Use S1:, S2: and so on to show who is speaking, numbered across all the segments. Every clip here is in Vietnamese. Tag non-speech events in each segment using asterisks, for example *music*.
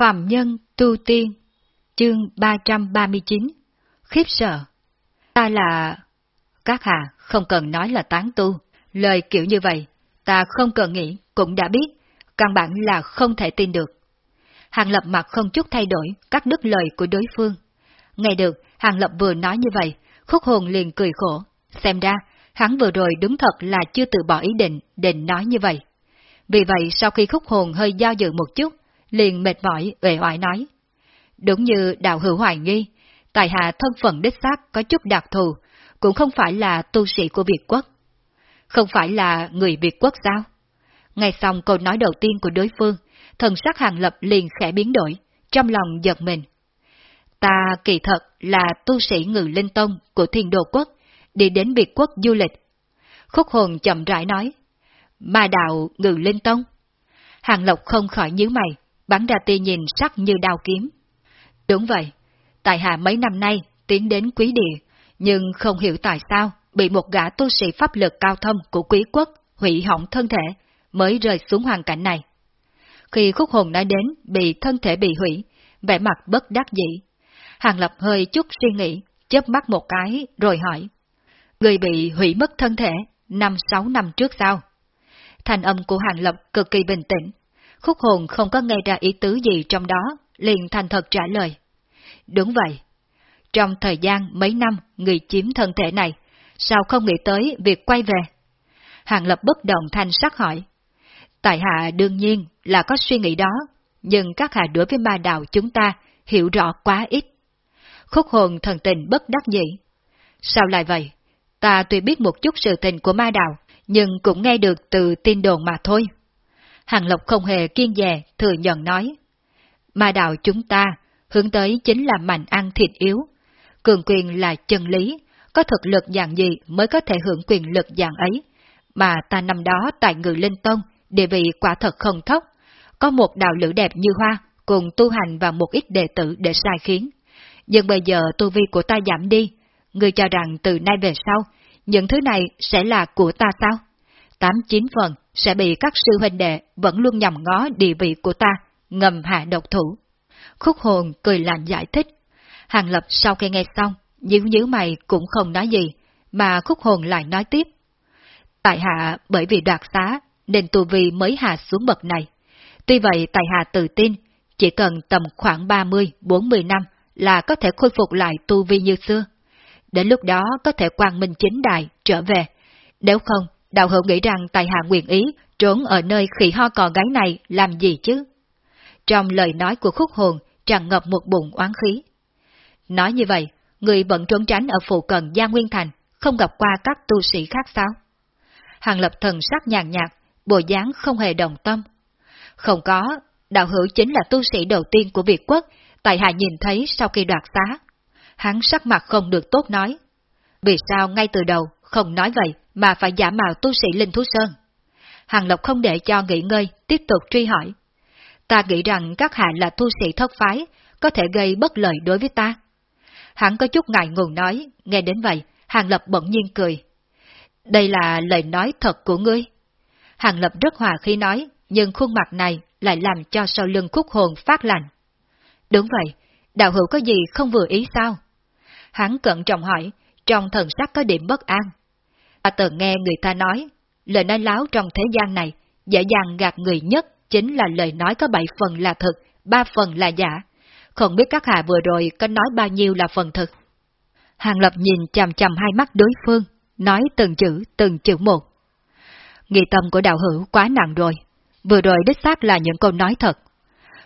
S1: Phạm Nhân Tu Tiên Chương 339 Khiếp sợ Ta là... Các hạ không cần nói là tán tu, lời kiểu như vậy, ta không cần nghĩ, cũng đã biết, căn bản là không thể tin được. Hàng Lập mặt không chút thay đổi, cắt đứt lời của đối phương. Nghe được, Hàng Lập vừa nói như vậy, khúc hồn liền cười khổ. Xem ra, hắn vừa rồi đúng thật là chưa từ bỏ ý định, định nói như vậy. Vì vậy sau khi khúc hồn hơi giao dự một chút, liền mệt mỏi, uể oải nói. Đúng như đạo hữu hoài nghi, tài hạ thân phận đích xác có chút đặc thù, cũng không phải là tu sĩ của Việt quốc. Không phải là người Việt quốc sao? Ngay xong câu nói đầu tiên của đối phương, thần sắc hàng lập liền khẽ biến đổi, trong lòng giật mình. Ta kỳ thật là tu sĩ ngự linh tông của thiên đồ quốc, đi đến Việt quốc du lịch. Khúc hồn chậm rãi nói, ma đạo ngự linh tông. Hàng lộc không khỏi nhíu mày, bắn ra tia nhìn sắc như đao kiếm. Đúng vậy, tại hạ mấy năm nay tiến đến quý địa, nhưng không hiểu tại sao bị một gã tu sĩ pháp lực cao thâm của quý quốc hủy hỏng thân thể, mới rơi xuống hoàn cảnh này. Khi khúc hồn nói đến bị thân thể bị hủy, vẻ mặt bất đắc dĩ. Hàng Lập hơi chút suy nghĩ, chớp mắt một cái rồi hỏi. Người bị hủy mất thân thể năm sáu năm trước sao? Thành âm của Hàng Lập cực kỳ bình tĩnh. Khúc hồn không có nghe ra ý tứ gì trong đó, liền thành thật trả lời. Đúng vậy. Trong thời gian mấy năm người chiếm thân thể này, sao không nghĩ tới việc quay về? Hàng Lập bất động thanh sắc hỏi. Tại hạ đương nhiên là có suy nghĩ đó, nhưng các hạ đối với ma đạo chúng ta hiểu rõ quá ít. Khúc hồn thần tình bất đắc dĩ. Sao lại vậy? Ta tuy biết một chút sự tình của ma đạo, nhưng cũng nghe được từ tin đồn mà thôi. Hàng Lộc không hề kiên dè, thừa nhận nói. Ma đạo chúng ta hướng tới chính là mạnh ăn thịt yếu. Cường quyền là chân lý, có thực lực dạng gì mới có thể hưởng quyền lực dạng ấy. Mà ta năm đó tại Ngự Linh Tông, địa vị quả thật không thấp. Có một đạo lữ đẹp như hoa, cùng tu hành và một ít đệ tử để sai khiến. Nhưng bây giờ tu vi của ta giảm đi, người cho rằng từ nay về sau, những thứ này sẽ là của ta sao? Tám chín phần sẽ bị các sư huynh đệ vẫn luôn nhầm ngó địa vị của ta, ngầm hạ độc thủ. Khúc hồn cười lạnh giải thích. Hàng lập sau khi nghe xong, nhíu nhíu mày cũng không nói gì, mà khúc hồn lại nói tiếp. Tại hạ bởi vì đoạt xá, nên tu vi mới hạ xuống bậc này. Tuy vậy tại hạ tự tin, chỉ cần tầm khoảng 30-40 năm là có thể khôi phục lại tu vi như xưa. Đến lúc đó có thể quang minh chính đại trở về. Nếu không, đạo hữu nghĩ rằng tài hạ nguyện ý trốn ở nơi khỉ ho cò gái này làm gì chứ? Trong lời nói của khúc hồn tràn ngập một bụng oán khí. Nói như vậy, người vẫn trốn tránh ở phụ cận Gia Nguyên Thành, không gặp qua các tu sĩ khác sao? Hàng lập thần sắc nhàn nhạt, bộ dáng không hề đồng tâm. Không có, đạo hữu chính là tu sĩ đầu tiên của Việt quốc, tại hạ nhìn thấy sau khi đoạt xá. Hắn sắc mặt không được tốt nói. Vì sao ngay từ đầu không nói vậy mà phải giả mạo tu sĩ Linh Thú Sơn? Hàng Lộc không để cho nghỉ ngơi, tiếp tục truy hỏi. Ta nghĩ rằng các hạ là tu sĩ thất phái, có thể gây bất lợi đối với ta. Hắn có chút ngại ngùng nói, nghe đến vậy, Hàng Lập bỗng nhiên cười. Đây là lời nói thật của ngươi. Hàng Lập rất hòa khi nói, nhưng khuôn mặt này lại làm cho sau lưng khúc hồn phát lạnh. Đúng vậy, đạo hữu có gì không vừa ý sao? Hắn cận trọng hỏi, trong thần sắc có điểm bất an. Ta từng nghe người ta nói, lời nói láo trong thế gian này, dễ dàng gạt người nhất chính là lời nói có bảy phần là thật ba phần là giả. Không biết các hạ vừa rồi có nói bao nhiêu là phần thực. Hàng Lập nhìn chằm chằm hai mắt đối phương, nói từng chữ, từng chữ một. Nghị tâm của đạo hữu quá nặng rồi, vừa rồi đích xác là những câu nói thật.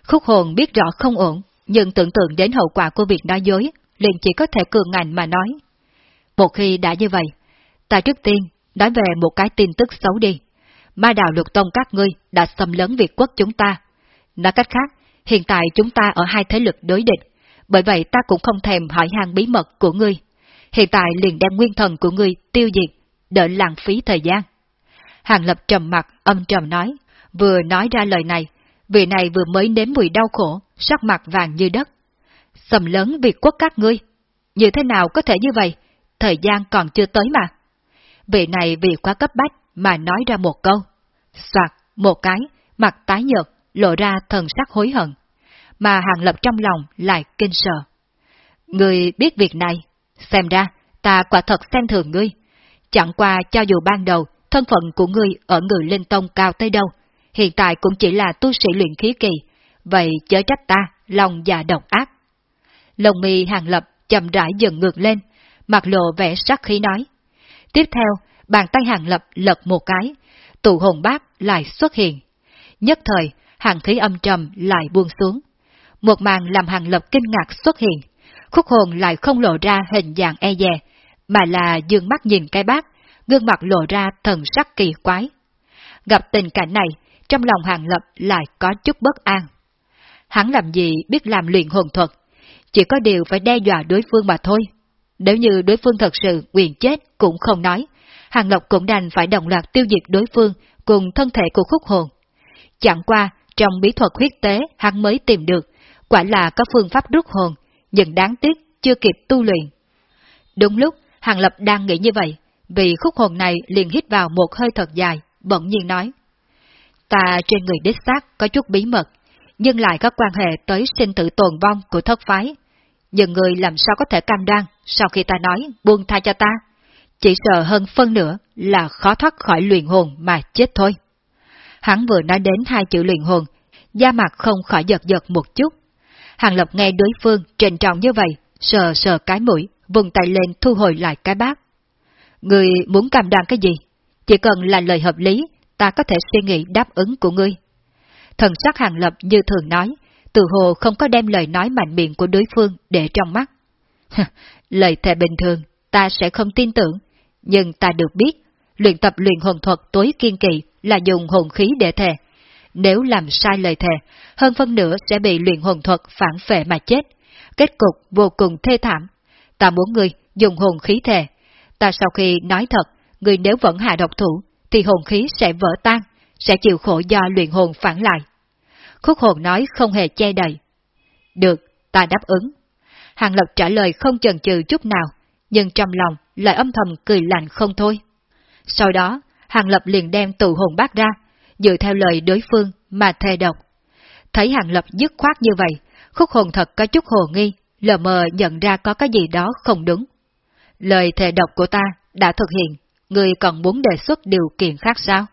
S1: Khúc hồn biết rõ không ổn, nhưng tưởng tượng đến hậu quả của việc nói dối, liền chỉ có thể cường ngạnh mà nói. Một khi đã như vậy, ta trước tiên nói về một cái tin tức xấu đi. Ma đạo lục tông các ngươi đã xâm lấn Việt quốc chúng ta. Nói cách khác, hiện tại chúng ta ở hai thế lực đối địch, bởi vậy ta cũng không thèm hỏi hàng bí mật của ngươi. Hiện tại liền đem nguyên thần của ngươi tiêu diệt, đỡ lãng phí thời gian. Hàng lập trầm mặt, âm trầm nói, vừa nói ra lời này, vị này vừa mới nếm mùi đau khổ, sắc mặt vàng như đất. Xâm lớn Việt quốc các ngươi, như thế nào có thể như vậy, thời gian còn chưa tới mà. Vị này vì quá cấp bách mà nói ra một câu. Soạt, một cái, mặt tái nhợt, lộ ra thần sắc hối hận. mà Hàng Lập trong lòng lại kinh sợ. Ngươi biết việc này, xem ra ta quả thật xem thường ngươi. Chẳng qua cho dù ban đầu thân phận của ngươi ở người linh tông cao tới đâu, hiện tại cũng chỉ là tu sĩ luyện khí kỳ, vậy chớ trách ta, lòng già độc ác. Lồng mi Hàng Lập chậm rãi dần ngược lên, mặt lộ vẻ sắc khí nói. Tiếp theo, bàn tay Hàng Lập lật một cái, tụ hồn bát lại xuất hiện. Nhất thời, hàng khí âm trầm lại buông xuống. Một màn làm Hàng Lập kinh ngạc xuất hiện, khúc hồn lại không lộ ra hình dạng e dè, mà là dương mắt nhìn cái bát, gương mặt lộ ra thần sắc kỳ quái. Gặp tình cảnh này, trong lòng Hàng Lập lại có chút bất an. Hắn làm gì biết làm luyện hồn thuật, chỉ có điều phải đe dọa đối phương mà thôi. Nếu như đối phương thật sự quyền chết cũng không nói, Hàng Lộc cũng đành phải đồng loạt tiêu diệt đối phương cùng thân thể của khúc hồn. Chẳng qua, trong bí thuật huyết tế hắn mới tìm được, quả là có phương pháp rút hồn, nhưng đáng tiếc chưa kịp tu luyện. Đúng lúc, Hàng Lập đang nghĩ như vậy, vì khúc hồn này liền hít vào một hơi thật dài, bỗng nhiên nói. Ta trên người đích xác có chút bí mật, nhưng lại có quan hệ tới sinh tử tồn vong của thất phái. Nhưng người làm sao có thể cam đoan sau khi ta nói buông tha cho ta? Chỉ sợ hơn phân nữa là khó thoát khỏi luyện hồn mà chết thôi. Hắn vừa nói đến hai chữ luyện hồn, da mặt không khỏi giật giật một chút. Hàng Lập nghe đối phương trình trọng như vậy, sờ sờ cái mũi, vùng tay lên thu hồi lại cái bát. Người muốn cam đoan cái gì? Chỉ cần là lời hợp lý, ta có thể suy nghĩ đáp ứng của ngươi. Thần sắc Hàng Lập như thường nói, từ hồ không có đem lời nói mạnh miệng của đối phương để trong mắt. lời thề bình thường, ta sẽ không tin tưởng, nhưng ta được biết, luyện tập luyện hồn thuật tối kiên kỳ là dùng hồn khí để thề. Nếu làm sai lời thề, hơn phân nửa sẽ bị luyện hồn thuật phản phệ mà chết. Kết cục vô cùng thê thảm. Ta muốn ngươi dùng hồn khí thề. Ta sau khi nói thật, ngươi nếu vẫn hạ độc thủ, thì hồn khí sẽ vỡ tan, sẽ chịu khổ do luyện hồn phản lại. Khúc hồn nói không hề che đậy. Được, ta đáp ứng. Hàng Lập trả lời không chần chừ chút nào, nhưng trong lòng lại âm thầm cười lạnh không thôi. Sau đó, Hàng Lập liền đem tụ hồn bát ra, dựa theo lời đối phương mà thề độc. Thấy Hàng Lập dứt khoát như vậy, khúc hồn thật có chút hồ nghi, lờ mờ nhận ra có cái gì đó không đúng. Lời thề độc của ta đã thực hiện, người còn muốn đề xuất điều kiện khác sao?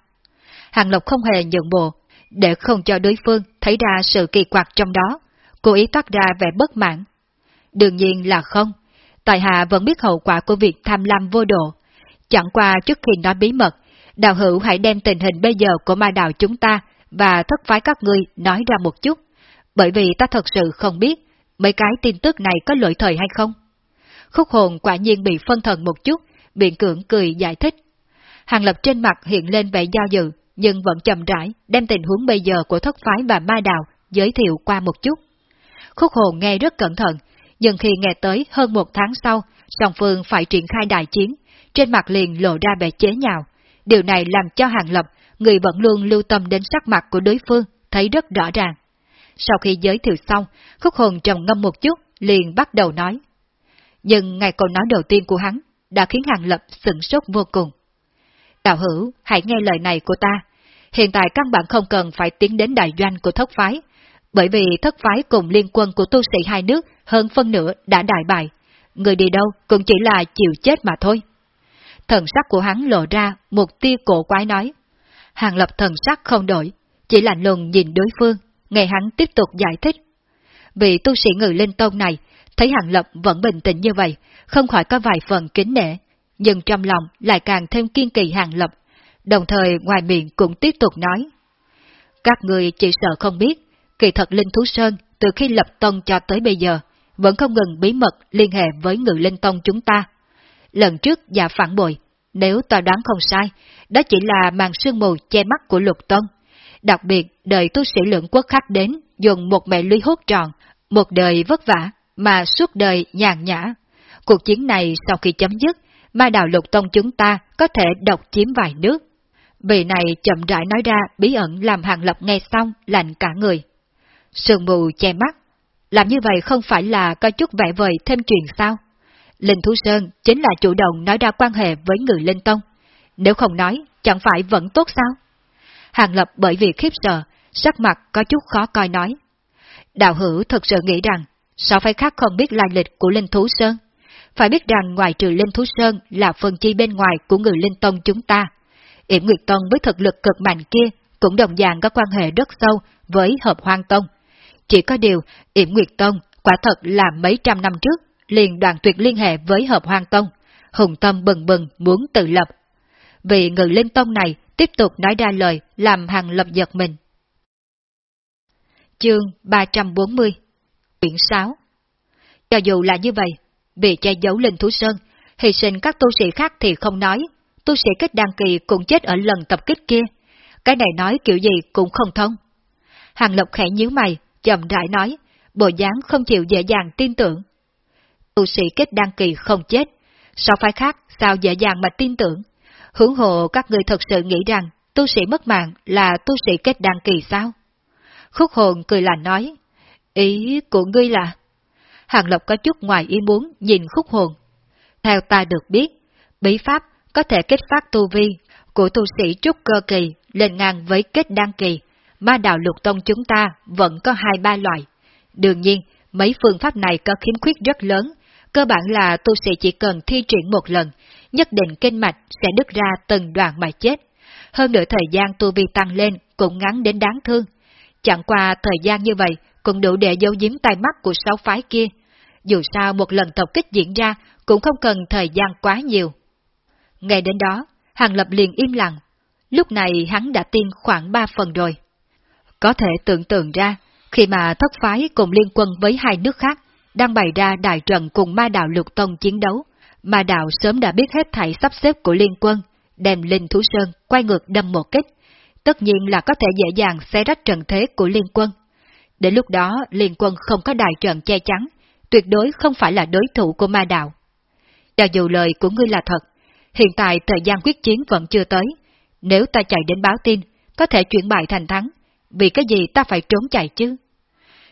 S1: Hàng Lập không hề nhận bộ, để không cho đối phương thấy ra sự kỳ quặc trong đó, cố ý toát ra vẻ bất mãn. Đương nhiên là không, Tài hạ vẫn biết hậu quả của việc tham lam vô độ. Chẳng qua trước khi nói bí mật, đạo hữu hãy đem tình hình bây giờ của ma đạo chúng ta và thất phái các ngươi nói ra một chút, bởi vì ta thật sự không biết mấy cái tin tức này có lỗi thời hay không. Khúc hồn quả nhiên bị phân thần một chút, biện cưỡng cười giải thích. Hàng lập trên mặt hiện lên vẻ do dự, nhưng vẫn chậm rãi đem tình huống bây giờ của thất phái và ma đạo giới thiệu qua một chút. Khúc hồn nghe rất cẩn thận, nhưng khi nghe tới hơn một tháng sau, song phương phải triển khai đại chiến, trên mặt liền lộ ra vẻ chế nhạo. Điều này làm cho Hàng Lập, người vẫn luôn lưu tâm đến sắc mặt của đối phương, thấy rất rõ ràng. Sau khi giới thiệu xong, khúc hồn trầm ngâm một chút, liền bắt đầu nói. Nhưng ngày câu nói đầu tiên của hắn đã khiến Hàng Lập sửng sốt vô cùng. Đạo hữu, hãy nghe lời này của ta. Hiện tại căn bản không cần phải tiến đến đại doanh của thất phái, bởi vì thất phái cùng liên quân của tu sĩ hai nước hơn phân nửa đã đại bại. Người đi đâu cũng chỉ là chịu chết mà thôi. Thần sắc của hắn lộ ra một tia cổ quái nói. Hàng lập thần sắc không đổi, chỉ lạnh lùng nhìn đối phương, nghe hắn tiếp tục giải thích. Vị tu sĩ ngự linh tông này, thấy hàng lập vẫn bình tĩnh như vậy, không khỏi có vài phần kính nể, nhưng trong lòng lại càng thêm kiên kỳ hàng lập, đồng thời ngoài miệng cũng tiếp tục nói. Các người chỉ sợ không biết, kỳ thật Linh Thú Sơn từ khi lập tông cho tới bây giờ, vẫn không ngừng bí mật liên hệ với ngự linh tông chúng ta. Lần trước giả phản bội, nếu ta đoán không sai, đó chỉ là màn sương mù che mắt của lục tông. Đặc biệt, đời tu sĩ lượng quốc khách đến, dùng một mẹ lưới hút tròn, một đời vất vả, mà suốt đời nhàn nhã. Cuộc chiến này sau khi chấm dứt, mai đạo lục tông chúng ta có thể độc chiếm vài nước. Vị này chậm rãi nói ra bí ẩn làm hàng lập nghe xong lạnh cả người. Sương mù che mắt, làm như vậy không phải là có chút vẻ vời thêm chuyện sao? Linh Thú Sơn chính là chủ động nói ra quan hệ với người Linh Tông. Nếu không nói, chẳng phải vẫn tốt sao? Hàng Lập bởi vì khiếp sợ, sắc mặt có chút khó coi nói. Đạo hữu thật sự nghĩ rằng, sao phải khác không biết lai lịch của Linh Thú Sơn? Phải biết rằng ngoài trừ Linh Thú Sơn là phần chi bên ngoài của người Linh Tông chúng ta. Yểm Nguyệt Tông với thực lực cực mạnh kia cũng đồng dạng có quan hệ rất sâu với Hợp Hoang Tông. Chỉ có điều, Yểm Nguyệt Tông quả thật là mấy trăm năm trước liền đoàn tuyệt liên hệ với Hợp Hoang Tông, hùng tâm bừng bừng muốn tự lập. Vì ngự linh tông này tiếp tục nói ra lời làm hàng lập giật mình. Chương 340 Quyển 6 Cho dù là như vậy, vì che giấu linh thú sơn, hy sinh các tu sĩ khác thì không nói, tu sĩ kết đăng kỳ cũng chết ở lần tập kích kia. Cái này nói kiểu gì cũng không thông. Hàng Lộc khẽ nhíu mày, chậm rãi nói, bộ dáng không chịu dễ dàng tin tưởng. Tu sĩ kết đăng kỳ không chết, sao phải khác sao dễ dàng mà tin tưởng. Hướng hộ các người thật sự nghĩ rằng tu sĩ mất mạng là tu sĩ kết đăng kỳ sao? Khúc hồn cười là nói, ý của ngươi là... Hàng Lộc có chút ngoài ý muốn nhìn khúc hồn. Theo ta được biết, bí pháp có thể kết phát tu vi của tu sĩ trúc cơ kỳ lên ngang với kết đăng kỳ, ma đạo lục tông chúng ta vẫn có hai ba loại. Đương nhiên, mấy phương pháp này có khiếm khuyết rất lớn, cơ bản là tu sĩ chỉ cần thi triển một lần, nhất định kinh mạch sẽ đứt ra từng đoạn mà chết. Hơn nữa thời gian tu vi tăng lên cũng ngắn đến đáng thương. Chẳng qua thời gian như vậy cũng đủ để giấu giếm tai mắt của sáu phái kia. Dù sao một lần tập kích diễn ra cũng không cần thời gian quá nhiều nghe đến đó, Hàng Lập liền im lặng. Lúc này hắn đã tin khoảng ba phần rồi. Có thể tưởng tượng ra, khi mà thất phái cùng liên quân với hai nước khác, đang bày ra đại trận cùng ma đạo lục tông chiến đấu, ma đạo sớm đã biết hết thảy sắp xếp của liên quân, đem Linh Thú Sơn quay ngược đâm một kích, tất nhiên là có thể dễ dàng xé rách trận thế của liên quân. Đến lúc đó, liên quân không có đại trận che chắn, tuyệt đối không phải là đối thủ của ma đạo. Cho dù lời của ngươi là thật, hiện tại thời gian quyết chiến vẫn chưa tới, nếu ta chạy đến báo tin, có thể chuyển bại thành thắng, vì cái gì ta phải trốn chạy chứ?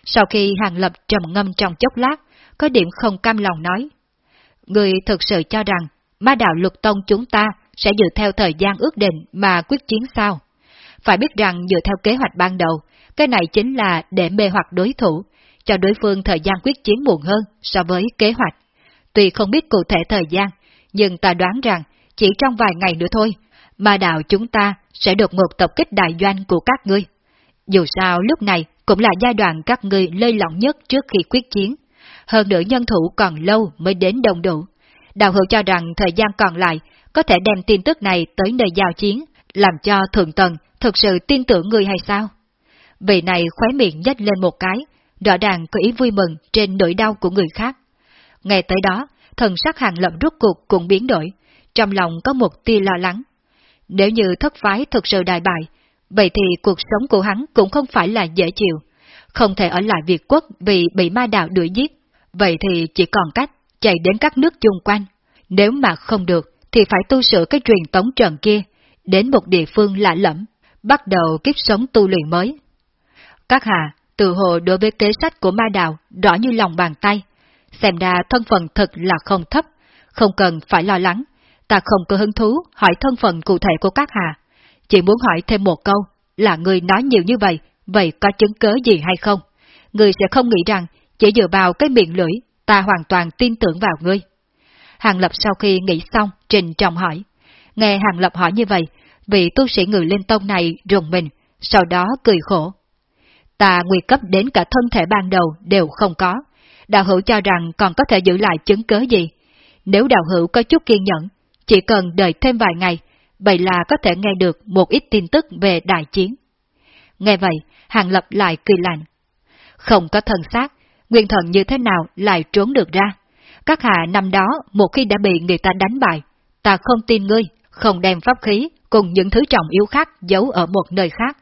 S1: Sau khi Hàng Lập trầm ngâm trong chốc lát, có điểm không cam lòng nói. Người thực sự cho rằng, ma đạo lục tông chúng ta sẽ dựa theo thời gian ước định mà quyết chiến sao? Phải biết rằng dựa theo kế hoạch ban đầu, cái này chính là để mê hoặc đối thủ, cho đối phương thời gian quyết chiến muộn hơn so với kế hoạch. Tuy không biết cụ thể thời gian, nhưng ta đoán rằng chỉ trong vài ngày nữa thôi, ma đạo chúng ta sẽ được ngột tập kích đại doanh của các ngươi. Dù sao lúc này cũng là giai đoạn các ngươi lơi lỏng nhất trước khi quyết chiến. Hơn nữa nhân thủ còn lâu mới đến đông đủ. Đạo hữu cho rằng thời gian còn lại có thể đem tin tức này tới nơi giao chiến, làm cho thượng tần thực sự tin tưởng người hay sao? Vị này khóe miệng nhếch lên một cái, rõ ràng có ý vui mừng trên nỗi đau của người khác. nghe tới đó, thần sắc hàng lập rút cuộc cũng biến đổi, trong lòng có một tia lo lắng. Nếu như thất phái thực sự đại bại, vậy thì cuộc sống của hắn cũng không phải là dễ chịu, không thể ở lại Việt quốc vì bị ma đạo đuổi giết, vậy thì chỉ còn cách chạy đến các nước chung quanh. Nếu mà không được, thì phải tu sửa cái truyền tống trận kia, đến một địa phương lạ lẫm, bắt đầu kiếp sống tu luyện mới. Các hạ, từ hồ đối với kế sách của ma đạo rõ như lòng bàn tay, xem ra thân phận thật là không thấp, không cần phải lo lắng, ta không có hứng thú hỏi thân phận cụ thể của các hạ, chỉ muốn hỏi thêm một câu, là người nói nhiều như vậy, vậy có chứng cớ gì hay không? Người sẽ không nghĩ rằng chỉ dựa vào cái miệng lưỡi, ta hoàn toàn tin tưởng vào ngươi. Hàng Lập sau khi nghĩ xong, trình trọng hỏi. Nghe Hàng Lập hỏi như vậy, vị tu sĩ người lên tông này rùng mình, sau đó cười khổ. Ta nguy cấp đến cả thân thể ban đầu đều không có. Đạo hữu cho rằng còn có thể giữ lại chứng cớ gì? Nếu đạo hữu có chút kiên nhẫn, chỉ cần đợi thêm vài ngày, vậy là có thể nghe được một ít tin tức về đại chiến. Nghe vậy, Hàng Lập lại cười lạnh. Không có thần xác, nguyên thần như thế nào lại trốn được ra? Các hạ năm đó, một khi đã bị người ta đánh bại, ta không tin ngươi, không đem pháp khí cùng những thứ trọng yếu khác giấu ở một nơi khác.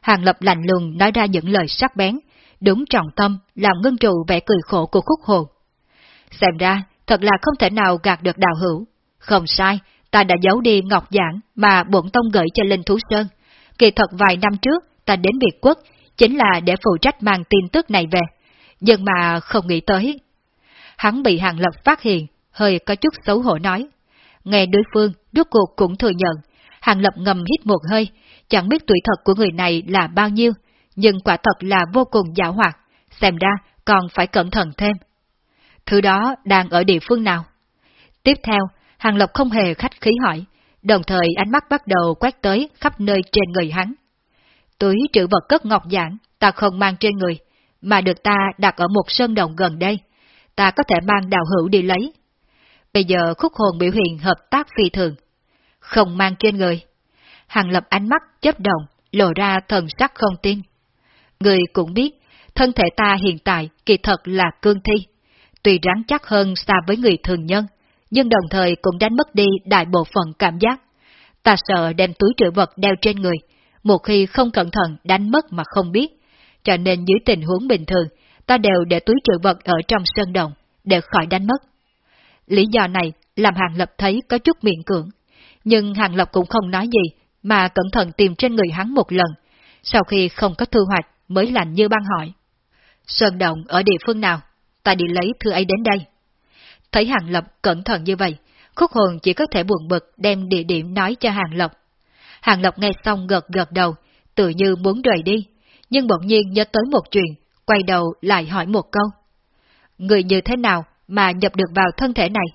S1: Hàng Lập lạnh lùng nói ra những lời sắc bén, đúng trọng tâm làm ngưng trụ vẻ cười khổ của khúc hồn. Xem ra, thật là không thể nào gạt được đào hữu. Không sai, ta đã giấu đi ngọc giảng mà bổn tông gửi cho Linh Thú Sơn. Kỳ thật vài năm trước, ta đến Việt Quốc chính là để phụ trách mang tin tức này về, nhưng mà không nghĩ tới. Hắn bị Hàng Lập phát hiện, hơi có chút xấu hổ nói. Nghe đối phương, rốt cuộc cũng thừa nhận, Hàng Lập ngầm hít một hơi, chẳng biết tuổi thật của người này là bao nhiêu, nhưng quả thật là vô cùng dạo hoạt, xem ra còn phải cẩn thận thêm. Thứ đó đang ở địa phương nào? Tiếp theo, Hàng Lộc không hề khách khí hỏi, đồng thời ánh mắt bắt đầu quét tới khắp nơi trên người hắn. Túi trữ vật cất ngọc giản, ta không mang trên người, mà được ta đặt ở một sơn động gần đây. Ta có thể mang đào hữu đi lấy. Bây giờ khúc hồn biểu hiện hợp tác phi thường. Không mang trên người. Hàng lập ánh mắt chấp động, lộ ra thần sắc không tin. Người cũng biết, thân thể ta hiện tại kỳ thật là cương thi. Tuy rắn chắc hơn so với người thường nhân, nhưng đồng thời cũng đánh mất đi đại bộ phận cảm giác. Ta sợ đem túi trữ vật đeo trên người, một khi không cẩn thận đánh mất mà không biết, cho nên dưới tình huống bình thường, ta đều để túi trữ vật ở trong sơn đồng, để khỏi đánh mất. Lý do này làm Hàng Lập thấy có chút miệng cưỡng, nhưng Hàng Lập cũng không nói gì, mà cẩn thận tìm trên người hắn một lần, sau khi không có thu hoạch mới lạnh như băng hỏi. Sơn động ở địa phương nào? Ta đi lấy thư ấy đến đây. Thấy Hàng Lập cẩn thận như vậy, khúc hồn chỉ có thể buồn bực đem địa điểm nói cho Hàng Lập. Hàng Lập nghe xong gật gật đầu, tự như muốn rời đi, nhưng bỗng nhiên nhớ tới một chuyện, quay đầu lại hỏi một câu. Người như thế nào mà nhập được vào thân thể này?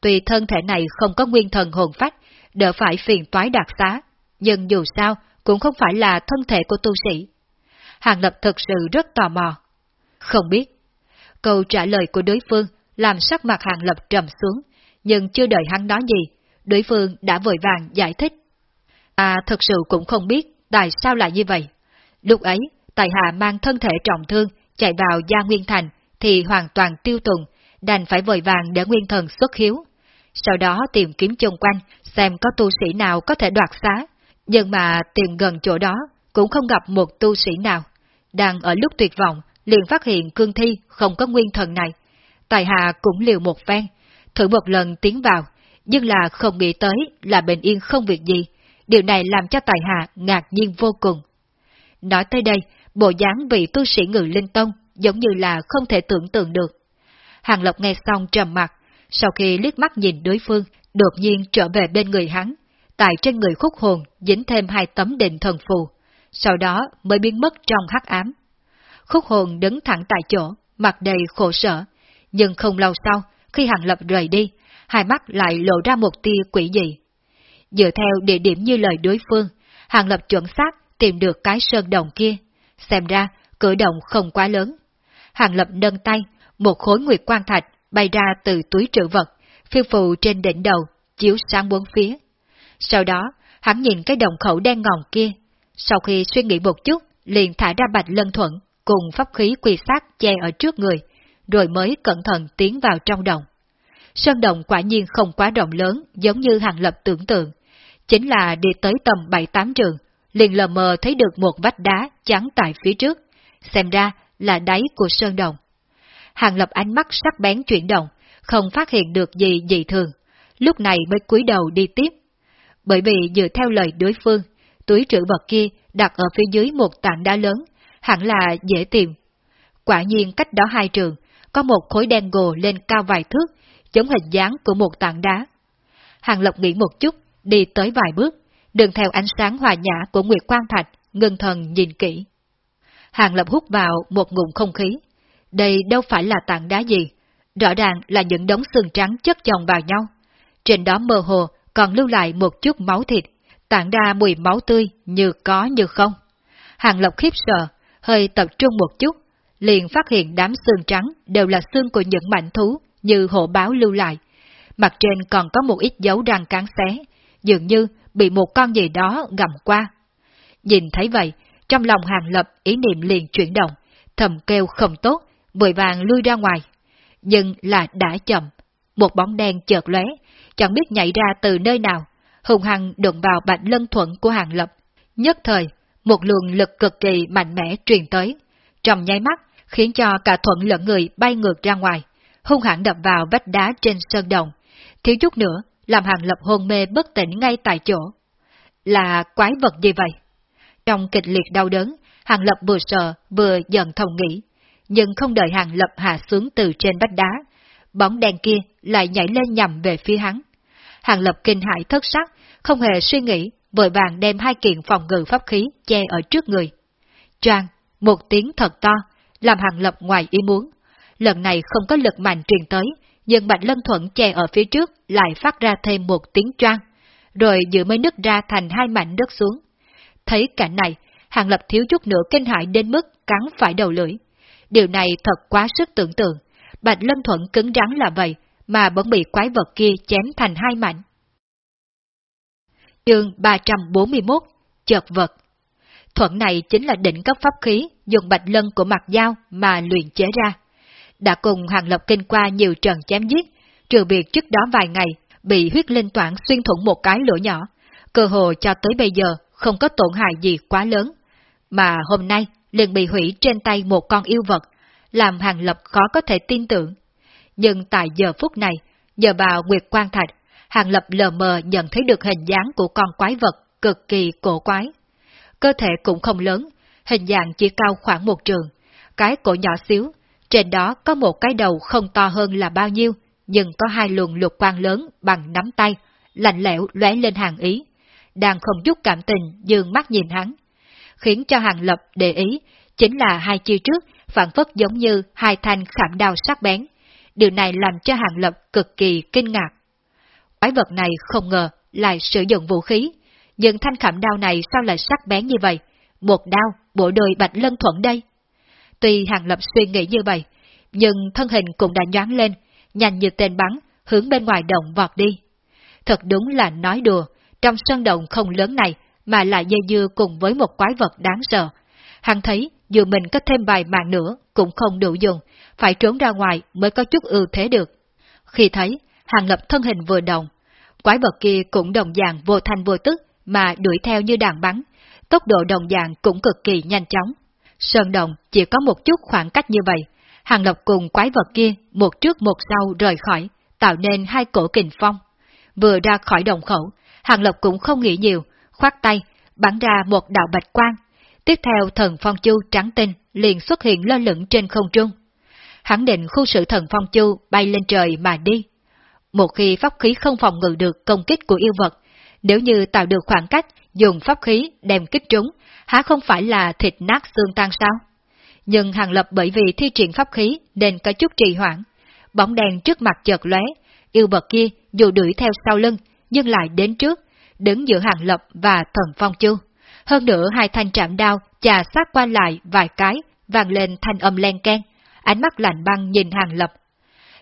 S1: Tuy thân thể này không có nguyên thần hồn phách, đỡ phải phiền toái đạt xá, nhưng dù sao cũng không phải là thân thể của tu sĩ. Hàng Lập thực sự rất tò mò. Không biết. Câu trả lời của đối phương làm sắc mặt Hàng Lập trầm xuống, nhưng chưa đợi hắn nói gì, đối phương đã vội vàng giải thích. À thật sự cũng không biết tại sao lại như vậy. Lúc ấy, Tài Hạ mang thân thể trọng thương, chạy vào Gia Nguyên Thành, thì hoàn toàn tiêu tùng, đành phải vội vàng để Nguyên Thần xuất hiếu. Sau đó tìm kiếm chung quanh, xem có tu sĩ nào có thể đoạt xá, nhưng mà tìm gần chỗ đó, cũng không gặp một tu sĩ nào. Đang ở lúc tuyệt vọng, liền phát hiện cương thi không có nguyên thần này. Tài Hạ cũng liều một phen, thử một lần tiến vào, nhưng là không nghĩ tới là bình yên không việc gì. Điều này làm cho Tài Hạ ngạc nhiên vô cùng. Nói tới đây, bộ dáng vị tu sĩ ngự linh tông giống như là không thể tưởng tượng được. Hàng Lộc nghe xong trầm mặt, sau khi liếc mắt nhìn đối phương, đột nhiên trở về bên người hắn, tại trên người khúc hồn dính thêm hai tấm định thần phù, sau đó mới biến mất trong hắc ám. Khúc hồn đứng thẳng tại chỗ, mặt đầy khổ sở, nhưng không lâu sau, khi Hàng Lập rời đi, hai mắt lại lộ ra một tia quỷ dị. Dựa theo địa điểm như lời đối phương, Hàng Lập chuẩn xác tìm được cái sơn đồng kia, xem ra cử động không quá lớn. Hàng Lập nâng tay, một khối nguyệt quan thạch bay ra từ túi trữ vật, phiêu phù trên đỉnh đầu, chiếu sáng bốn phía. Sau đó, hắn nhìn cái đồng khẩu đen ngòm kia, sau khi suy nghĩ một chút, liền thả ra bạch lân thuận, cùng pháp khí quy sát che ở trước người, rồi mới cẩn thận tiến vào trong đồng. Sơn đồng quả nhiên không quá rộng lớn giống như hàng lập tưởng tượng, chính là đi tới tầm 7-8 trường, liền lờ mờ thấy được một vách đá trắng tại phía trước, xem ra là đáy của sơn đồng. Hàng lập ánh mắt sắc bén chuyển động, không phát hiện được gì dị thường, lúc này mới cúi đầu đi tiếp. Bởi vì dựa theo lời đối phương, túi trữ vật kia đặt ở phía dưới một tảng đá lớn, hẳn là dễ tìm. Quả nhiên cách đó hai trường, có một khối đen gồ lên cao vài thước, giống hình dáng của một tảng đá. Hàng Lộc nghĩ một chút, đi tới vài bước, đường theo ánh sáng hòa nhã của Nguyệt Quang Thạch, ngưng thần nhìn kỹ. Hàng Lập hút vào một ngụm không khí. Đây đâu phải là tảng đá gì, rõ ràng là những đống xương trắng chất chồng vào nhau. Trên đó mơ hồ còn lưu lại một chút máu thịt, tản ra mùi máu tươi như có như không. Hàng Lộc khiếp sợ, hơi tập trung một chút, liền phát hiện đám xương trắng đều là xương của những mạnh thú như hổ báo lưu lại. Mặt trên còn có một ít dấu răng cán xé, dường như bị một con gì đó gầm qua. Nhìn thấy vậy, trong lòng hàng lập ý niệm liền chuyển động, thầm kêu không tốt, vội vàng lui ra ngoài. Nhưng là đã chậm, một bóng đen chợt lóe, chẳng biết nhảy ra từ nơi nào, hùng hằng đụng vào bạch lân thuận của hàng lập. Nhất thời, một luồng lực cực kỳ mạnh mẽ truyền tới, trong nháy mắt khiến cho cả thuận lẫn người bay ngược ra ngoài, hung hãn đập vào vách đá trên sơn đồng, thiếu chút nữa làm hàng lập hôn mê bất tỉnh ngay tại chỗ. Là quái vật gì vậy? Trong kịch liệt đau đớn, hàng lập vừa sợ vừa giận thông nghĩ, nhưng không đợi hàng lập hạ xuống từ trên vách đá, bóng đèn kia lại nhảy lên nhằm về phía hắn. Hàng lập kinh hãi thất sắc, không hề suy nghĩ, vội vàng đem hai kiện phòng ngự pháp khí che ở trước người. Trang, một tiếng thật to, làm Hàng Lập ngoài ý muốn. Lần này không có lực mạnh truyền tới, nhưng Bạch Lân Thuận che ở phía trước lại phát ra thêm một tiếng choang, rồi dự mới nứt ra thành hai mảnh đất xuống. Thấy cảnh này, Hàng Lập thiếu chút nữa kinh hại đến mức cắn phải đầu lưỡi. Điều này thật quá sức tưởng tượng. Bạch Lân Thuận cứng rắn là vậy, mà vẫn bị quái vật kia chém thành hai mảnh. Chương 341 Chợt vật Thuận này chính là đỉnh cấp pháp khí dùng bạch lân của mặt dao mà luyện chế ra. Đã cùng Hàng Lập kinh qua nhiều trận chém giết, trừ biệt trước đó vài ngày bị huyết linh toản xuyên thủng một cái lỗ nhỏ, cơ hồ cho tới bây giờ không có tổn hại gì quá lớn. Mà hôm nay liền bị hủy trên tay một con yêu vật, làm Hàng Lập khó có thể tin tưởng. Nhưng tại giờ phút này, nhờ vào Nguyệt Quang Thạch, Hàng Lập lờ mờ nhận thấy được hình dáng của con quái vật cực kỳ cổ quái. Cơ thể cũng không lớn, hình dạng chỉ cao khoảng một trường, cái cổ nhỏ xíu, trên đó có một cái đầu không to hơn là bao nhiêu, nhưng có hai luồng lục quang lớn bằng nắm tay, lạnh lẽo lóe lên hàng ý. Đang không chút cảm tình dường mắt nhìn hắn. Khiến cho hàng lập để ý, chính là hai chi trước phản phất giống như hai thanh khảm đao sắc bén. Điều này làm cho hàng lập cực kỳ kinh ngạc. Quái vật này không ngờ lại sử dụng vũ khí, nhưng thanh khảm đao này sao lại sắc bén như vậy? Một đao, bộ đôi bạch lân thuận đây. Tuy Hàng Lập suy nghĩ như vậy, nhưng thân hình cũng đã nhoáng lên, nhanh như tên bắn, hướng bên ngoài động vọt đi. Thật đúng là nói đùa, trong sân động không lớn này mà lại dây dưa cùng với một quái vật đáng sợ. Hắn thấy dù mình có thêm vài mạng nữa cũng không đủ dùng, phải trốn ra ngoài mới có chút ưu thế được. Khi thấy, Hàng Lập thân hình vừa động, quái vật kia cũng đồng dạng vô thanh vô tức mà đuổi theo như đàn bắn, tốc độ đồng dạng cũng cực kỳ nhanh chóng. Sơn động chỉ có một chút khoảng cách như vậy, Hàng lộc cùng quái vật kia một trước một sau rời khỏi, tạo nên hai cổ kình phong. Vừa ra khỏi đồng khẩu, Hàng lộc cũng không nghĩ nhiều, khoát tay, bắn ra một đạo bạch quang. Tiếp theo thần phong chu trắng tinh liền xuất hiện lơ lửng trên không trung. Hắn định khu sự thần phong chu bay lên trời mà đi. Một khi pháp khí không phòng ngự được công kích của yêu vật, nếu như tạo được khoảng cách dùng pháp khí đem kích trúng, há không phải là thịt nát xương tan sao? Nhưng Hàng Lập bởi vì thi triển pháp khí nên có chút trì hoãn. Bóng đèn trước mặt chợt lóe, yêu vật kia dù đuổi theo sau lưng, nhưng lại đến trước, đứng giữa Hàng Lập và thần phong chu. Hơn nữa hai thanh trạm đao chà sát qua lại vài cái, vang lên thanh âm len ken, ánh mắt lạnh băng nhìn Hàng Lập.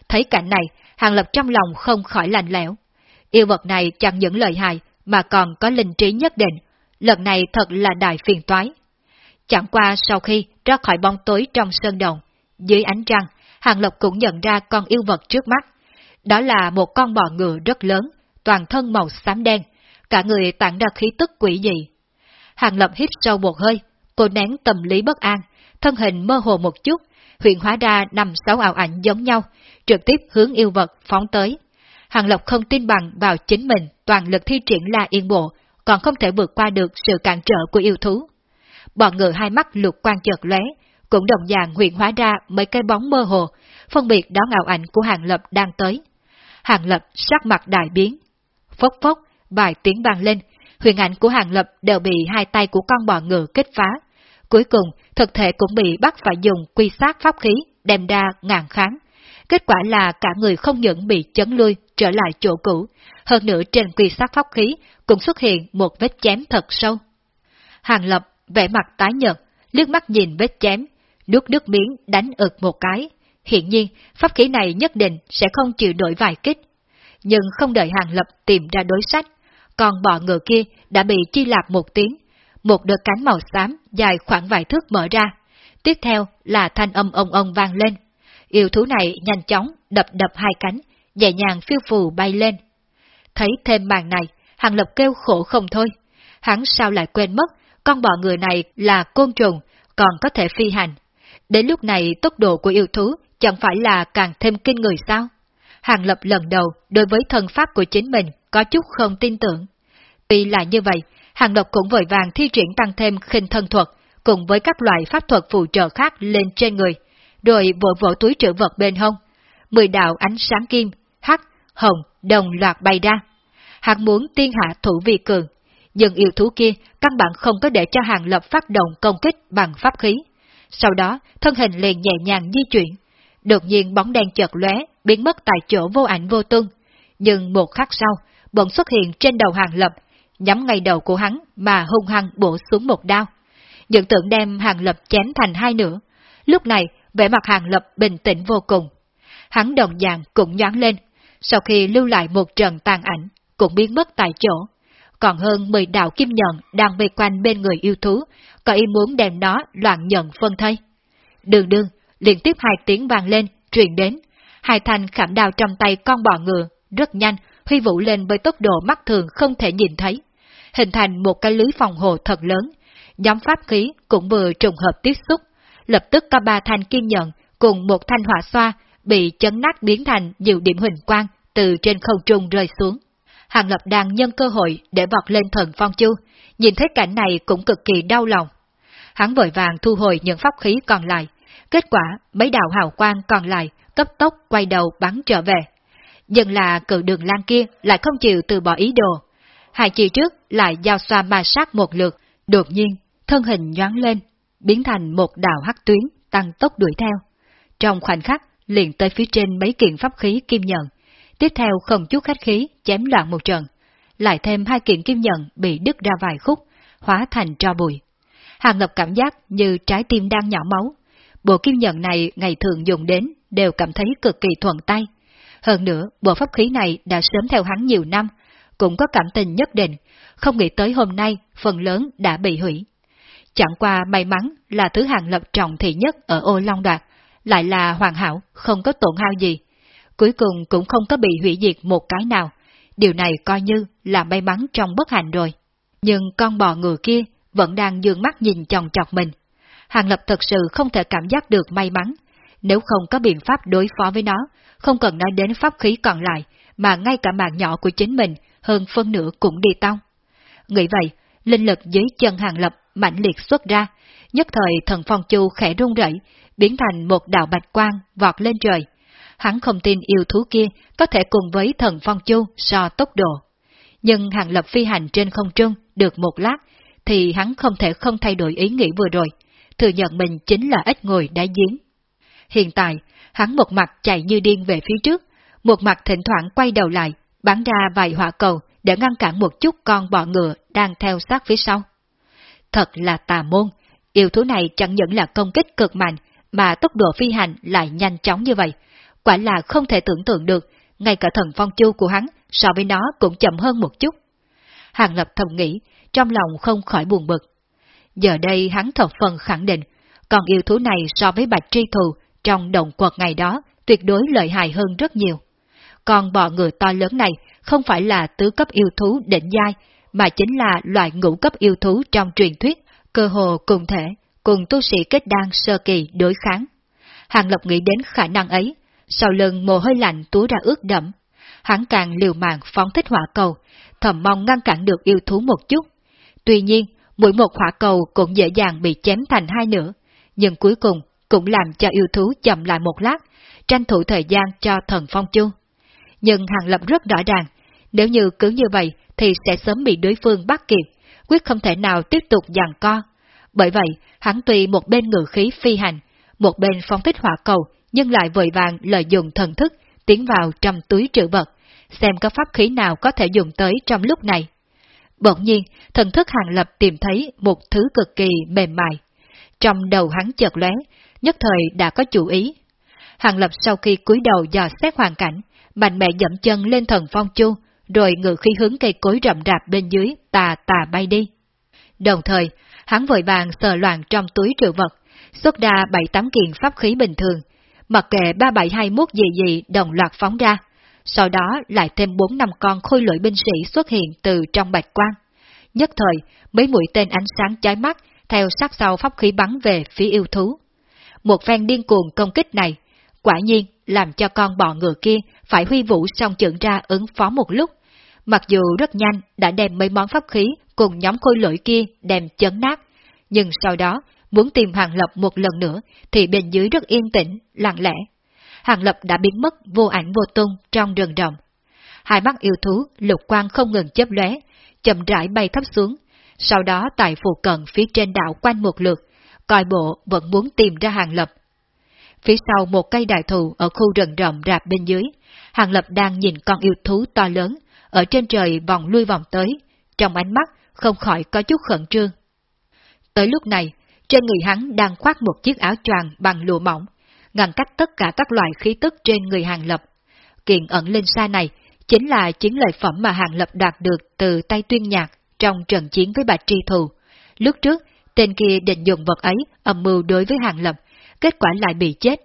S1: Thấy cảnh này, Hàng Lập trong lòng không khỏi lạnh lẽo. Yêu vật này chẳng những lợi hại, mà còn có linh trí nhất định, lần này thật là đại phiền toái. Chẳng qua sau khi ra khỏi bóng tối trong sơn đồng, dưới ánh trăng, Hàng Lộc cũng nhận ra con yêu vật trước mắt. Đó là một con bò ngựa rất lớn, toàn thân màu xám đen, cả người tản ra khí tức quỷ dị. Hàng Lập hít sâu một hơi, cô nén tâm lý bất an, thân hình mơ hồ một chút, huyện hóa ra năm sáu ảo ảnh giống nhau, trực tiếp hướng yêu vật phóng tới. Hàng lộc không tin bằng vào chính mình toàn lực thi triển la yên bộ, còn không thể vượt qua được sự cản trở của yêu thú. Bọn ngựa hai mắt lục quan chợt lóe, cũng đồng dạng huyện hóa ra mấy cái bóng mơ hồ, phân biệt đó ngạo ảnh của Hàng Lập đang tới. Hàng Lập sắc mặt đại biến. Phốc phốc, vài tiếng vang lên, huyền ảnh của Hàng Lập đều bị hai tay của con bò ngựa kết phá. Cuối cùng, thực thể cũng bị bắt phải dùng quy sát pháp khí, đem ra ngàn kháng. Kết quả là cả người không những bị chấn lui trở lại chỗ cũ, hơn nữa trên quy sát pháp khí cũng xuất hiện một vết chém thật sâu. Hàng Lập vẻ mặt tái nhợt, liếc mắt nhìn vết chém, nuốt nước miếng đánh ực một cái. Hiện nhiên, pháp khí này nhất định sẽ không chịu đổi vài kích. Nhưng không đợi Hàng Lập tìm ra đối sách, còn bọ ngựa kia đã bị chi lạp một tiếng, một đợt cánh màu xám dài khoảng vài thước mở ra. Tiếp theo là thanh âm ông ông vang lên. Yêu thú này nhanh chóng đập đập hai cánh, nhẹ nhàng phiêu phù bay lên. Thấy thêm màn này, Hàng Lập kêu khổ không thôi. Hắn sao lại quên mất, con bọ người này là côn trùng, còn có thể phi hành. Đến lúc này tốc độ của yêu thú chẳng phải là càng thêm kinh người sao? Hàng Lập lần đầu đối với thần pháp của chính mình có chút không tin tưởng. Tuy là như vậy, Hàng Lập cũng vội vàng thi triển tăng thêm khinh thân thuật, cùng với các loại pháp thuật phụ trợ khác lên trên người, rồi vội vỗ túi trữ vật bên hông. Mười đạo ánh sáng kim, hắc, hồng, đồng loạt bay ra. Hắn muốn tiên hạ thủ vi cường, nhưng yêu thú kia căn bản không có để cho Hàng Lập phát động công kích bằng pháp khí. Sau đó, thân hình liền nhẹ nhàng di chuyển. Đột nhiên bóng đen chợt lóe, biến mất tại chỗ vô ảnh vô tung. Nhưng một khắc sau, bỗng xuất hiện trên đầu hàng lập, nhắm ngay đầu của hắn mà hung hăng bổ xuống một đao. Những tượng đem hàng lập chém thành hai nửa. Lúc này, vẻ mặt hàng lập bình tĩnh vô cùng. Hắn đồng dạng cũng nhoáng lên, sau khi lưu lại một trận tàn ảnh, cũng biến mất tại chỗ. Còn hơn 10 đạo kim nhận đang vây quanh bên người yêu thú, có ý muốn đem nó loạn nhận phân thây. Đường đương, liên tiếp hai tiếng vang lên, truyền đến. Hai thanh khảm đao trong tay con bò ngựa, rất nhanh, huy vũ lên với tốc độ mắt thường không thể nhìn thấy. Hình thành một cái lưới phòng hộ thật lớn. Nhóm pháp khí cũng vừa trùng hợp tiếp xúc. Lập tức có ba thanh kim nhận cùng một thanh hỏa xoa bị chấn nát biến thành nhiều điểm huỳnh quang từ trên không trung rơi xuống. Hàng Lập đang nhân cơ hội để vọt lên thần phong chu, nhìn thấy cảnh này cũng cực kỳ đau lòng. Hắn vội vàng thu hồi những pháp khí còn lại, kết quả mấy đạo hào quang còn lại cấp tốc quay đầu bắn trở về. Nhưng là cự đường lan kia lại không chịu từ bỏ ý đồ. Hai chi trước lại giao xoa ma sát một lượt, đột nhiên, thân hình nhoáng lên, biến thành một đạo hắc tuyến, tăng tốc đuổi theo. Trong khoảnh khắc, liền tới phía trên mấy kiện pháp khí kim nhận. Tiếp theo không chút khách khí, chém loạn một trận. Lại thêm hai kiện kim nhận bị đứt ra vài khúc, hóa thành tro bụi. Hàng Lập cảm giác như trái tim đang nhỏ máu. Bộ kim nhận này ngày thường dùng đến đều cảm thấy cực kỳ thuận tay. Hơn nữa, bộ pháp khí này đã sớm theo hắn nhiều năm, cũng có cảm tình nhất định, không nghĩ tới hôm nay phần lớn đã bị hủy. Chẳng qua may mắn là thứ hàng lập trọng thị nhất ở ô Long Đoạt, lại là hoàn hảo, không có tổn hao gì. Cuối cùng cũng không có bị hủy diệt một cái nào, điều này coi như là may mắn trong bất hạnh rồi. Nhưng con bò ngựa kia vẫn đang dương mắt nhìn chòng chọc mình. Hàng Lập thật sự không thể cảm giác được may mắn, nếu không có biện pháp đối phó với nó, không cần nói đến pháp khí còn lại, mà ngay cả mạng nhỏ của chính mình hơn phân nửa cũng đi tông. Nghĩ vậy, linh lực dưới chân Hàng Lập mạnh liệt xuất ra, nhất thời thần phong chu khẽ rung rẩy, biến thành một đạo bạch quang vọt lên trời. Hắn không tin yêu thú kia có thể cùng với thần phong chu so tốc độ. Nhưng Hàng Lập phi hành trên không trung được một lát, thì hắn không thể không thay đổi ý nghĩ vừa rồi, thừa nhận mình chính là ít ngồi đáy giếng. Hiện tại, hắn một mặt chạy như điên về phía trước, một mặt thỉnh thoảng quay đầu lại, bắn ra vài hỏa cầu để ngăn cản một chút con bọ ngựa đang theo sát phía sau. Thật là tà môn, yêu thú này chẳng những là công kích cực mạnh, mà tốc độ phi hành lại nhanh chóng như vậy. Quả là không thể tưởng tượng được, ngay cả thần phong chu của hắn so với nó cũng chậm hơn một chút. Hàng Lập thầm nghĩ, trong lòng không khỏi buồn bực. Giờ đây hắn thật phần khẳng định, còn yêu thú này so với bạch tri thù trong động quật ngày đó tuyệt đối lợi hại hơn rất nhiều. Còn bọ người to lớn này không phải là tứ cấp yêu thú đỉnh giai, mà chính là loại ngũ cấp yêu thú trong truyền thuyết, cơ hồ cùng thể, cùng tu sĩ kết đan sơ kỳ đối kháng. Hàng Lập nghĩ đến khả năng ấy, sau lưng mồ hôi lạnh túa ra ướt đẫm. Hắn càng liều mạng phóng thích hỏa cầu, thầm mong ngăn cản được yêu thú một chút. Tuy nhiên, mỗi một hỏa cầu cũng dễ dàng bị chém thành hai nửa, nhưng cuối cùng cũng làm cho yêu thú chậm lại một lát, tranh thủ thời gian cho thần phong chu. Nhưng Hàng Lập rất rõ ràng, nếu như cứ như vậy thì sẽ sớm bị đối phương bắt kịp, quyết không thể nào tiếp tục giằng co. Bởi vậy, hắn tùy một bên ngự khí phi hành, một bên phóng thích hỏa cầu, nhưng lại vội vàng lợi dụng thần thức, tiến vào trong túi trữ vật, xem có pháp khí nào có thể dùng tới trong lúc này. Bỗng nhiên, thần thức hàng lập tìm thấy một thứ cực kỳ mềm mại. Trong đầu hắn chợt lóe, nhất thời đã có chủ ý. Hàng lập sau khi cúi đầu dò xét hoàn cảnh, mạnh mẽ dậm chân lên thần phong chu, rồi ngự khí hướng cây cối rậm rạp bên dưới, tà tà bay đi. Đồng thời, hắn vội vàng sờ loạn trong túi trữ vật, xuất ra bảy tám kiện pháp khí bình thường, mặc kệ ba bảy hai mốt gì gì đồng loạt phóng ra, sau đó lại thêm bốn năm con khôi lỗi binh sĩ xuất hiện từ trong bạch quang. Nhất thời, mấy mũi tên ánh sáng chói mắt theo sát sau pháp khí bắn về phía yêu thú. Một phen điên cuồng công kích này, quả nhiên làm cho con bò ngựa kia phải huy vũ song trưởng ra ứng phó một lúc. Mặc dù rất nhanh đã đem mấy món pháp khí cùng nhóm khôi lỗi kia đem chấn nát, nhưng sau đó muốn tìm Hàng Lập một lần nữa thì bên dưới rất yên tĩnh, lặng lẽ. Hàng Lập đã biến mất vô ảnh vô tung trong rừng rộng. Hai mắt yêu thú lục quang không ngừng chớp lóe, chậm rãi bay thấp xuống, sau đó tại phụ cận phía trên đảo quanh một lượt, coi bộ vẫn muốn tìm ra hàng lập. Phía sau một cây đại thụ ở khu rừng rộng rạp bên dưới, hàng lập đang nhìn con yêu thú to lớn, ở trên trời vòng lui vòng tới, trong ánh mắt không khỏi có chút khẩn trương. Tới lúc này, trên người hắn đang khoác một chiếc áo choàng bằng lụa mỏng, ngăn cách tất cả các loại khí tức trên người hàng lập. Kiện ẩn lên xa này chính là chiến lợi phẩm mà hàng lập đạt được từ tay tuyên nhạc trong trận chiến với bạch tri thù. Lúc trước, tên kia định dùng vật ấy âm mưu đối với hàng lập, kết quả lại bị chết.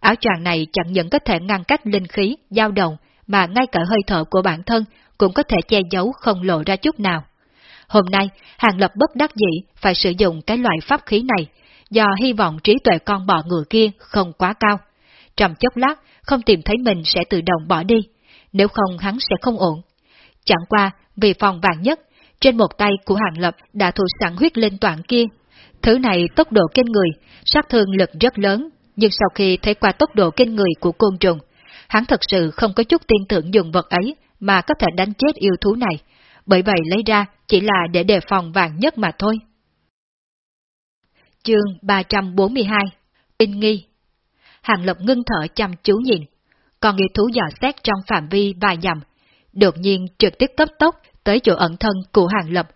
S1: Áo choàng này chẳng những có thể ngăn cách linh khí, dao động, mà ngay cả hơi thở của bản thân cũng có thể che giấu không lộ ra chút nào. Hôm nay, Hàng Lập bất đắc dĩ phải sử dụng cái loại pháp khí này, do hy vọng trí tuệ con bò ngựa kia không quá cao. Trong chốc lát, không tìm thấy mình sẽ tự động bỏ đi, nếu không hắn sẽ không ổn. Chẳng qua, vì phòng vàng nhất, trên một tay của Hàng Lập đã thu sẵn huyết linh toàn kia. Thứ này tốc độ kinh người, sát thương lực rất lớn, nhưng sau khi thấy qua tốc độ kinh người của côn trùng, hắn thật sự không có chút tin tưởng dùng vật ấy mà có thể đánh chết yêu thú này, bởi vậy lấy ra chỉ là để đề phòng vàng nhất mà thôi. Chương 342 Tinh nghi Hàng Lập ngưng thở chăm chú nhìn, còn yêu thú dò xét trong phạm vi vài dặm, đột nhiên trực tiếp cấp tốc tới chỗ ẩn thân của Hàng Lập.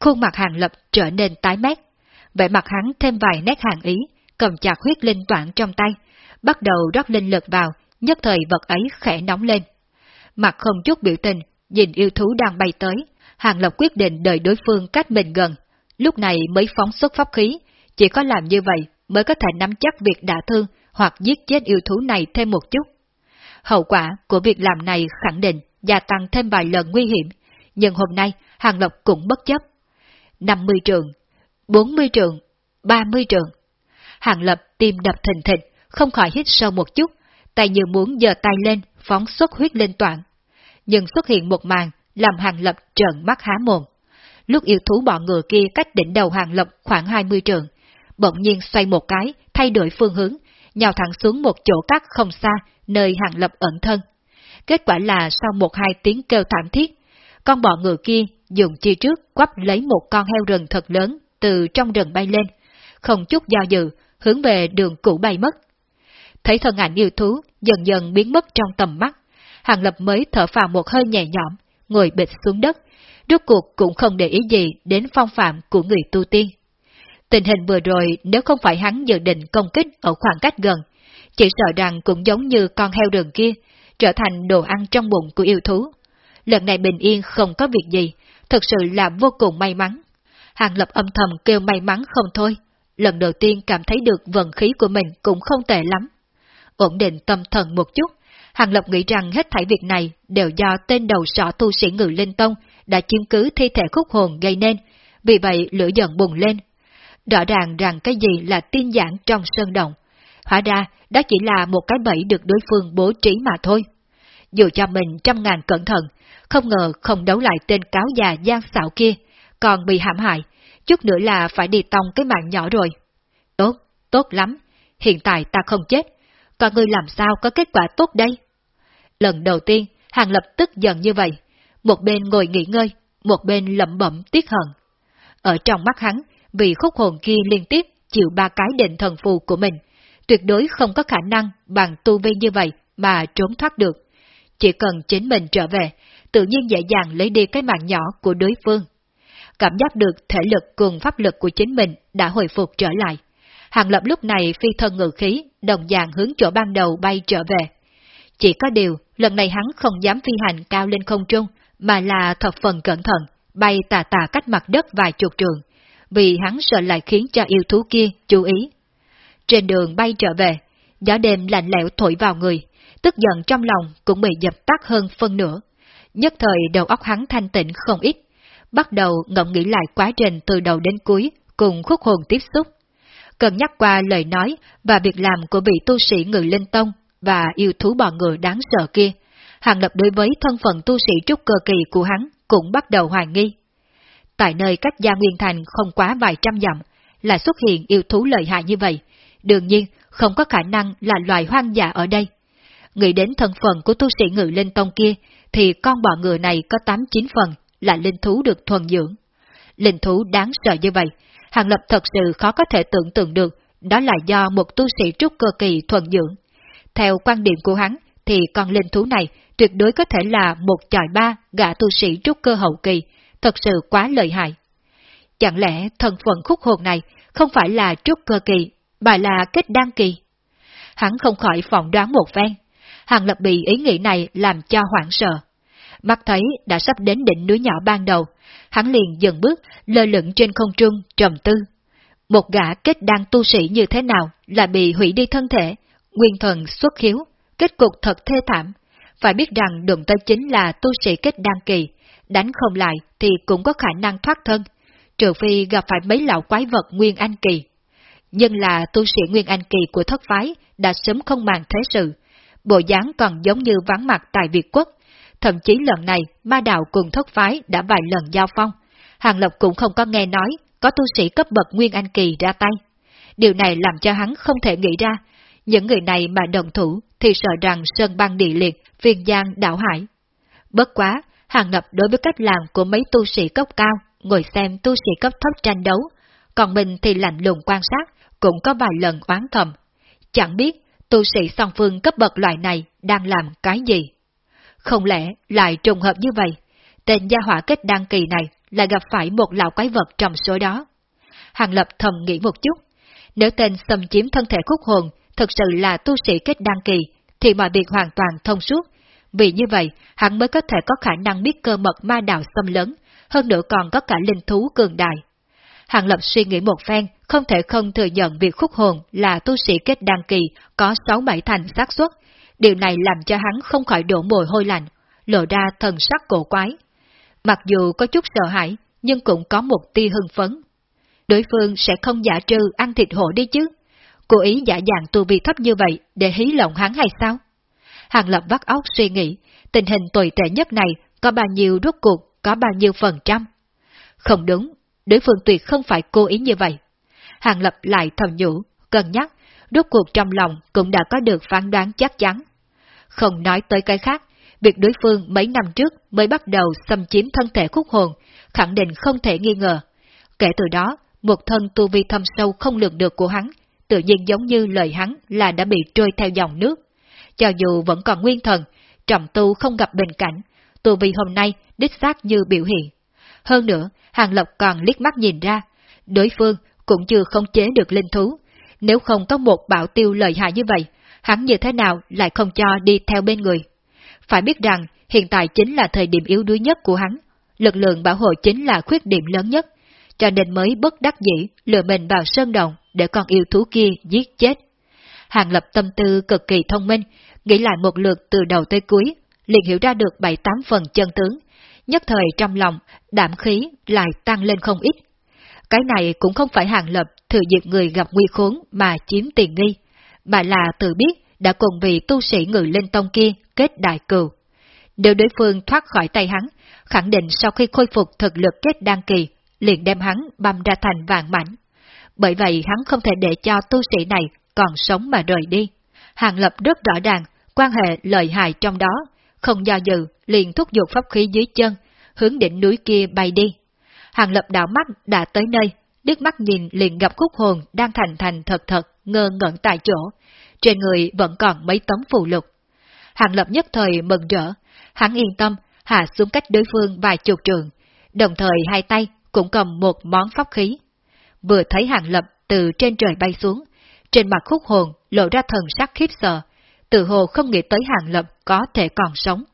S1: Khuôn mặt Hàng Lập trở nên tái mét, vẻ mặt hắn thêm vài nét hàng ý, cầm chặt huyết linh toản trong tay, bắt đầu rót linh lực vào, nhất thời vật ấy khẽ nóng lên. Mặt không chút biểu tình, nhìn yêu thú đang bay tới, Hàng Lập quyết định đợi đối phương cách mình gần, lúc này mới phóng xuất pháp khí, chỉ có làm như vậy mới có thể nắm chắc việc đả thương hoặc giết chết yêu thú này thêm một chút. Hậu quả của việc làm này khẳng định gia tăng thêm vài lần nguy hiểm, nhưng hôm nay Hàng Lập cũng bất chấp. 50 trường, 40 trường, 30 trường. Hàng Lập tim đập thình thịch, không khỏi hít sâu một chút, tay như muốn giơ tay lên, phóng xuất huyết lên toàn. Nhưng xuất hiện một màn làm Hàng Lập trợn mắt há mồm. Lúc yêu thú bọn ngựa kia cách đỉnh đầu Hàng Lập khoảng 20 trường, bỗng nhiên xoay một cái, thay đổi phương hướng, nhào thẳng xuống một chỗ cắt không xa, nơi Hàng Lập ẩn thân. Kết quả là sau một hai tiếng kêu thảm thiết, con bọ ngựa kia dùng chi trước quắp lấy một con heo rừng thật lớn từ trong rừng bay lên, không chút do dự, hướng về đường cũ bay mất. Thấy thân ảnh yêu thú dần dần biến mất trong tầm mắt, Hàng Lập mới thở phào một hơi nhẹ nhõm, ngồi bịch xuống đất, rốt cuộc cũng không để ý gì đến phong phạm của người tu tiên. Tình hình vừa rồi nếu không phải hắn dự định công kích ở khoảng cách gần, chỉ sợ rằng cũng giống như con heo rừng kia, trở thành đồ ăn trong bụng của yêu thú. Lần này bình yên không có việc gì, thật sự là vô cùng may mắn. Hàng Lập âm thầm kêu may mắn không thôi, lần đầu tiên cảm thấy được vận khí của mình cũng không tệ lắm. Ổn định tâm thần một chút, Hàng Lập nghĩ rằng hết thảy việc này đều do tên đầu sọ tu sĩ ngự linh tông đã chiếm cứ thi thể khúc hồn gây nên, vì vậy lửa giận bùng lên. Rõ ràng rằng cái gì là tin giảng trong sơn động. Hóa ra, đó chỉ là một cái bẫy được đối phương bố trí mà thôi. Dù cho mình trăm ngàn cẩn thận, không ngờ không đấu lại tên cáo già gian xạo kia, còn bị hãm hại, chút nữa là phải đi tông cái mạng nhỏ rồi. Tốt, tốt lắm, hiện tại ta không chết, còn ngươi làm sao có kết quả tốt đây? Lần đầu tiên, Hàng Lập tức giận như vậy, một bên ngồi nghỉ ngơi, một bên lẩm bẩm tiếc hận. Ở trong mắt hắn, vì khúc hồn kia liên tiếp chịu ba cái định thần phù của mình, tuyệt đối không có khả năng bằng tu vi như vậy mà trốn thoát được. Chỉ cần chính mình trở về, tự nhiên dễ dàng lấy đi cái mạng nhỏ của đối phương. Cảm giác được thể lực cùng pháp lực của chính mình đã hồi phục trở lại. Hàng lập lúc này phi thân ngự khí, đồng dạng hướng chỗ ban đầu bay trở về. Chỉ có điều, lần này hắn không dám phi hành cao lên không trung, mà là thập phần cẩn thận, bay tà tà cách mặt đất vài chục trường, vì hắn sợ lại khiến cho yêu thú kia chú ý. Trên đường bay trở về, gió đêm lạnh lẽo thổi vào người, tức giận trong lòng cũng bị dập tắt hơn phân nửa. Nhất thời đầu óc hắn thanh tịnh không ít, bắt đầu ngẫm nghĩ lại quá trình từ đầu đến cuối cùng khúc hồn tiếp xúc. Cần nhắc qua lời nói và việc làm của vị tu sĩ người linh tông và yêu thú bò ngựa đáng sợ kia, Hàng Lập đối với thân phận tu sĩ trúc cơ kỳ của hắn cũng bắt đầu hoài nghi. Tại nơi cách Gia Nguyên Thành không quá vài trăm dặm, lại xuất hiện yêu thú lợi hại như vậy, đương nhiên không có khả năng là loài hoang dã ở đây. Nghĩ đến thân phận của tu sĩ ngự linh tông kia, thì con bò ngựa này có 8-9 phần là linh thú được thuần dưỡng. Linh thú đáng sợ như vậy, Hàng Lập thật sự khó có thể tưởng tượng được, đó là do một tu sĩ trúc cơ kỳ thuần dưỡng. Theo quan điểm của hắn, thì con linh thú này tuyệt đối có thể là một chòi ba gã tu sĩ trúc cơ hậu kỳ, thật sự quá lợi hại. Chẳng lẽ thân phận khúc hồn này không phải là trúc cơ kỳ, mà là kết đăng kỳ? Hắn không khỏi phỏng đoán một phen. Hàng lập bị ý nghĩ này làm cho hoảng sợ. Mắt thấy đã sắp đến đỉnh núi nhỏ ban đầu, hắn liền dần bước, lơ lửng trên không trung, trầm tư. Một gã kết đăng tu sĩ như thế nào là bị hủy đi thân thể, nguyên thần xuất khiếu, kết cục thật thê thảm. Phải biết rằng đụng tới chính là tu sĩ kết đăng kỳ, đánh không lại thì cũng có khả năng thoát thân, trừ phi gặp phải mấy lão quái vật Nguyên Anh Kỳ. Nhưng là tu sĩ Nguyên Anh Kỳ của thất phái đã sớm không màng thế sự, bộ dáng còn giống như vắng mặt tại Việt Quốc. Thậm chí lần này, ma đạo cùng thất phái đã vài lần giao phong. Hàng Lộc cũng không có nghe nói có tu sĩ cấp bậc Nguyên Anh Kỳ ra tay. Điều này làm cho hắn không thể nghĩ ra, những người này mà đồng thủ thì sợ rằng sơn băng địa liệt, phiền giang đảo hải. Bất quá, Hàng Lập đối với cách làm của mấy tu sĩ cấp cao, ngồi xem tu sĩ cấp thấp tranh đấu, còn mình thì lạnh lùng quan sát, cũng có vài lần oán thầm. Chẳng biết tu sĩ song phương cấp bậc loại này đang làm cái gì? Không lẽ lại trùng hợp như vậy? Tên gia hỏa kết đăng kỳ này lại gặp phải một lão quái vật trong số đó. Hàng Lập thầm nghĩ một chút. Nếu tên xâm chiếm thân thể khúc hồn thực sự là tu sĩ kết đăng kỳ, thì mọi việc hoàn toàn thông suốt. Vì như vậy, hắn mới có thể có khả năng biết cơ mật ma đạo xâm lớn, hơn nữa còn có cả linh thú cường đại. Hàng Lập suy nghĩ một phen, không thể không thừa nhận việc khúc hồn là tu sĩ kết đăng kỳ có 6-7 thành xác suất. Điều này làm cho hắn không khỏi đổ mồ hôi lạnh, lộ ra thần sắc cổ quái. Mặc dù có chút sợ hãi, nhưng cũng có một tia hưng phấn. Đối phương sẽ không giả trừ ăn thịt hổ đi chứ. Cố ý giả dạng tu vi thấp như vậy để hí lộng hắn hay sao? Hàng Lập vắt óc suy nghĩ, tình hình tồi tệ nhất này có bao nhiêu rốt cuộc, có bao nhiêu phần trăm? Không đúng, đối phương tuyệt không phải cố ý như vậy. Hàng Lập lại thầm nhủ, cân nhắc, rốt cuộc trong lòng cũng đã có được phán đoán chắc chắn. Không nói tới cái khác, việc đối phương mấy năm trước mới bắt đầu xâm chiếm thân thể khúc hồn, khẳng định không thể nghi ngờ. Kể từ đó, một thân tu vi thâm sâu không lường được của hắn, tự nhiên giống như lời hắn là đã bị trôi theo dòng nước. Cho dù vẫn còn nguyên thần, trọng tu không gặp bình cảnh, tu vi hôm nay đích xác như biểu hiện. Hơn nữa, Hàng Lập còn liếc mắt nhìn ra, đối phương cũng chưa không chế được linh thú. Nếu không có một bảo tiêu lợi hại như vậy, hắn như thế nào lại không cho đi theo bên người. Phải biết rằng, hiện tại chính là thời điểm yếu đuối nhất của hắn, lực lượng bảo hộ chính là khuyết điểm lớn nhất, cho nên mới bất đắc dĩ lừa mình vào sơn động để con yêu thú kia giết chết. Hàng lập tâm tư cực kỳ thông minh, nghĩ lại một lượt từ đầu tới cuối, liền hiểu ra được bảy tám phần chân tướng, nhất thời trong lòng, đảm khí lại tăng lên không ít. Cái này cũng không phải hàng lập thừa dịp người gặp nguy khốn mà chiếm tiền nghi, mà là tự biết đã cùng vị tu sĩ người lên tông kia kết đại cừu. Nếu đối phương thoát khỏi tay hắn, khẳng định sau khi khôi phục thực lực kết đăng kỳ, liền đem hắn băm ra thành vạn mảnh. Bởi vậy hắn không thể để cho tu sĩ này còn sống mà rời đi. Hàng Lập rất rõ ràng quan hệ lợi hại trong đó, không do dự, liền thúc giục pháp khí dưới chân, hướng đỉnh núi kia bay đi. Hàng Lập đảo mắt đã tới nơi, đứt mắt nhìn liền gặp khúc hồn đang thành thành thật thật, ngơ ngẩn tại chỗ, trên người vẫn còn mấy tấm phù lục. Hàng Lập nhất thời mừng rỡ, hắn yên tâm, hạ xuống cách đối phương vài chục trường, đồng thời hai tay cũng cầm một món pháp khí. Vừa thấy Hàng Lập từ trên trời bay xuống, trên mặt khúc hồn lộ ra thần sắc khiếp sợ, tự hồ không nghĩ tới Hàng Lập có thể còn sống.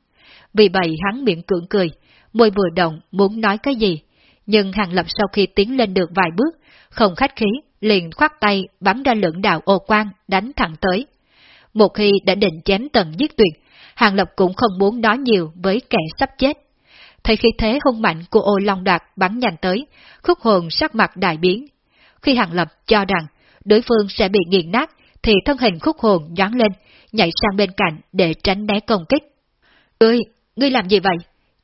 S1: Vì vậy hắn miệng cưỡng cười, môi vừa động muốn nói cái gì, nhưng Hàng Lập sau khi tiến lên được vài bước, không khách khí, liền khoát tay bắn ra lưỡng đạo ô quang đánh thẳng tới. Một khi đã định chém tận giết tuyệt, Hàng Lập cũng không muốn nói nhiều với kẻ sắp chết. Thấy khi thế hung mạnh của ô long đạt bắn nhanh tới, khúc hồn sắc mặt đại biến. Khi Hàng Lập cho rằng đối phương sẽ bị nghiền nát, thì thân hình khúc hồn nhón lên, nhảy sang bên cạnh để tránh né công kích. Ơi, ngươi làm gì vậy?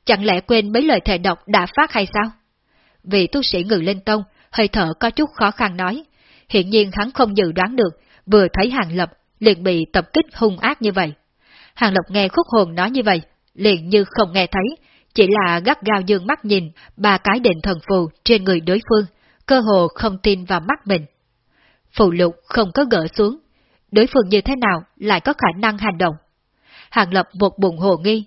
S1: Chẳng lẽ quên mấy lời thề độc đã phát hay sao? Vị tu sĩ ngự lên tông, hơi thở có chút khó khăn nói. Hiện nhiên hắn không dự đoán được, vừa thấy Hàng Lập, liền bị tập kích hung ác như vậy. Hàng Lập nghe khúc hồn nói như vậy, liền như không nghe thấy, chỉ là gắt gao dương mắt nhìn ba cái định thần phù trên người đối phương, cơ hồ không tin vào mắt mình. Phụ lục không có gỡ xuống, đối phương như thế nào lại có khả năng hành động. Hàng Lập một bụng hồ nghi,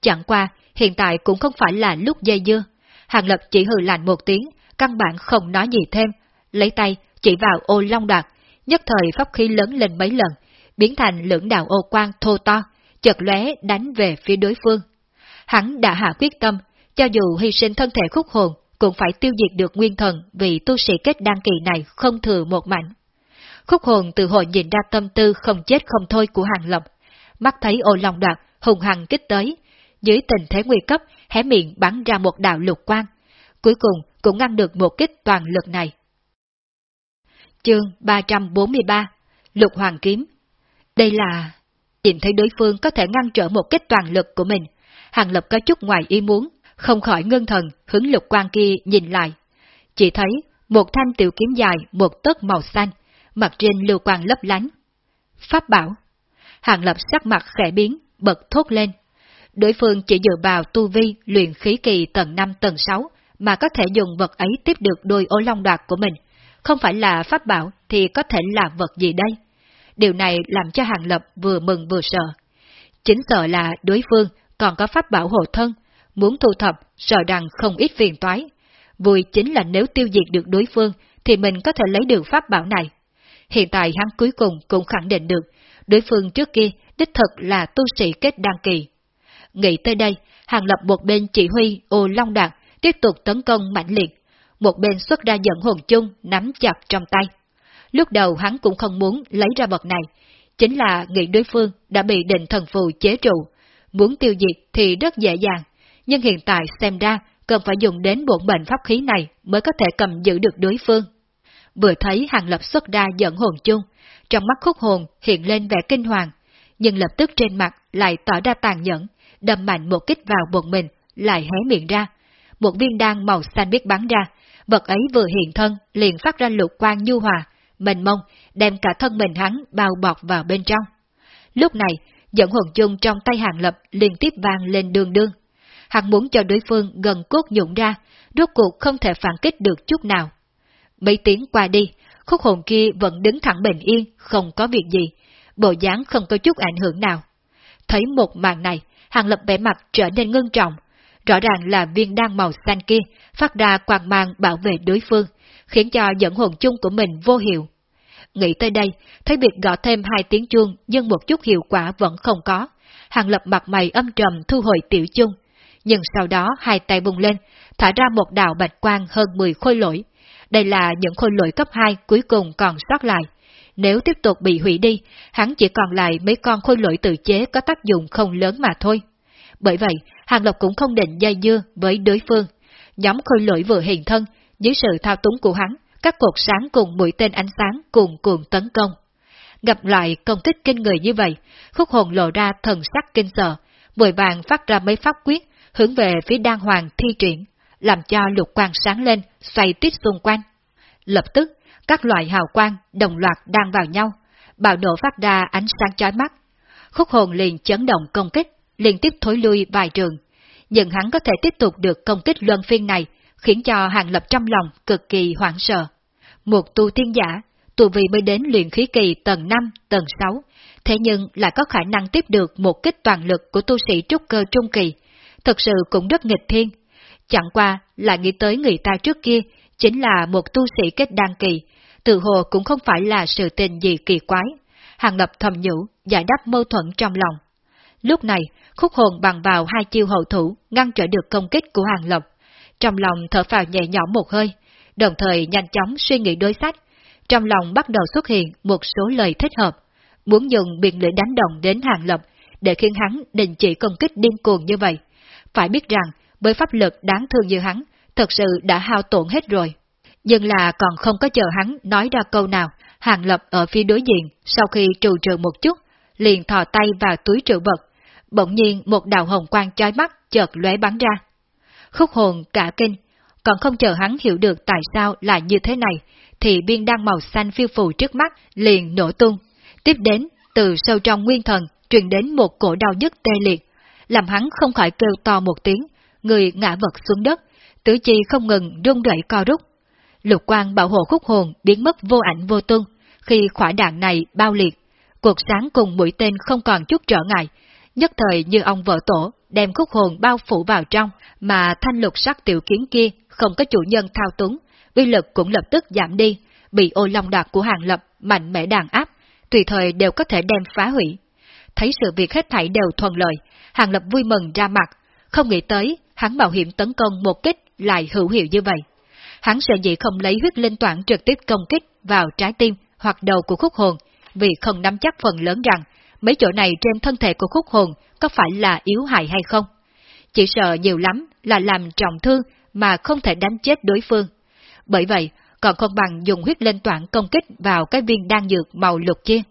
S1: chẳng qua hiện tại cũng không phải là lúc dây dưa. Hàng Lập chỉ hừ lạnh một tiếng, căn bản không nói gì thêm, lấy tay chỉ vào ô long đoạt, nhất thời pháp khí lớn lên mấy lần, biến thành lưỡng đạo ô quang thô to, chợt lóe đánh về phía đối phương. Hắn đã hạ quyết tâm, cho dù hy sinh thân thể khúc hồn, cũng phải tiêu diệt được nguyên thần vì tu sĩ kết đăng kỳ này không thừa một mảnh. Khúc hồn từ hội nhìn ra tâm tư không chết không thôi của hàng lập, mắt thấy ô long đoạt hùng hằng kích tới, dưới tình thế nguy cấp hé miệng bắn ra một đạo lục quang, cuối cùng cũng ngăn được một kích toàn lực này. Chương 343 Lục Hoàng Kiếm Đây là... Nhìn thấy đối phương có thể ngăn trở một kích toàn lực của mình, Hàng Lập có chút ngoài ý muốn, không khỏi ngưng thần hướng lục quang kia nhìn lại. Chỉ thấy một thanh tiểu kiếm dài một tấc màu xanh, mặt trên lưu quang lấp lánh. Pháp bảo. Hàng Lập sắc mặt khẽ biến, bật thốt lên. Đối phương chỉ dựa vào tu vi luyện khí kỳ tầng 5 tầng 6 mà có thể dùng vật ấy tiếp được đôi ô long đoạt của mình. Không phải là pháp bảo thì có thể là vật gì đây? Điều này làm cho Hàng Lập vừa mừng vừa sợ. Chính sợ là đối phương còn có pháp bảo hộ thân, muốn thu thập sợ rằng không ít phiền toái. Vui chính là nếu tiêu diệt được đối phương thì mình có thể lấy được pháp bảo này. Hiện tại hắn cuối cùng cũng khẳng định được, đối phương trước kia đích thực là tu sĩ kết đăng kỳ. Nghĩ tới đây, Hàng Lập một bên chỉ huy ô long đạt tiếp tục tấn công mạnh liệt, một bên xuất ra dẫn hồn chung nắm chặt trong tay. Lúc đầu hắn cũng không muốn lấy ra vật này, chính là nghĩ đối phương đã bị định thần phù chế trụ, muốn tiêu diệt thì rất dễ dàng, nhưng hiện tại xem ra cần phải dùng đến bổn bệnh pháp khí này mới có thể cầm giữ được đối phương. Vừa thấy hàng lập xuất ra dẫn hồn chung, trong mắt khúc hồn hiện lên vẻ kinh hoàng, nhưng lập tức trên mặt lại tỏ ra tàn nhẫn, đâm mạnh một kích vào bụng mình, lại hé miệng ra. Một viên đan màu xanh biết bắn ra, vật ấy vừa hiện thân liền phát ra lục quang nhu hòa, Mình mông, đem cả thân mình hắn bao bọc vào bên trong. Lúc này, dẫn hồn chung trong tay hàng lập liên tiếp vang lên đường đương. Hắn muốn cho đối phương gần cốt nhũng ra, rốt cuộc không thể phản kích được chút nào. Mấy tiếng qua đi, khúc hồn kia vẫn đứng thẳng bình yên, không có việc gì, bộ dáng không có chút ảnh hưởng nào. Thấy một màn này, hàng lập vẻ mặt trở nên ngưng trọng, rõ ràng là viên đan màu xanh kia phát ra quang mang bảo vệ đối phương, khiến cho dẫn hồn chung của mình vô hiệu. Nghĩ tới đây, thấy việc gõ thêm hai tiếng chuông nhưng một chút hiệu quả vẫn không có. Hàng lập mặt mày âm trầm thu hồi tiểu chung. Nhưng sau đó hai tay bùng lên, thả ra một đạo bạch quang hơn 10 khôi lỗi. Đây là những khôi lỗi cấp 2 cuối cùng còn sót lại. Nếu tiếp tục bị hủy đi, hắn chỉ còn lại mấy con khôi lỗi tự chế có tác dụng không lớn mà thôi. Bởi vậy, Hàng lộc cũng không định dây dưa với đối phương. Nhóm khôi lỗi vừa hiện thân, dưới sự thao túng của hắn, các cột sáng cùng mũi tên ánh sáng cùng cuồng tấn công. Gặp lại công kích kinh người như vậy, khúc hồn lộ ra thần sắc kinh sợ, vội vàng phát ra mấy pháp quyết, hướng về phía đan hoàng thi triển, làm cho lục quang sáng lên, xoay tít xung quanh. Lập tức, các loại hào quang đồng loạt đang vào nhau, bạo nổ phát ra ánh sáng chói mắt. Khúc hồn liền chấn động công kích, liên tiếp thối lui vài trường, nhưng hắn có thể tiếp tục được công kích luân phiên này, khiến cho hàng lập trong lòng cực kỳ hoảng sợ. Một tu tiên giả, tu vị mới đến luyện khí kỳ tầng 5, tầng 6, thế nhưng lại có khả năng tiếp được một kích toàn lực của tu sĩ trúc cơ trung kỳ, thật sự cũng rất nghịch thiên. Chẳng qua lại nghĩ tới người ta trước kia, chính là một tu sĩ kết đan kỳ, tự hồ cũng không phải là sự tình gì kỳ quái. Hàng lập thầm nhủ, giải đáp mâu thuẫn trong lòng. Lúc này, khúc hồn bằng vào hai chiêu hậu thủ, ngăn trở được công kích của hàng lập. Trong lòng thở phào nhẹ nhõm một hơi, đồng thời nhanh chóng suy nghĩ đối sách. Trong lòng bắt đầu xuất hiện một số lời thích hợp, muốn dùng biện lưỡi đánh đồng đến hàng lập để khiến hắn đình chỉ công kích điên cuồng như vậy. Phải biết rằng, với pháp lực đáng thương như hắn, thật sự đã hao tổn hết rồi. Nhưng là còn không có chờ hắn nói ra câu nào, hàng lập ở phía đối diện, sau khi trù trừ một chút, liền thò tay vào túi trữ vật. Bỗng nhiên một đạo hồng quang chói mắt chợt lóe bắn ra. Khúc hồn cả kinh, còn không chờ hắn hiểu được tại sao lại như thế này, thì biên đăng màu xanh phiêu phù trước mắt liền nổ tung. Tiếp đến, từ sâu trong nguyên thần, truyền đến một cổ đau nhức tê liệt, làm hắn không khỏi kêu to một tiếng, người ngã vật xuống đất, tứ chi không ngừng rung rẩy co rút lục quang bảo hộ khúc hồn biến mất vô ảnh vô tung, khi khỏa đạn này bao liệt, cuộc sáng cùng mũi tên không còn chút trở ngại, nhất thời như ông vợ tổ đem khúc hồn bao phủ vào trong, mà thanh lục sắc tiểu kiến kia không có chủ nhân thao túng, uy lực cũng lập tức giảm đi, bị ô long đoạt của hàng lập mạnh mẽ đàn áp, tùy thời đều có thể đem phá hủy. Thấy sự việc hết thảy đều thuận lợi, hàng lập vui mừng ra mặt, không nghĩ tới hắn bảo hiểm tấn công một kích lại hữu hiệu như vậy. Hắn sẽ dĩ không lấy huyết linh toản trực tiếp công kích vào trái tim hoặc đầu của khúc hồn, vì không nắm chắc phần lớn rằng mấy chỗ này trên thân thể của khúc hồn có phải là yếu hại hay không. Chỉ sợ nhiều lắm là làm trọng thương mà không thể đánh chết đối phương. Bởi vậy, còn không bằng dùng huyết lên toản công kích vào cái viên đan dược màu lục kia.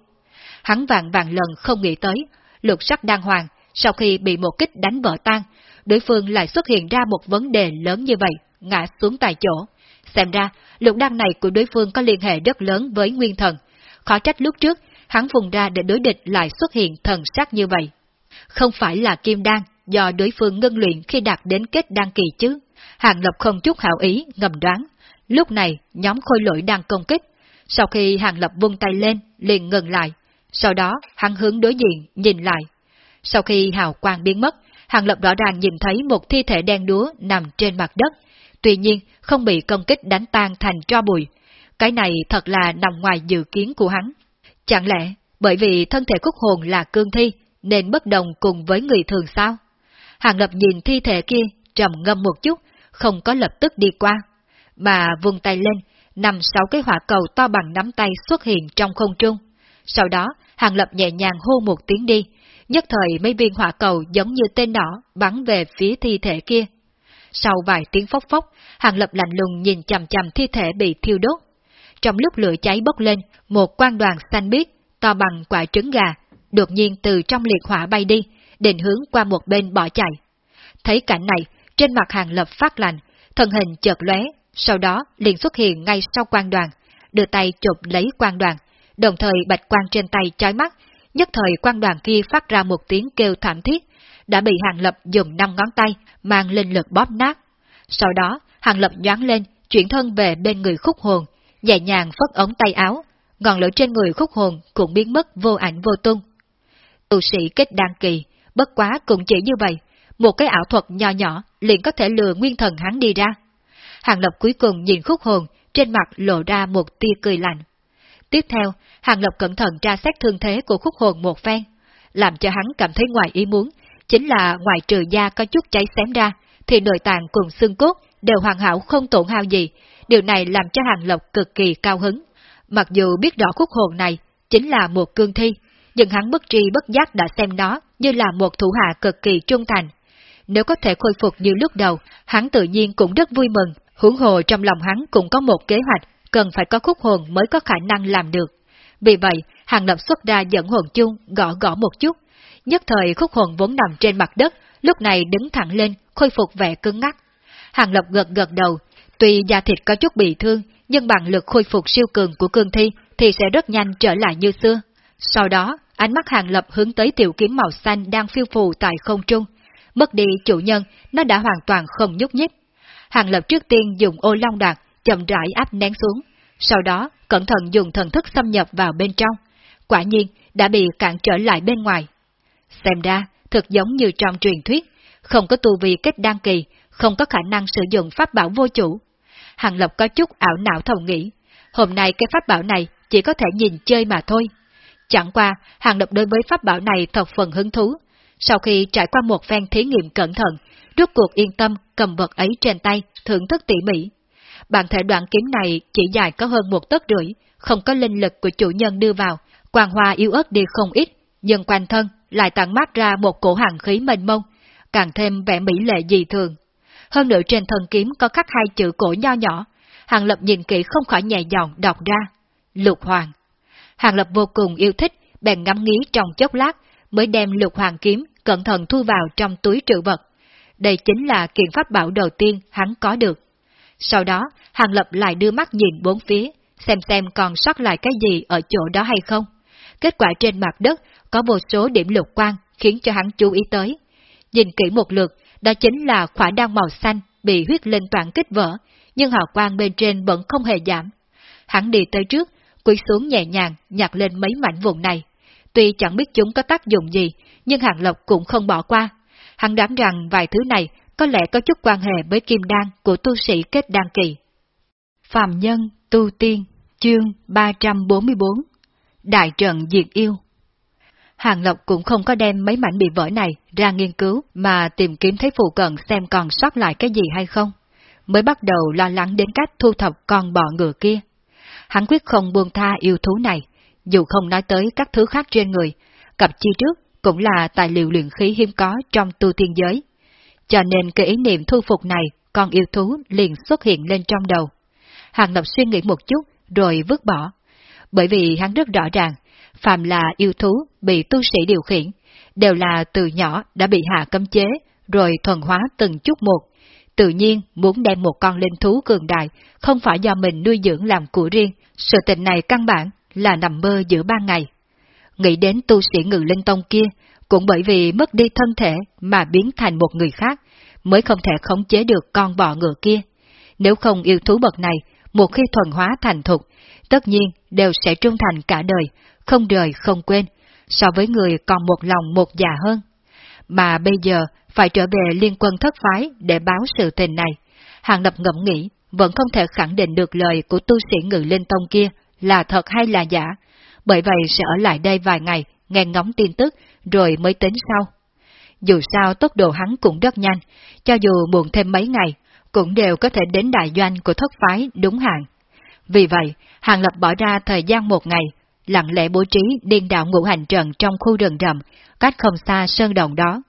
S1: Hắn vạn vạn lần không nghĩ tới, lục sắc đan hoàng, sau khi bị một kích đánh vỡ tan, đối phương lại xuất hiện ra một vấn đề lớn như vậy, ngã xuống tại chỗ. Xem ra, lục đan này của đối phương có liên hệ rất lớn với nguyên thần. Khó trách lúc trước, hắn vùng ra để đối địch lại xuất hiện thần sắc như vậy. Không phải là kim đan, do đối phương ngân luyện khi đạt đến kết đan kỳ chứ. Hàng Lập không chút hảo ý, ngầm đoán. Lúc này, nhóm khôi lỗi đang công kích. Sau khi Hàng Lập vung tay lên, liền ngừng lại. Sau đó, hắn hướng đối diện, nhìn lại. Sau khi hào quang biến mất, Hàng Lập rõ ràng nhìn thấy một thi thể đen đúa nằm trên mặt đất. Tuy nhiên, không bị công kích đánh tan thành tro bụi. Cái này thật là nằm ngoài dự kiến của hắn. Chẳng lẽ, bởi vì thân thể khúc hồn là cương thi, nên bất đồng cùng với người thường sao? Hàng Lập nhìn thi thể kia, trầm ngâm một chút, không có lập tức đi qua, mà vung tay lên, năm sáu cái hỏa cầu to bằng nắm tay xuất hiện trong không trung. Sau đó, Hàng Lập nhẹ nhàng hô một tiếng đi, nhất thời mấy viên hỏa cầu giống như tên nỏ bắn về phía thi thể kia. Sau vài tiếng phốc phốc, Hàng Lập lạnh lùng nhìn chầm chầm thi thể bị thiêu đốt. Trong lúc lửa cháy bốc lên, một quan đoàn xanh biếc, to bằng quả trứng gà, đột nhiên từ trong liệt hỏa bay đi, định hướng qua một bên bỏ chạy. Thấy cảnh này, trên mặt Hàng Lập phát lạnh, thân hình chợt lóe, sau đó liền xuất hiện ngay sau quan đoàn, đưa tay chụp lấy quan đoàn, đồng thời bạch quang trên tay chói mắt, nhất thời quan đoàn kia phát ra một tiếng kêu thảm thiết, đã bị Hàng Lập dùng năm ngón tay mang lên lực bóp nát. Sau đó, Hàng Lập nhoáng lên, chuyển thân về bên người khúc hồn, nhẹ nhàng phất ống tay áo, ngọn lửa trên người khúc hồn cũng biến mất vô ảnh vô tung. Tu sĩ kết đan kỳ, bất quá cũng chỉ như vậy, một cái ảo thuật nhỏ nhỏ liền có thể lừa nguyên thần hắn đi ra. Hàng Lập cuối cùng nhìn khúc hồn, trên mặt lộ ra một tia cười lạnh. Tiếp theo, Hàng Lập cẩn thận tra xét thương thế của khúc hồn một phen, làm cho hắn cảm thấy ngoài ý muốn, chính là ngoài trừ da có chút cháy xém ra, thì nội tạng cùng xương cốt đều hoàn hảo không tổn hao gì, điều này làm cho Hàng lộc cực kỳ cao hứng. Mặc dù biết rõ khúc hồn này chính là một cương thi, nhưng hắn bất tri bất giác đã xem nó như là một thủ hạ cực kỳ trung thành. Nếu có thể khôi phục như lúc đầu, hắn tự nhiên cũng rất vui mừng, huống hồ trong lòng hắn cũng có một kế hoạch, cần phải có khúc hồn mới có khả năng làm được. Vì vậy, Hàng Lập xuất ra dẫn hồn chung, gõ gõ một chút. Nhất thời khúc hồn vốn nằm trên mặt đất, lúc này đứng thẳng lên, khôi phục vẻ cứng ngắc. Hàng Lập gật gật đầu, tuy da thịt có chút bị thương, nhưng bằng lực khôi phục siêu cường của cương thi thì sẽ rất nhanh trở lại như xưa. Sau đó, ánh mắt Hàng Lập hướng tới tiểu kiếm màu xanh đang phiêu phù tại không trung. Mất đi chủ nhân, nó đã hoàn toàn không nhúc nhích. Hàng Lập trước tiên dùng ô long đạt, chậm rãi áp nén xuống, sau đó cẩn thận dùng thần thức xâm nhập vào bên trong. Quả nhiên, đã bị cản trở lại bên ngoài. Xem ra, thực giống như trong truyền thuyết, không có tu vi kết đăng kỳ, không có khả năng sử dụng pháp bảo vô chủ. Hàng Lập có chút ảo não thầu nghĩ, hôm nay cái pháp bảo này chỉ có thể nhìn chơi mà thôi. Chẳng qua, Hàng Lập đối với pháp bảo này thật phần hứng thú. Sau khi trải qua một phen thí nghiệm cẩn thận, rút cuộc yên tâm cầm vật ấy trên tay, thưởng thức tỉ mỉ. Bản thể đoạn kiếm này chỉ dài có hơn một tấc rưỡi, không có linh lực của chủ nhân đưa vào, quang hoa yếu ớt đi không ít, nhưng quanh thân lại tặng mát ra một cổ hàng khí mênh mông, càng thêm vẻ mỹ lệ dị thường. Hơn nữa trên thân kiếm có khắc hai chữ cổ nho nhỏ, Hàng Lập nhìn kỹ không khỏi nhẹ giọng đọc ra. Lục Hoàng. Hàng Lập vô cùng yêu thích, bèn ngắm nghĩ trong chốc lát, mới đem lục hoàng kiếm cẩn thận thu vào trong túi trữ vật. Đây chính là kiện pháp bảo đầu tiên hắn có được. Sau đó, Hàng Lập lại đưa mắt nhìn bốn phía, xem xem còn sót lại cái gì ở chỗ đó hay không. Kết quả trên mặt đất có một số điểm lục quang khiến cho hắn chú ý tới. Nhìn kỹ một lượt, đó chính là khỏa đan màu xanh bị huyết linh toàn kích vỡ, nhưng hào quang bên trên vẫn không hề giảm. Hắn đi tới trước, quỳ xuống nhẹ nhàng nhặt lên mấy mảnh vụn này. Tuy chẳng biết chúng có tác dụng gì, nhưng Hàng lộc cũng không bỏ qua. Hắn đoán rằng vài thứ này có lẽ có chút quan hệ với kim đan của tu sĩ kết đan kỳ. Phạm Nhân Tu Tiên Chương 344 Đại trận diệt yêu Hàng Lộc cũng không có đem mấy mảnh bị vỡ này ra nghiên cứu mà tìm kiếm thấy phụ cận xem còn sót lại cái gì hay không. Mới bắt đầu lo lắng đến cách thu thập con bò ngựa kia. Hắn quyết không buông tha yêu thú này, dù không nói tới các thứ khác trên người, cặp chi trước cũng là tài liệu luyện khí hiếm có trong tu tiên giới. Cho nên cái ý niệm thu phục này, con yêu thú liền xuất hiện lên trong đầu. Hàng Lập suy nghĩ một chút, rồi vứt bỏ. Bởi vì hắn rất rõ ràng, phàm là yêu thú bị tu sĩ điều khiển, đều là từ nhỏ đã bị hạ cấm chế, rồi thuần hóa từng chút một. Tự nhiên muốn đem một con linh thú cường đại, không phải do mình nuôi dưỡng làm của riêng, sự tình này căn bản là nằm mơ giữa ban ngày. Nghĩ đến tu sĩ ngự linh tông kia, cũng bởi vì mất đi thân thể mà biến thành một người khác, mới không thể khống chế được con bò ngựa kia. Nếu không yêu thú bậc này, một khi thuần hóa thành thục, tất nhiên đều sẽ trung thành cả đời, không đời không quên, so với người còn một lòng một già hơn. Mà bây giờ phải trở về liên quân thất phái để báo sự tình này. Hàng lập ngẫm nghĩ, vẫn không thể khẳng định được lời của tu sĩ ngự linh tông kia là thật hay là giả, bởi vậy sẽ ở lại đây vài ngày, nghe ngóng tin tức, rồi mới tính sau. Dù sao tốc độ hắn cũng rất nhanh, cho dù muộn thêm mấy ngày, cũng đều có thể đến đại doanh của thất phái đúng hạn. Vì vậy, Hàng Lập bỏ ra thời gian một ngày, lặng lẽ bố trí điên đạo ngũ hành trận trong khu rừng rậm, cách không xa sơn đồng đó.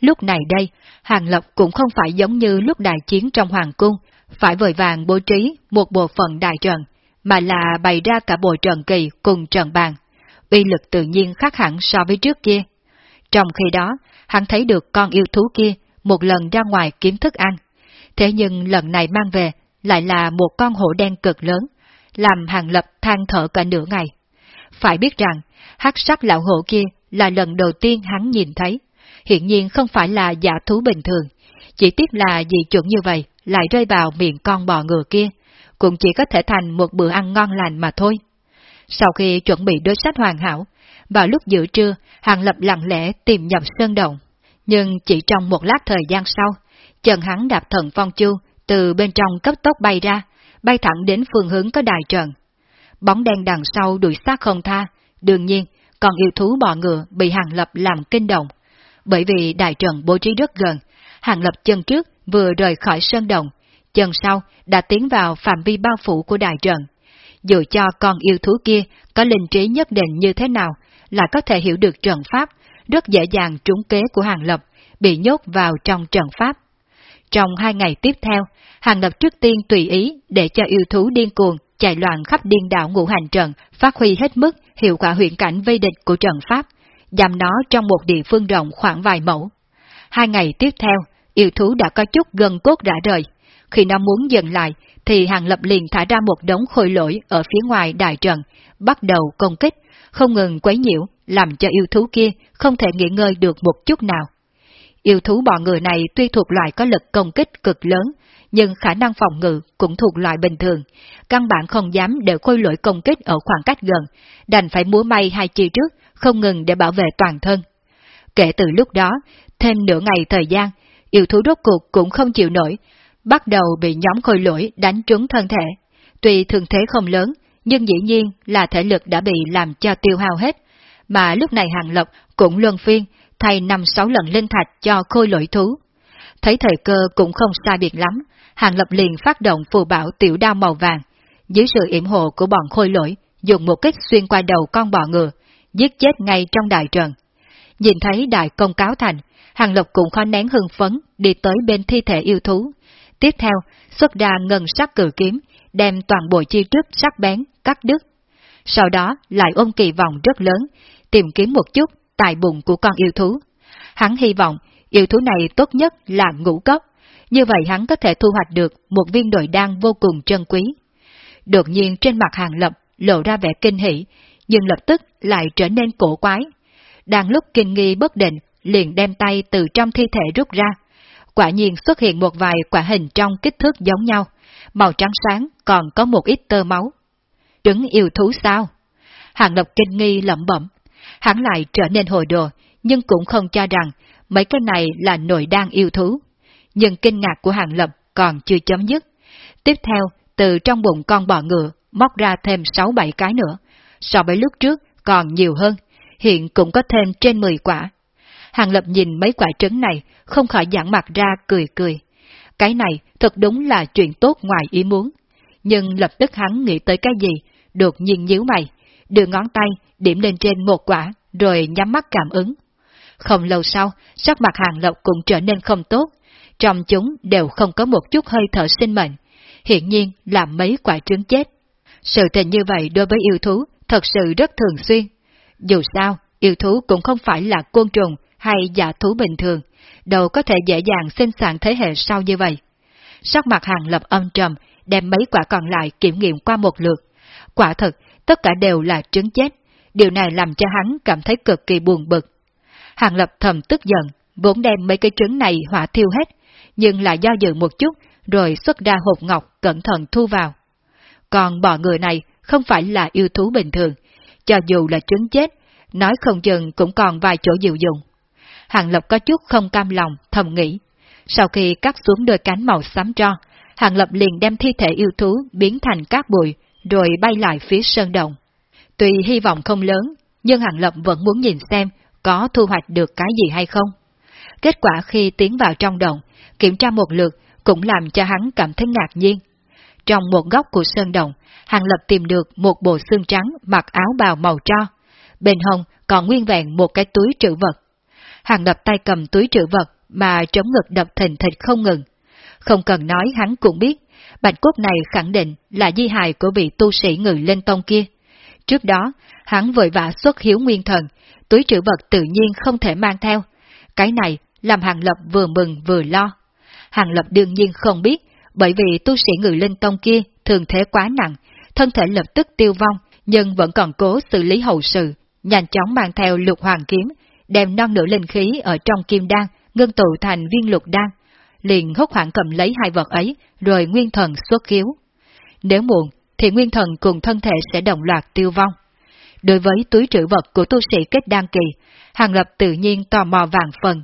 S1: Lúc này đây, Hàng Lập cũng không phải giống như lúc đại chiến trong Hoàng Cung, phải vội vàng bố trí một bộ phận đại trận, mà là bày ra cả bộ trận kỳ cùng trận bàn. Uy lực tự nhiên khác hẳn so với trước kia. Trong khi đó, hắn thấy được con yêu thú kia một lần ra ngoài kiếm thức ăn. Thế nhưng lần này mang về lại là một con hổ đen cực lớn, làm hàng lập than thở cả nửa ngày. Phải biết rằng, hắc sắc lão hổ kia là lần đầu tiên hắn nhìn thấy, hiện nhiên không phải là giả thú bình thường, chỉ tiếc là dị chuẩn như vậy lại rơi vào miệng con bò ngựa kia, cũng chỉ có thể thành một bữa ăn ngon lành mà thôi. Sau khi chuẩn bị đối sách hoàn hảo, vào lúc giữa trưa, Hàng Lập lặng lẽ tìm nhập sơn động. Nhưng chỉ trong một lát thời gian sau, chân hắn đạp thần phong chu từ bên trong cấp tốc bay ra, bay thẳng đến phương hướng có đài trận. Bóng đen đằng sau đuổi sát không tha, đương nhiên, còn yêu thú bò ngựa bị Hàng Lập làm kinh động. Bởi vì đại trận bố trí rất gần, Hàng Lập chân trước vừa rời khỏi sơn đồng, chân sau đã tiến vào phạm vi bao phủ của đại trận. Dù cho con yêu thú kia có linh trí nhất định như thế nào, là có thể hiểu được trận pháp, rất dễ dàng trúng kế của Hàng Lập, bị nhốt vào trong trận pháp. Trong hai ngày tiếp theo, Hàng Lập trước tiên tùy ý để cho yêu thú điên cuồng chạy loạn khắp điên đảo ngũ hành trận, phát huy hết mức hiệu quả huyện cảnh vây địch của trận pháp, giam nó trong một địa phương rộng khoảng vài mẫu. Hai ngày tiếp theo, yêu thú đã có chút gần cốt rã rời. Khi nó muốn dừng lại, thì Hàng Lập liền thả ra một đống khôi lỗi ở phía ngoài đại trận, bắt đầu công kích, không ngừng quấy nhiễu, làm cho yêu thú kia không thể nghỉ ngơi được một chút nào. Yêu thú bò người này tuy thuộc loại có lực công kích cực lớn, nhưng khả năng phòng ngự cũng thuộc loại bình thường, căn bản không dám để khôi lỗi công kích ở khoảng cách gần, đành phải múa may hai chi trước, không ngừng để bảo vệ toàn thân. Kể từ lúc đó, thêm nửa ngày thời gian, yêu thú rốt cuộc cũng không chịu nổi, bắt đầu bị nhóm khôi lỗi đánh trúng thân thể. Tuy thường thế không lớn, nhưng dĩ nhiên là thể lực đã bị làm cho tiêu hao hết, mà lúc này Hàng Lập cũng luân phiên thay năm sáu lần linh thạch cho khôi lỗi thú. Thấy thời cơ cũng không sai biệt lắm, Hàng Lập liền phát động phù bảo tiểu đao màu vàng, dưới sự yểm hộ của bọn khôi lỗi, dùng một kích xuyên qua đầu con bò ngựa, giết chết ngay trong đại trận. Nhìn thấy đại công cáo thành, Hàng Lập cũng khó nén hưng phấn đi tới bên thi thể yêu thú. Tiếp theo, xuất ra ngân sắc cử kiếm, đem toàn bộ chi trước sắc bén, cắt đứt. Sau đó lại ôm kỳ vọng rất lớn, tìm kiếm một chút tại bụng của con yêu thú. Hắn hy vọng yêu thú này tốt nhất là ngũ cốc, như vậy hắn có thể thu hoạch được một viên đội đan vô cùng trân quý. Đột nhiên trên mặt hàng lập lộ ra vẻ kinh hỉ, nhưng lập tức lại trở nên cổ quái. Đang lúc kinh nghi bất định, liền đem tay từ trong thi thể rút ra. quả nhiên xuất hiện một vài quả hình trong kích thước giống nhau, màu trắng sáng còn có một ít tơ máu. Trứng yêu thú sao? Hàng Lập kinh nghi lẩm bẩm, hắn lại trở nên hồi đồ, nhưng cũng không cho rằng mấy cái này là nội đan yêu thú. Nhưng kinh ngạc của Hàng Lập còn chưa chấm dứt. Tiếp theo, từ trong bụng con bò ngựa, móc ra thêm 6-7 cái nữa, so với lúc trước còn nhiều hơn, hiện cũng có thêm trên 10 quả. Hàng Lập nhìn mấy quả trứng này, không khỏi giãn mặt ra cười cười. Cái này thật đúng là chuyện tốt ngoài ý muốn. Nhưng lập tức hắn nghĩ tới cái gì, đột nhiên nhíu mày, đưa ngón tay điểm lên trên một quả, rồi nhắm mắt cảm ứng. Không lâu sau, sắc mặt Hàng Lập cũng trở nên không tốt, trong chúng đều không có một chút hơi thở sinh mệnh, hiện nhiên là mấy quả trứng chết. Sự tình như vậy đối với yêu thú thật sự rất thường xuyên. Dù sao, yêu thú cũng không phải là côn trùng hay giả thú bình thường, đâu có thể dễ dàng sinh sản thế hệ sau như vậy. Sắc mặt hàng lập âm trầm, đem mấy quả còn lại kiểm nghiệm qua một lượt. Quả thật, tất cả đều là trứng chết. Điều này làm cho hắn cảm thấy cực kỳ buồn bực. Hàng lập thầm tức giận, vốn đem mấy cái trứng này hỏa thiêu hết, nhưng lại do dự một chút, rồi xuất ra hộp ngọc cẩn thận thu vào. Còn bọ người này không phải là yêu thú bình thường, cho dù là trứng chết, nói không chừng cũng còn vài chỗ dịu dùng. Hàng Lập có chút không cam lòng, thầm nghĩ. Sau khi cắt xuống đôi cánh màu xám cho, Hàng Lập liền đem thi thể yêu thú biến thành cát bụi, rồi bay lại phía sơn động. Tuy hy vọng không lớn, nhưng Hàng Lập vẫn muốn nhìn xem có thu hoạch được cái gì hay không. Kết quả khi tiến vào trong động, kiểm tra một lượt cũng làm cho hắn cảm thấy ngạc nhiên. Trong một góc của sơn động, Hàng Lập tìm được một bộ xương trắng mặc áo bào màu tro. Bên hông còn nguyên vẹn một cái túi trữ vật. Hàng Lập tay cầm túi trữ vật mà chống ngực đập thình thịch không ngừng. Không cần nói hắn cũng biết, bạch cốt này khẳng định là di hài của vị tu sĩ người lên tông kia. Trước đó, hắn vội vã xuất hiếu nguyên thần, túi trữ vật tự nhiên không thể mang theo. Cái này làm Hàng Lập vừa mừng vừa lo. Hàng Lập đương nhiên không biết, bởi vì tu sĩ người linh tông kia thường thế quá nặng, thân thể lập tức tiêu vong, nhưng vẫn còn cố xử lý hậu sự, nhanh chóng mang theo lục hoàng kiếm, đem non nửa linh khí ở trong kim đan, ngưng tụ thành viên lục đan, liền hốt hoảng cầm lấy hai vật ấy, rồi nguyên thần xuất khiếu. Nếu muộn, thì nguyên thần cùng thân thể sẽ đồng loạt tiêu vong. Đối với túi trữ vật của tu sĩ kết đan kỳ, Hàng Lập tự nhiên tò mò vàng phần.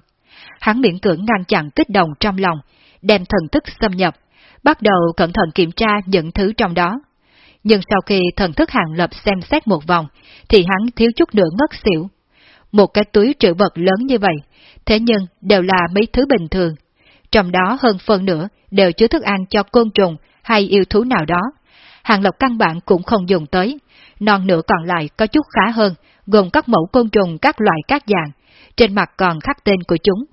S1: Hắn miễn cưỡng ngăn chặn kích động trong lòng, đem thần thức xâm nhập, bắt đầu cẩn thận kiểm tra những thứ trong đó. Nhưng sau khi thần thức hàng lập xem xét một vòng, thì hắn thiếu chút nữa ngất xỉu. Một cái túi trữ vật lớn như vậy, thế nhưng đều là mấy thứ bình thường. Trong đó hơn phần nữa đều chứa thức ăn cho côn trùng hay yêu thú nào đó. Hàng lộc căn bản cũng không dùng tới, non nửa còn lại có chút khá hơn, gồm các mẫu côn trùng các loại các dạng, trên mặt còn khắc tên của chúng.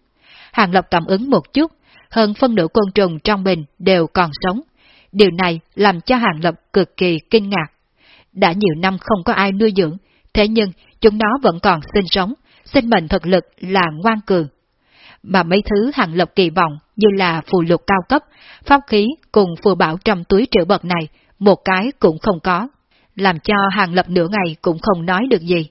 S1: Hàng lộc cảm ứng một chút, hơn phân nửa côn trùng trong bình đều còn sống. Điều này làm cho Hàng Lập cực kỳ kinh ngạc. Đã nhiều năm không có ai nuôi dưỡng, thế nhưng chúng nó vẫn còn sinh sống, sinh mệnh thực lực là ngoan cường. Mà mấy thứ Hàng Lập kỳ vọng như là phù lục cao cấp, pháp khí cùng phù bảo trong túi trữ vật này, một cái cũng không có, làm cho Hàng Lập nửa ngày cũng không nói được gì.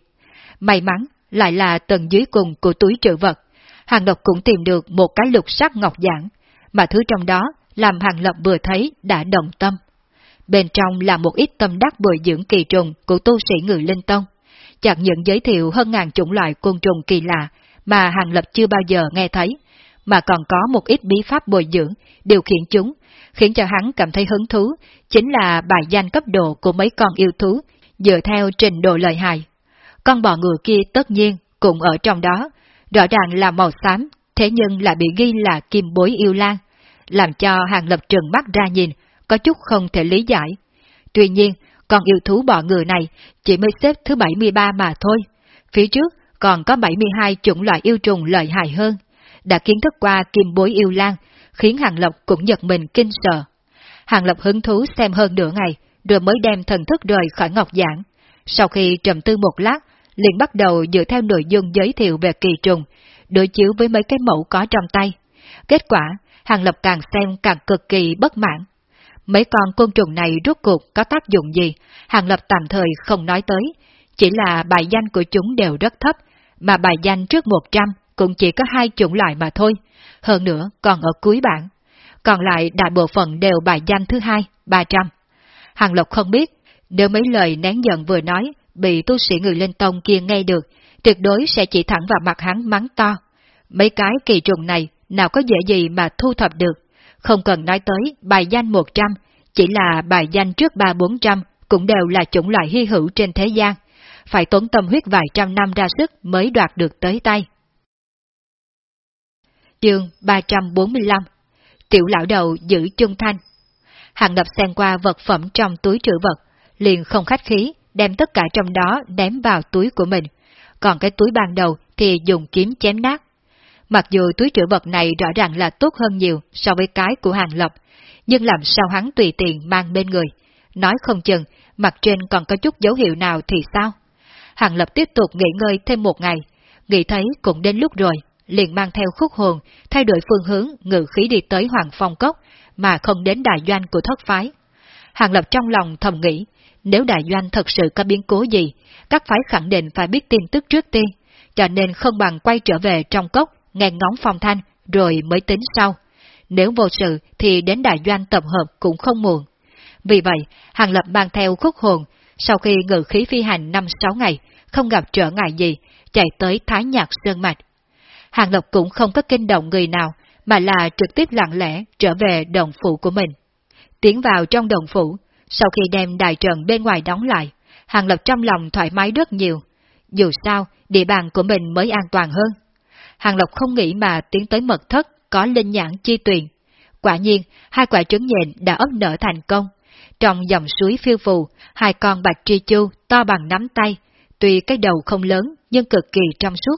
S1: May mắn lại là tầng dưới cùng của túi trữ vật, Hàng Lập cũng tìm được một cái lục sắc ngọc giản, mà thứ trong đó làm Hàng Lập vừa thấy đã đồng tâm. Bên trong là một ít tâm đắc bồi dưỡng kỳ trùng của tu sĩ người Linh Tông. Chẳng những giới thiệu hơn ngàn chủng loại côn trùng kỳ lạ mà Hàng Lập chưa bao giờ nghe thấy, mà còn có một ít bí pháp bồi dưỡng, điều khiển chúng, khiến cho hắn cảm thấy hứng thú, chính là bài danh cấp độ của mấy con yêu thú, dựa theo trình độ lợi hại. Con bò ngựa kia tất nhiên cũng ở trong đó, rõ ràng là màu xám, thế nhưng lại bị ghi là kim bối yêu lan, làm cho hàng lập trừng mắt ra nhìn, có chút không thể lý giải. Tuy nhiên, con yêu thú bọ ngựa này chỉ mới xếp thứ 73 mà thôi. Phía trước còn có 72 chủng loại yêu trùng lợi hại hơn. Đã kiến thức qua kim bối yêu lan, khiến Hàng Lập cũng giật mình kinh sợ. Hàng Lập hứng thú xem hơn nửa ngày, rồi mới đem thần thức rời khỏi ngọc giảng. Sau khi trầm tư một lát, liền bắt đầu dựa theo nội dung giới thiệu về kỳ trùng, đối chiếu với mấy cái mẫu có trong tay. Kết quả, Hàng Lập càng xem càng cực kỳ bất mãn. Mấy con côn trùng này rốt cuộc có tác dụng gì, Hàng Lập tạm thời không nói tới, chỉ là bài danh của chúng đều rất thấp, mà bài danh trước 100 cũng chỉ có hai chủng loại mà thôi, hơn nữa còn ở cuối bảng. Còn lại đại bộ phận đều bài danh thứ hai, 300. Hàng Lộc không biết, nếu mấy lời nén giận vừa nói bị tu sĩ người lên tông kia nghe được, tuyệt đối sẽ chỉ thẳng vào mặt hắn mắng to. Mấy cái kỳ trùng này nào có dễ gì mà thu thập được, không cần nói tới bài danh 100, chỉ là bài danh trước 3-400 cũng đều là chủng loại hy hữu trên thế gian, phải tốn tâm huyết vài trăm năm ra sức mới đoạt được tới tay. Chương 345 Tiểu lão đầu giữ chung thanh Hàng lập xem qua vật phẩm trong túi trữ vật, liền không khách khí, đem tất cả trong đó ném vào túi của mình, còn cái túi ban đầu thì dùng kiếm chém nát. Mặc dù túi trữ vật này rõ ràng là tốt hơn nhiều so với cái của hàng lập, nhưng làm sao hắn tùy tiện mang bên người, nói không chừng mặt trên còn có chút dấu hiệu nào thì sao? Hàng Lập tiếp tục nghỉ ngơi thêm một ngày, nghĩ thấy cũng đến lúc rồi, liền mang theo khúc hồn, thay đổi phương hướng ngự khí đi tới Hoàng Phong Cốc, mà không đến đại doanh của thất phái. Hàng Lập trong lòng thầm nghĩ, nếu đại doanh thật sự có biến cố gì, các phái khẳng định phải biết tin tức trước tiên, cho nên không bằng quay trở về trong cốc, nghe ngóng phong thanh, rồi mới tính sau. Nếu vô sự thì đến đại doanh tập hợp cũng không muộn. Vì vậy, Hàng Lập mang theo khúc hồn, sau khi ngự khí phi hành 5-6 ngày, không gặp trở ngại gì, chạy tới Thái Nhạc Sơn Mạch. Hàng Lập cũng không có kinh động người nào, mà là trực tiếp lặng lẽ trở về đồng phủ của mình. Tiến vào trong đồng phủ, sau khi đem đại trận bên ngoài đóng lại, Hàng Lập trong lòng thoải mái rất nhiều. Dù sao, địa bàn của mình mới an toàn hơn. Hàng Lập không nghĩ mà tiến tới mật thất có linh nhãn chi tuyền. Quả nhiên, hai quả trứng nhện đã ấp nở thành công, trong dòng suối phiêu phù, hai con bạch tri chu to bằng nắm tay, tuy cái đầu không lớn nhưng cực kỳ trong suốt,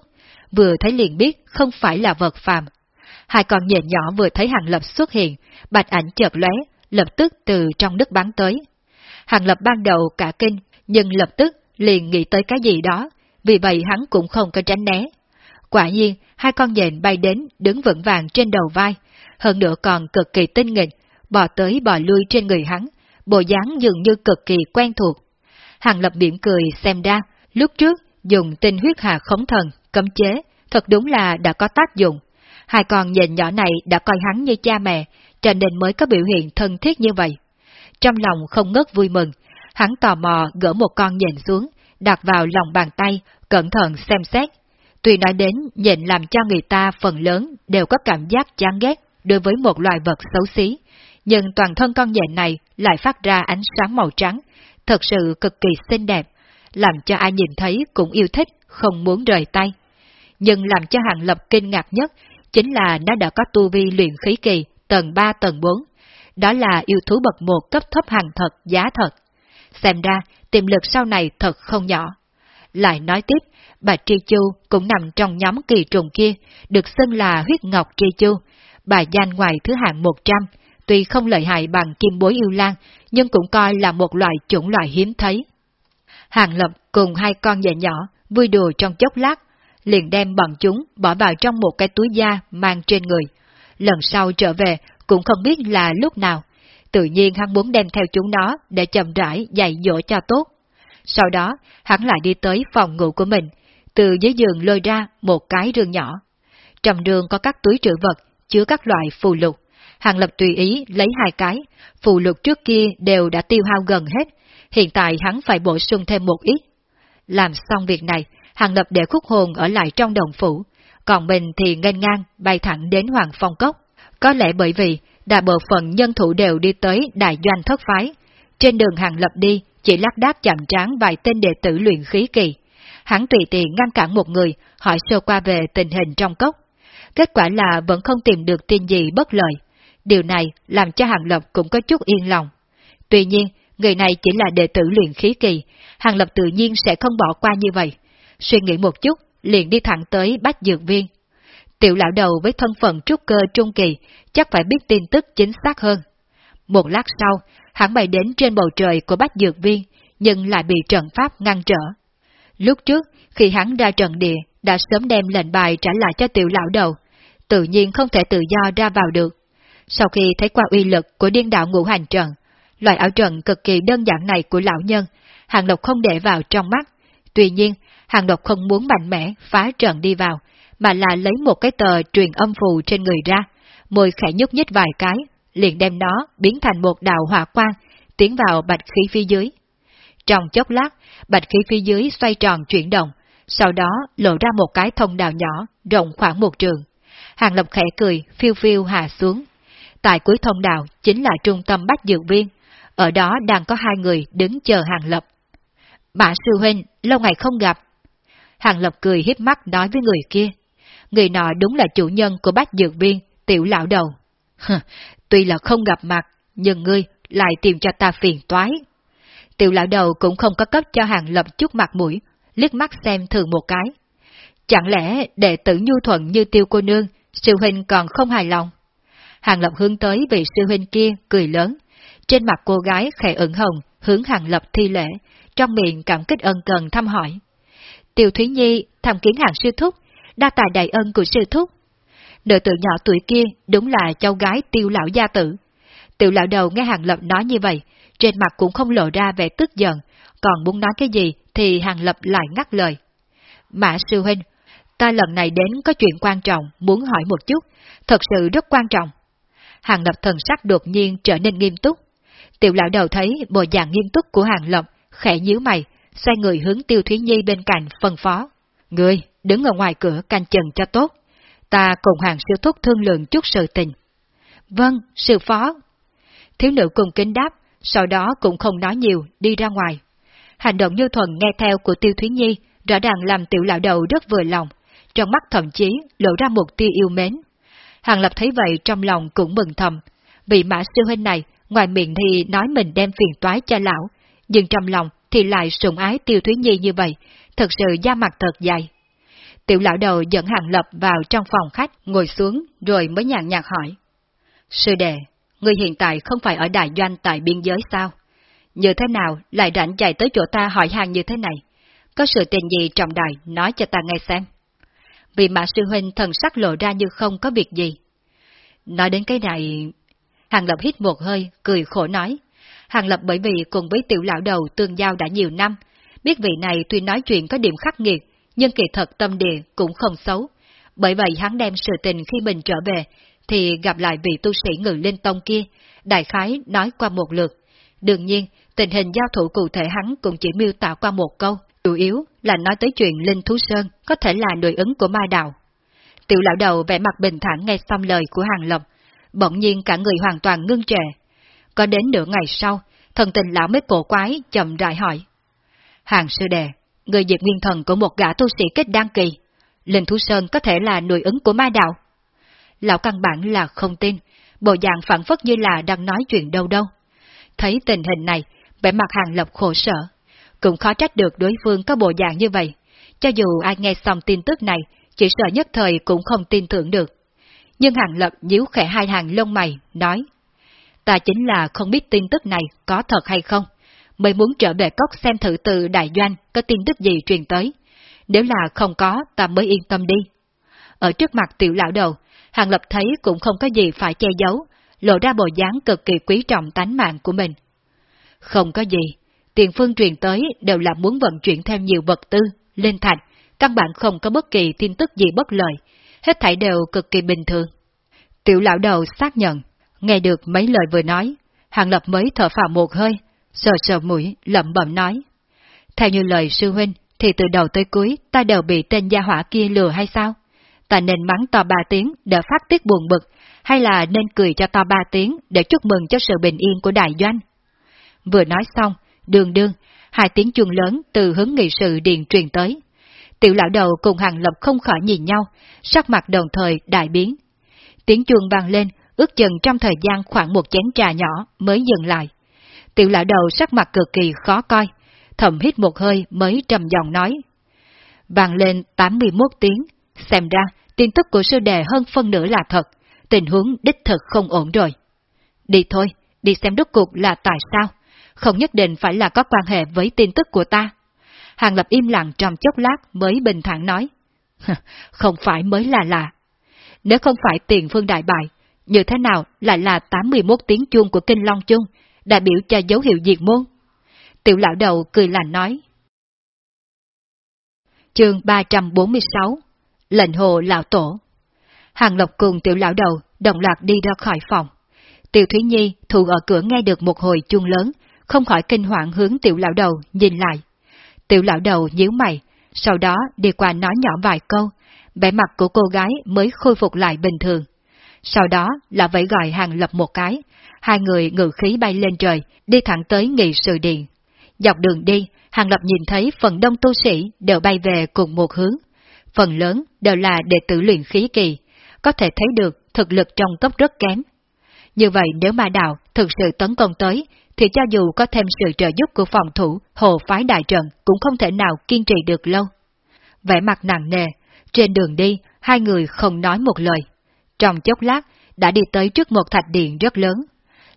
S1: vừa thấy liền biết không phải là vật phàm. Hai con nhện nhỏ vừa thấy Hàng Lập xuất hiện, bạch ảnh chợt lóe, lập tức từ trong nước bắn tới. Hàng Lập ban đầu cả kinh, nhưng lập tức liền nghĩ tới cái gì đó, vì vậy hắn cũng không có tránh né. Quả nhiên, hai con nhện bay đến, đứng vững vàng trên đầu vai, hơn nữa còn cực kỳ tinh nghịch, bò tới bò lui trên người hắn, bộ dáng dường như cực kỳ quen thuộc. Hàng lập mỉm cười xem ra, lúc trước dùng tinh huyết hà khống thần, cấm chế, thật đúng là đã có tác dụng. Hai con nhện nhỏ này đã coi hắn như cha mẹ, cho nên mới có biểu hiện thân thiết như vậy. Trong lòng không ngớt vui mừng, hắn tò mò gỡ một con nhện xuống, đặt vào lòng bàn tay, cẩn thận xem xét. Tuy nói đến nhện làm cho người ta phần lớn đều có cảm giác chán ghét đối với một loài vật xấu xí, nhưng toàn thân con nhện này lại phát ra ánh sáng màu trắng, thật sự cực kỳ xinh đẹp, làm cho ai nhìn thấy cũng yêu thích, không muốn rời tay. Nhưng làm cho Hàng Lập kinh ngạc nhất chính là nó đã có tu vi luyện khí kỳ tầng 3 tầng 4. Đó là yêu thú bậc một cấp thấp hàng thật, giá thật. Xem ra, tiềm lực sau này thật không nhỏ. Lại nói tiếp, bà Tri Chu cũng nằm trong nhóm kỳ trùng kia, được xưng là huyết ngọc Tri Chu, bà danh ngoài thứ hạng 100, tuy không lợi hại bằng kim bối yêu lan, nhưng cũng coi là một loại chủng loại hiếm thấy. Hàng Lập cùng hai con nhện nhỏ vui đùa trong chốc lát, liền đem bọn chúng bỏ vào trong một cái túi da mang trên người. Lần sau trở về cũng không biết là lúc nào, tự nhiên hắn muốn đem theo chúng nó để chậm rãi dạy dỗ cho tốt. Sau đó, hắn lại đi tới phòng ngủ của mình, từ dưới giường lôi ra một cái rương nhỏ. Trong rương có các túi trữ vật, chứa các loại phù lục. Hàng Lập tùy ý lấy hai cái, phù lục trước kia đều đã tiêu hao gần hết, hiện tại hắn phải bổ sung thêm một ít. Làm xong việc này, Hàng Lập để khúc hồn ở lại trong đồng phủ, còn mình thì nghênh ngang bay thẳng đến Hoàng Phong Cốc. Có lẽ bởi vì đại bộ phận nhân thủ đều đi tới đại doanh thất phái. Trên đường Hàng Lập đi, chỉ lắc đáp chậm trán vài tên đệ tử luyện khí kỳ. Hắn tùy tiện ngăn cản một người, hỏi sơ qua về tình hình trong cốc. Kết quả là vẫn không tìm được tin gì bất lợi. Điều này làm cho Hàng Lập cũng có chút yên lòng. Tuy nhiên, người này chỉ là đệ tử luyện khí kỳ, Hàng Lập tự nhiên sẽ không bỏ qua như vậy. Suy nghĩ một chút, liền đi thẳng tới bách dược viên. Tiểu lão đầu với thân phận trúc cơ trung kỳ, chắc phải biết tin tức chính xác hơn. Một lát sau, hắn bay đến trên bầu trời của bách dược viên, nhưng lại bị trận pháp ngăn trở. Lúc trước, khi hắn ra trận địa, đã sớm đem lệnh bài trả lại cho tiểu lão đầu, tự nhiên không thể tự do ra vào được. Sau khi thấy qua uy lực của điên đạo ngũ hành trận, loại ảo trận cực kỳ đơn giản này của lão nhân, Hàng Lộc không để vào trong mắt. Tuy nhiên, Hàng Độc không muốn mạnh mẽ phá trận đi vào, mà là lấy một cái tờ truyền âm phù trên người ra, môi khẽ nhúc nhích vài cái, liền đem nó biến thành một đạo hỏa quang, tiến vào bạch khí phía dưới. Trong chốc lát, bạch khí phía dưới xoay tròn chuyển động, sau đó lộ ra một cái thông đạo nhỏ, rộng khoảng một trường. Hàng Lập khẽ cười, phiêu phiêu hạ xuống. Tại cuối thông đạo chính là trung tâm bách dược viên, ở đó đang có hai người đứng chờ Hàng Lập. Mã sư huynh, lâu ngày không gặp. Hàng Lập cười hiếp mắt nói với người kia. Người nọ đúng là chủ nhân của bách dược viên, tiểu lão đầu. Tuy là không gặp mặt, nhưng ngươi lại tìm cho ta phiền toái. Tiểu lão đầu cũng không có cấp cho Hàng Lập chút mặt mũi, liếc mắt xem thường một cái. Chẳng lẽ đệ tử nhu thuận như tiêu cô nương, sư huynh còn không hài lòng? Hàng Lập hướng tới vị sư huynh kia, cười lớn. Trên mặt cô gái khẽ ửng hồng, hướng Hàng Lập thi lễ, trong miệng cảm kích ân cần thăm hỏi. Tiêu Thúy Nhi tham kiến hàng sư thúc, đa tài đại ân của sư thúc. Nữ tử nhỏ tuổi kia đúng là cháu gái tiêu lão gia tử. Tiểu lão đầu nghe Hàng Lập nói như vậy, trên mặt cũng không lộ ra vẻ tức giận, còn muốn nói cái gì thì Hàng Lập lại ngắt lời. Mã sư huynh, ta lần này đến có chuyện quan trọng, muốn hỏi một chút, thật sự rất quan trọng. Hàng Lập thần sắc đột nhiên trở nên nghiêm túc. Tiểu lão đầu thấy bộ dạng nghiêm túc của Hàng Lập, khẽ nhíu mày, xoay người hướng Tiêu Thúy Nhi bên cạnh phân phó. Ngươi, đứng ở ngoài cửa canh chừng cho tốt. Ta cùng hàng siêu thúc thương lượng chút sự tình. Vâng, sư phó. Thiếu nữ cùng kính đáp, sau đó cũng không nói nhiều, đi ra ngoài. Hành động như thuần nghe theo của Tiêu Thúy Nhi, rõ ràng làm tiểu lão đầu rất vừa lòng, trong mắt thậm chí lộ ra một tia yêu mến. Hàng Lập thấy vậy trong lòng cũng mừng thầm, vì mã sư huynh này, ngoài miệng thì nói mình đem phiền toái cho lão, nhưng trong lòng thì lại sủng ái Tiêu Thúy Nhi như vậy, thật sự da mặt thật dày. Tiểu lão đầu dẫn Hàng Lập vào trong phòng khách, ngồi xuống, rồi mới nhàn nhạt hỏi. Sư đệ, người hiện tại không phải ở đại doanh tại biên giới sao? Như thế nào lại rảnh chạy tới chỗ ta hỏi hàng như thế này? Có sự tình gì trọng đại nói cho ta nghe xem. Vì mã sư huynh thần sắc lộ ra như không có việc gì. Nói đến cái này... Hàng Lập hít một hơi, cười khổ nói. Hàng Lập bởi vì cùng với tiểu lão đầu tương giao đã nhiều năm, biết vị này tuy nói chuyện có điểm khắc nghiệt, nhưng kỳ thật tâm địa cũng không xấu. Bởi vậy hắn đem sự tình khi mình trở về, thì gặp lại vị tu sĩ ngự linh tông kia, đại khái nói qua một lượt. Đương nhiên, tình hình giao thủ cụ thể hắn cũng chỉ miêu tả qua một câu, chủ yếu là nói tới chuyện Linh Thú Sơn có thể là nội ứng của ma đạo. Tiểu lão đầu vẻ mặt bình thản nghe xong lời của Hàng Lập, bỗng nhiên cả người hoàn toàn ngưng trệ. Có đến nửa ngày sau, thần tình lão mới cổ quái chậm rãi hỏi. Hàng sư đệ, người diệt nguyên thần của một gã tu sĩ kết đăng kỳ, Linh Thú Sơn có thể là nội ứng của ma đạo. Lão căn bản là không tin, bộ dạng phản phất như là đang nói chuyện đâu đâu. Thấy tình hình này, vẻ mặt hàng lập khổ sở. Cũng khó trách được đối phương có bộ dạng như vậy. Cho dù ai nghe xong tin tức này, chỉ sợ nhất thời cũng không tin tưởng được. Nhưng hàng lập nhíu khẽ hai hàng lông mày, nói. Ta chính là không biết tin tức này có thật hay không, mới muốn trở về cốc xem thử từ đại doanh có tin tức gì truyền tới. Nếu là không có, ta mới yên tâm đi. Ở trước mặt tiểu lão đầu, Hàng Lập thấy cũng không có gì phải che giấu, lộ ra bộ dáng cực kỳ quý trọng tánh mạng của mình. Không có gì, tiền phương truyền tới đều là muốn vận chuyển thêm nhiều vật tư, lên thành, căn bản không có bất kỳ tin tức gì bất lợi, hết thảy đều cực kỳ bình thường. Tiểu lão đầu xác nhận, nghe được mấy lời vừa nói, Hàng Lập mới thở phào một hơi, sờ sờ mũi, lẩm bẩm nói. Theo như lời sư huynh, thì từ đầu tới cuối ta đều bị tên gia hỏa kia lừa hay sao? Ta nên mắng to ba tiếng để phát tiết buồn bực, hay là nên cười cho to ba tiếng để chúc mừng cho sự bình yên của đại doanh? Vừa nói xong, đường đương, hai tiếng chuông lớn từ hướng nghị sự điện truyền tới. Tiểu lão đầu cùng hàng lập không khỏi nhìn nhau, sắc mặt đồng thời đại biến. Tiếng chuông vang lên, ước chừng trong thời gian khoảng một chén trà nhỏ mới dừng lại. Tiểu lão đầu sắc mặt cực kỳ khó coi, thầm hít một hơi mới trầm giọng nói. Vang lên 81 tiếng, xem ra tin tức của sư đệ hơn phân nửa là thật, tình huống đích thực không ổn rồi. Đi thôi, đi xem đốt cuộc là tại sao, không nhất định phải là có quan hệ với tin tức của ta. Hàng Lập im lặng trong chốc lát mới bình thản nói. *laughs* không phải mới là lạ. Nếu không phải tiền phương đại bại, như thế nào lại là 81 tiếng chuông của Kinh Long Chung, đại biểu cho dấu hiệu diệt môn? Tiểu lão đầu cười lành nói. Chương 346 lệnh hồ lão tổ. Hàng Lộc cùng tiểu lão đầu đồng loạt đi ra khỏi phòng. Tiểu Thúy Nhi thụ ở cửa nghe được một hồi chuông lớn, không khỏi kinh hoàng hướng tiểu lão đầu nhìn lại. Tiểu lão đầu nhíu mày, sau đó đi qua nói nhỏ vài câu, vẻ mặt của cô gái mới khôi phục lại bình thường. Sau đó là vẫy gọi hàng lập một cái, hai người ngự khí bay lên trời, đi thẳng tới nghị sự điện. Dọc đường đi, hàng lập nhìn thấy phần đông tu sĩ đều bay về cùng một hướng. Phần lớn đều là đệ tử luyện khí kỳ, có thể thấy được thực lực trong tốc rất kém. Như vậy nếu ma đạo thực sự tấn công tới, thì cho dù có thêm sự trợ giúp của phòng thủ hồ phái đại trận cũng không thể nào kiên trì được lâu. Vẻ mặt nặng nề, trên đường đi, hai người không nói một lời. Trong chốc lát, đã đi tới trước một thạch điện rất lớn.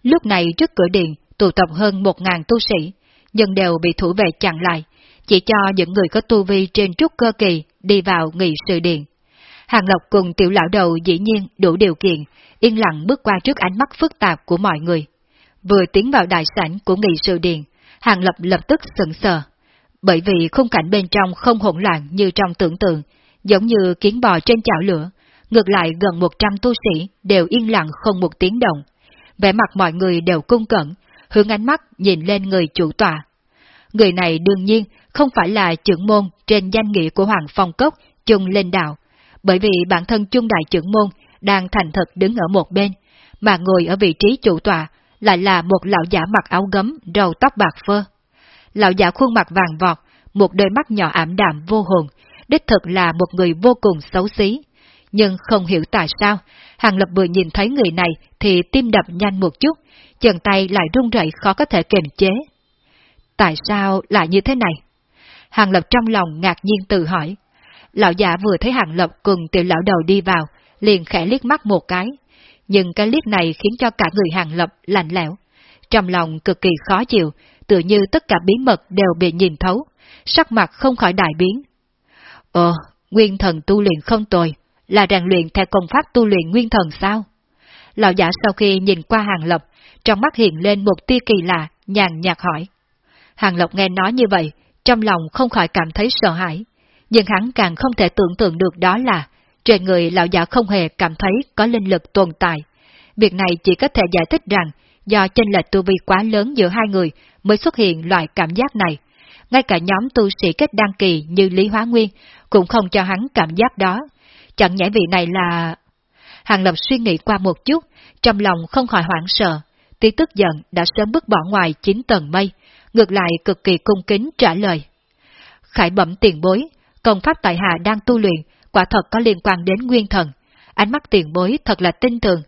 S1: Lúc này trước cửa điện tụ tập hơn một ngàn tu sĩ, nhưng đều bị thủ vệ chặn lại, chỉ cho những người có tu vi trên trúc cơ kỳ đi vào nghị sự điện. Hàng Lộc cùng tiểu lão đầu dĩ nhiên đủ điều kiện, yên lặng bước qua trước ánh mắt phức tạp của mọi người. Vừa tiến vào đại sảnh của nghị sự điện, Hàng Lập lập tức sững sờ. Bởi vì khung cảnh bên trong không hỗn loạn như trong tưởng tượng, giống như kiến bò trên chảo lửa, ngược lại gần 100 tu sĩ đều yên lặng không một tiếng động. Vẻ mặt mọi người đều cung cẩn, hướng ánh mắt nhìn lên người chủ tòa. Người này đương nhiên không phải là trưởng môn trên danh nghĩa của Hoàng Phong Cốc, chung lên đạo, bởi vì bản thân chung đại trưởng môn đang thành thật đứng ở một bên, mà ngồi ở vị trí chủ tòa lại là một lão giả mặc áo gấm, râu tóc bạc phơ. Lão giả khuôn mặt vàng vọt, một đôi mắt nhỏ ảm đạm vô hồn, đích thực là một người vô cùng xấu xí. Nhưng không hiểu tại sao, Hàng Lập vừa nhìn thấy người này thì tim đập nhanh một chút, chân tay lại run rẩy khó có thể kiềm chế. Tại sao lại như thế này? Hàng Lập trong lòng ngạc nhiên tự hỏi. Lão giả vừa thấy Hàng Lập cùng tiểu lão đầu đi vào, liền khẽ liếc mắt một cái. Nhưng cái liếc này khiến cho cả người Hàng Lập lạnh lẽo. Trong lòng cực kỳ khó chịu, tự như tất cả bí mật đều bị nhìn thấu, sắc mặt không khỏi đại biến. Ồ, nguyên thần tu luyện không tồi, là rèn luyện theo công pháp tu luyện nguyên thần sao? Lão giả sau khi nhìn qua Hàng Lập, trong mắt hiện lên một tia kỳ lạ, nhàn nhạt hỏi. Hàng Lập nghe nói như vậy, trong lòng không khỏi cảm thấy sợ hãi, nhưng hắn càng không thể tưởng tượng được đó là trên người lão giả không hề cảm thấy có linh lực tồn tại. Việc này chỉ có thể giải thích rằng do chênh lệch tu vi quá lớn giữa hai người mới xuất hiện loại cảm giác này. Ngay cả nhóm tu sĩ kết đăng kỳ như Lý Hóa Nguyên cũng không cho hắn cảm giác đó. Chẳng nhẽ vị này là... Hàng Lập suy nghĩ qua một chút, trong lòng không khỏi hoảng sợ. Tí tức giận đã sớm bước bỏ ngoài chín tầng mây, ngược lại cực kỳ cung kính trả lời. Khải bẩm tiền bối, công pháp tại hạ đang tu luyện, quả thật có liên quan đến nguyên thần. Ánh mắt tiền bối thật là tinh thường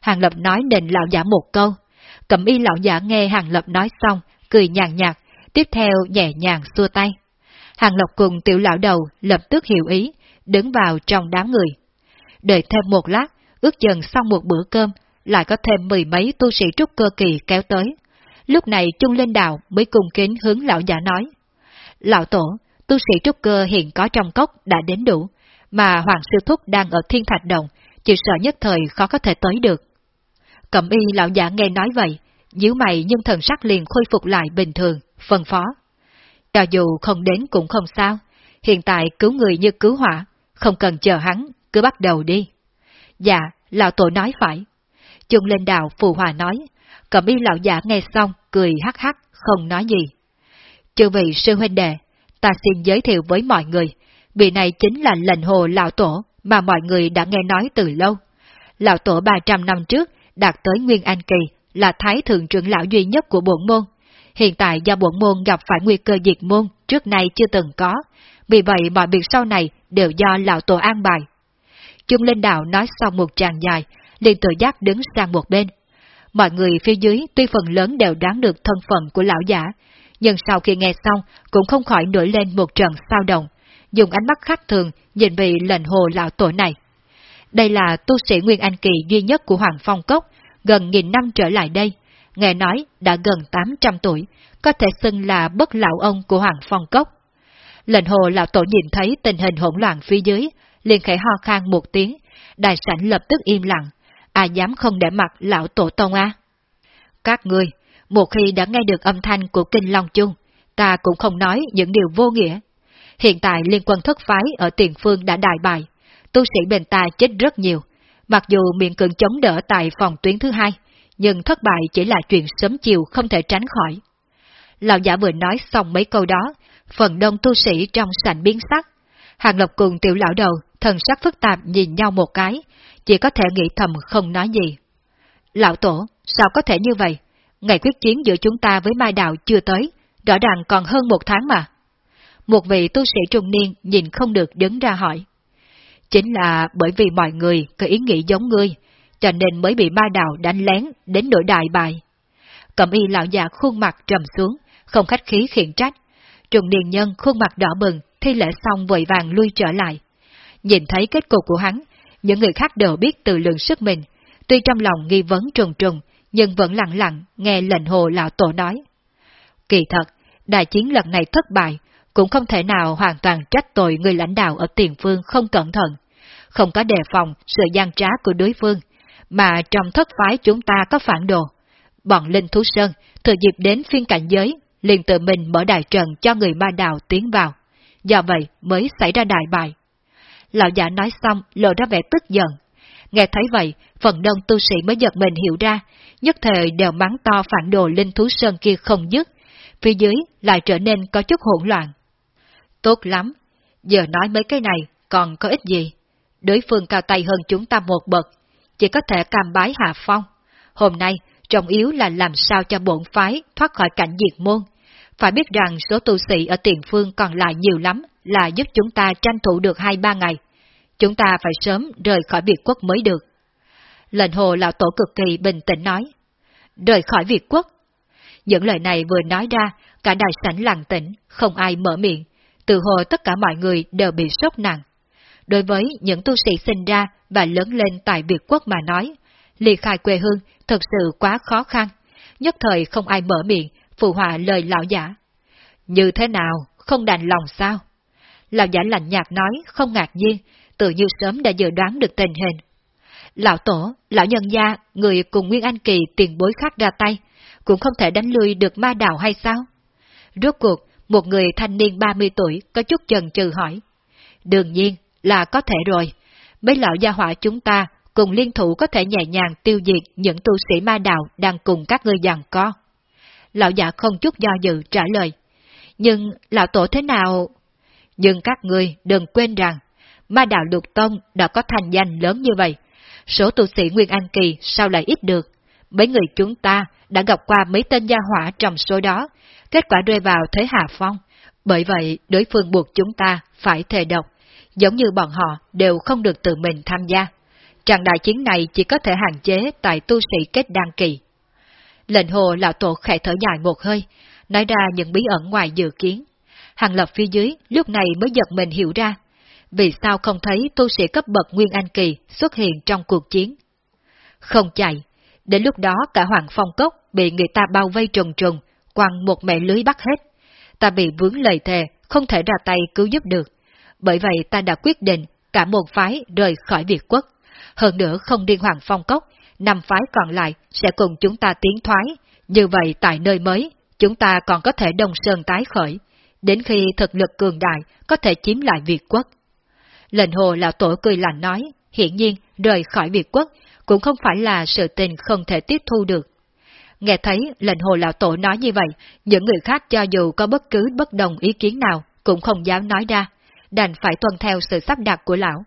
S1: Hàng Lập nói nền lão giả một câu. Cẩm y lão giả nghe Hàng Lập nói xong, cười nhàn nhạt, tiếp theo nhẹ nhàng xua tay. Hàng Lập cùng tiểu lão đầu lập tức hiểu ý, đứng vào trong đám người. Đợi thêm một lát, ước chừng sau một bữa cơm, lại có thêm mười mấy tu sĩ trúc cơ kỳ kéo tới. Lúc này Trung Linh Đạo mới cùng kính hướng lão giả nói. Lão Tổ, tu sĩ trúc cơ hiện có trong cốc đã đến đủ, mà Hoàng Sư Thúc đang ở Thiên Thạch Đồng, chỉ sợ nhất thời khó có thể tới được. Cẩm y lão giả nghe nói vậy, nhíu mày nhưng thần sắc liền khôi phục lại bình thường, phân phó. Cho dù không đến cũng không sao, hiện tại cứu người như cứu hỏa, không cần chờ hắn, cứ bắt đầu đi. Dạ, lão tổ nói phải. Trung lên đạo phù hòa nói, cẩm y lão giả nghe xong, cười hắc hắc, không nói gì. Chư vị sư huynh đệ, ta xin giới thiệu với mọi người, vị này chính là lệnh hồ lão tổ mà mọi người đã nghe nói từ lâu. Lão tổ 300 năm trước đạt tới Nguyên An Kỳ là Thái Thượng trưởng lão duy nhất của bổn môn. Hiện tại do bổn môn gặp phải nguy cơ diệt môn trước nay chưa từng có, vì vậy mọi việc sau này đều do lão tổ an bài. Trung Linh Đạo nói xong một tràng dài, liền tự giác đứng sang một bên. Mọi người phía dưới tuy phần lớn đều đoán được thân phận của lão giả, nhưng sau khi nghe xong cũng không khỏi nổi lên một trận sao động, dùng ánh mắt khác thường nhìn vị lệnh hồ lão tổ này. Đây là tu sĩ Nguyên Anh Kỳ duy nhất của Hoàng Phong Cốc, gần nghìn năm trở lại đây, nghe nói đã gần 800 tuổi, có thể xưng là bất lão ông của Hoàng Phong Cốc. Lệnh hồ lão tổ nhìn thấy tình hình hỗn loạn phía dưới, liền khẽ ho khan một tiếng, đại sảnh lập tức im lặng, ai dám không để mặt lão tổ tông a? Các ngươi, một khi đã nghe được âm thanh của kinh Long Chung, ta cũng không nói những điều vô nghĩa. Hiện tại liên quân thất phái ở tiền phương đã đại bại, tu sĩ bên ta chết rất nhiều. Mặc dù miệng cường chống đỡ tại phòng tuyến thứ hai, nhưng thất bại chỉ là chuyện sớm chiều không thể tránh khỏi. Lão giả vừa nói xong mấy câu đó, phần đông tu sĩ trong sảnh biến sắc. Hàng Lộc cùng tiểu lão đầu, thần sắc phức tạp nhìn nhau một cái, chỉ có thể nghĩ thầm không nói gì. Lão tổ, sao có thể như vậy? Ngày quyết chiến giữa chúng ta với Mai Đạo chưa tới, rõ ràng còn hơn một tháng mà. Một vị tu sĩ trung niên nhìn không được đứng ra hỏi. Chính là bởi vì mọi người có ý nghĩ giống ngươi, cho nên mới bị Mai Đạo đánh lén đến nỗi đại bại. Cẩm y lão già khuôn mặt trầm xuống, không khách khí khiển trách. Trùng Điền nhân khuôn mặt đỏ bừng, thi lễ xong vội vàng lui trở lại. Nhìn thấy kết cục của hắn, những người khác đều biết tự lượng sức mình, tuy trong lòng nghi vấn trùng trùng, nhưng vẫn lặng lặng nghe lệnh hồ lão tổ nói. Kỳ thật, đại chiến lần này thất bại, cũng không thể nào hoàn toàn trách tội người lãnh đạo ở tiền phương không cẩn thận, không có đề phòng sự gian trá của đối phương, mà trong thất phái chúng ta có phản đồ. Bọn Linh Thú Sơn thừa dịp đến phiên cảnh giới, liền tự mình mở đại trận cho người ma đạo tiến vào. Do vậy mới xảy ra đại bại. Lão giả nói xong lộ ra vẻ tức giận. Nghe thấy vậy, phần đông tu sĩ mới giật mình hiểu ra, nhất thời đều mắng to phản đồ Linh Thú Sơn kia không dứt, phía dưới lại trở nên có chút hỗn loạn. Tốt lắm, giờ nói mấy cái này còn có ích gì? Đối phương cao tay hơn chúng ta một bậc, chỉ có thể cam bái hạ phong. Hôm nay, trọng yếu là làm sao cho bổn phái thoát khỏi cảnh diệt môn. Phải biết rằng số tu sĩ ở tiền phương còn lại nhiều lắm là giúp chúng ta tranh thủ được hai ba ngày. Chúng ta phải sớm rời khỏi Việt quốc mới được. Lệnh hồ lão tổ cực kỳ bình tĩnh nói. Rời khỏi Việt quốc. Những lời này vừa nói ra, cả đại sảnh lặng tĩnh, không ai mở miệng. Từ hồ tất cả mọi người đều bị sốc nặng. Đối với những tu sĩ sinh ra và lớn lên tại Việt quốc mà nói, ly khai quê hương thật sự quá khó khăn, nhất thời không ai mở miệng phụ họa lời lão giả. Như thế nào, không đành lòng sao? Lão giả lạnh nhạt nói, không ngạc nhiên, tự như sớm đã dự đoán được tình hình. Lão tổ, lão nhân gia, người cùng Nguyên Anh Kỳ tiền bối khác ra tay, cũng không thể đánh lui được ma đạo hay sao? Rốt cuộc, một người thanh niên 30 tuổi có chút chần chừ hỏi. Đương nhiên là có thể rồi, mấy lão gia hỏa chúng ta cùng liên thủ có thể nhẹ nhàng tiêu diệt những tu sĩ ma đạo đang cùng các ngươi giằng co. Lão già không chút do dự trả lời. Nhưng lão tổ thế nào? Nhưng các ngươi đừng quên rằng, ma đạo lục tông đã có thành danh lớn như vậy. Số tu sĩ Nguyên an Kỳ sao lại ít được? Mấy người chúng ta đã gặp qua mấy tên gia hỏa trong số đó, kết quả rơi vào thế hạ phong. Bởi vậy, đối phương buộc chúng ta phải thề độc, giống như bọn họ đều không được tự mình tham gia. Trận đại chiến này chỉ có thể hạn chế tại tu sĩ kết đăng kỳ. Lệnh hồ lão tổ khẽ thở dài một hơi, nói ra những bí ẩn ngoài dự kiến. Hàng lập phía dưới lúc này mới giật mình hiểu ra, vì sao không thấy tu sĩ cấp bậc Nguyên Anh Kỳ xuất hiện trong cuộc chiến. Không chạy, đến lúc đó cả Hoàng Phong Cốc bị người ta bao vây trùng trùng, quăng một mẹ lưới bắt hết. Ta bị vướng lời thề, không thể ra tay cứu giúp được. Bởi vậy ta đã quyết định cả một phái rời khỏi Việt quốc. Hơn nữa không đi Hoàng Phong Cốc, năm phái còn lại sẽ cùng chúng ta tiến thoái. Như vậy tại nơi mới, chúng ta còn có thể đồng sơn tái khởi, đến khi thực lực cường đại có thể chiếm lại Việt quốc. Lệnh hồ lão tổ cười lạnh nói, hiển nhiên rời khỏi Việt quốc cũng không phải là sự tình không thể tiếp thu được. Nghe thấy lệnh hồ lão tổ nói như vậy, những người khác cho dù có bất cứ bất đồng ý kiến nào cũng không dám nói ra, đành phải tuân theo sự sắp đặt của lão.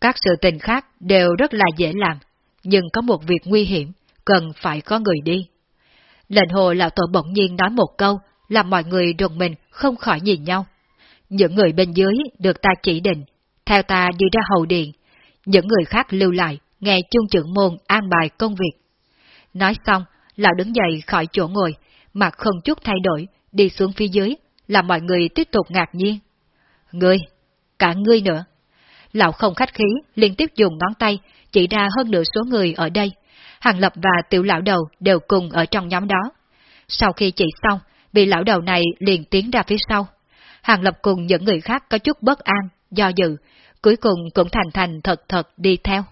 S1: Các sự tình khác đều rất là dễ làm, nhưng có một việc nguy hiểm, cần phải có người đi. Lệnh hồ lão tổ bỗng nhiên nói một câu, làm mọi người rùng mình không khỏi nhìn nhau. Những người bên dưới được ta chỉ định, theo ta đi ra hậu điện, những người khác lưu lại, nghe chung trưởng môn an bài công việc. Nói xong, lão đứng dậy khỏi chỗ ngồi, mặt không chút thay đổi, đi xuống phía dưới, làm mọi người tiếp tục ngạc nhiên. Ngươi, cả ngươi nữa. Lão không khách khí, liên tiếp dùng ngón tay, chỉ ra hơn nửa số người ở đây. Hàng Lập và tiểu lão đầu đều cùng ở trong nhóm đó. Sau khi chỉ xong, vị lão đầu này liền tiến ra phía sau. Hàng Lập cùng những người khác có chút bất an, do dự, cuối cùng cũng thành thành thật thật đi theo.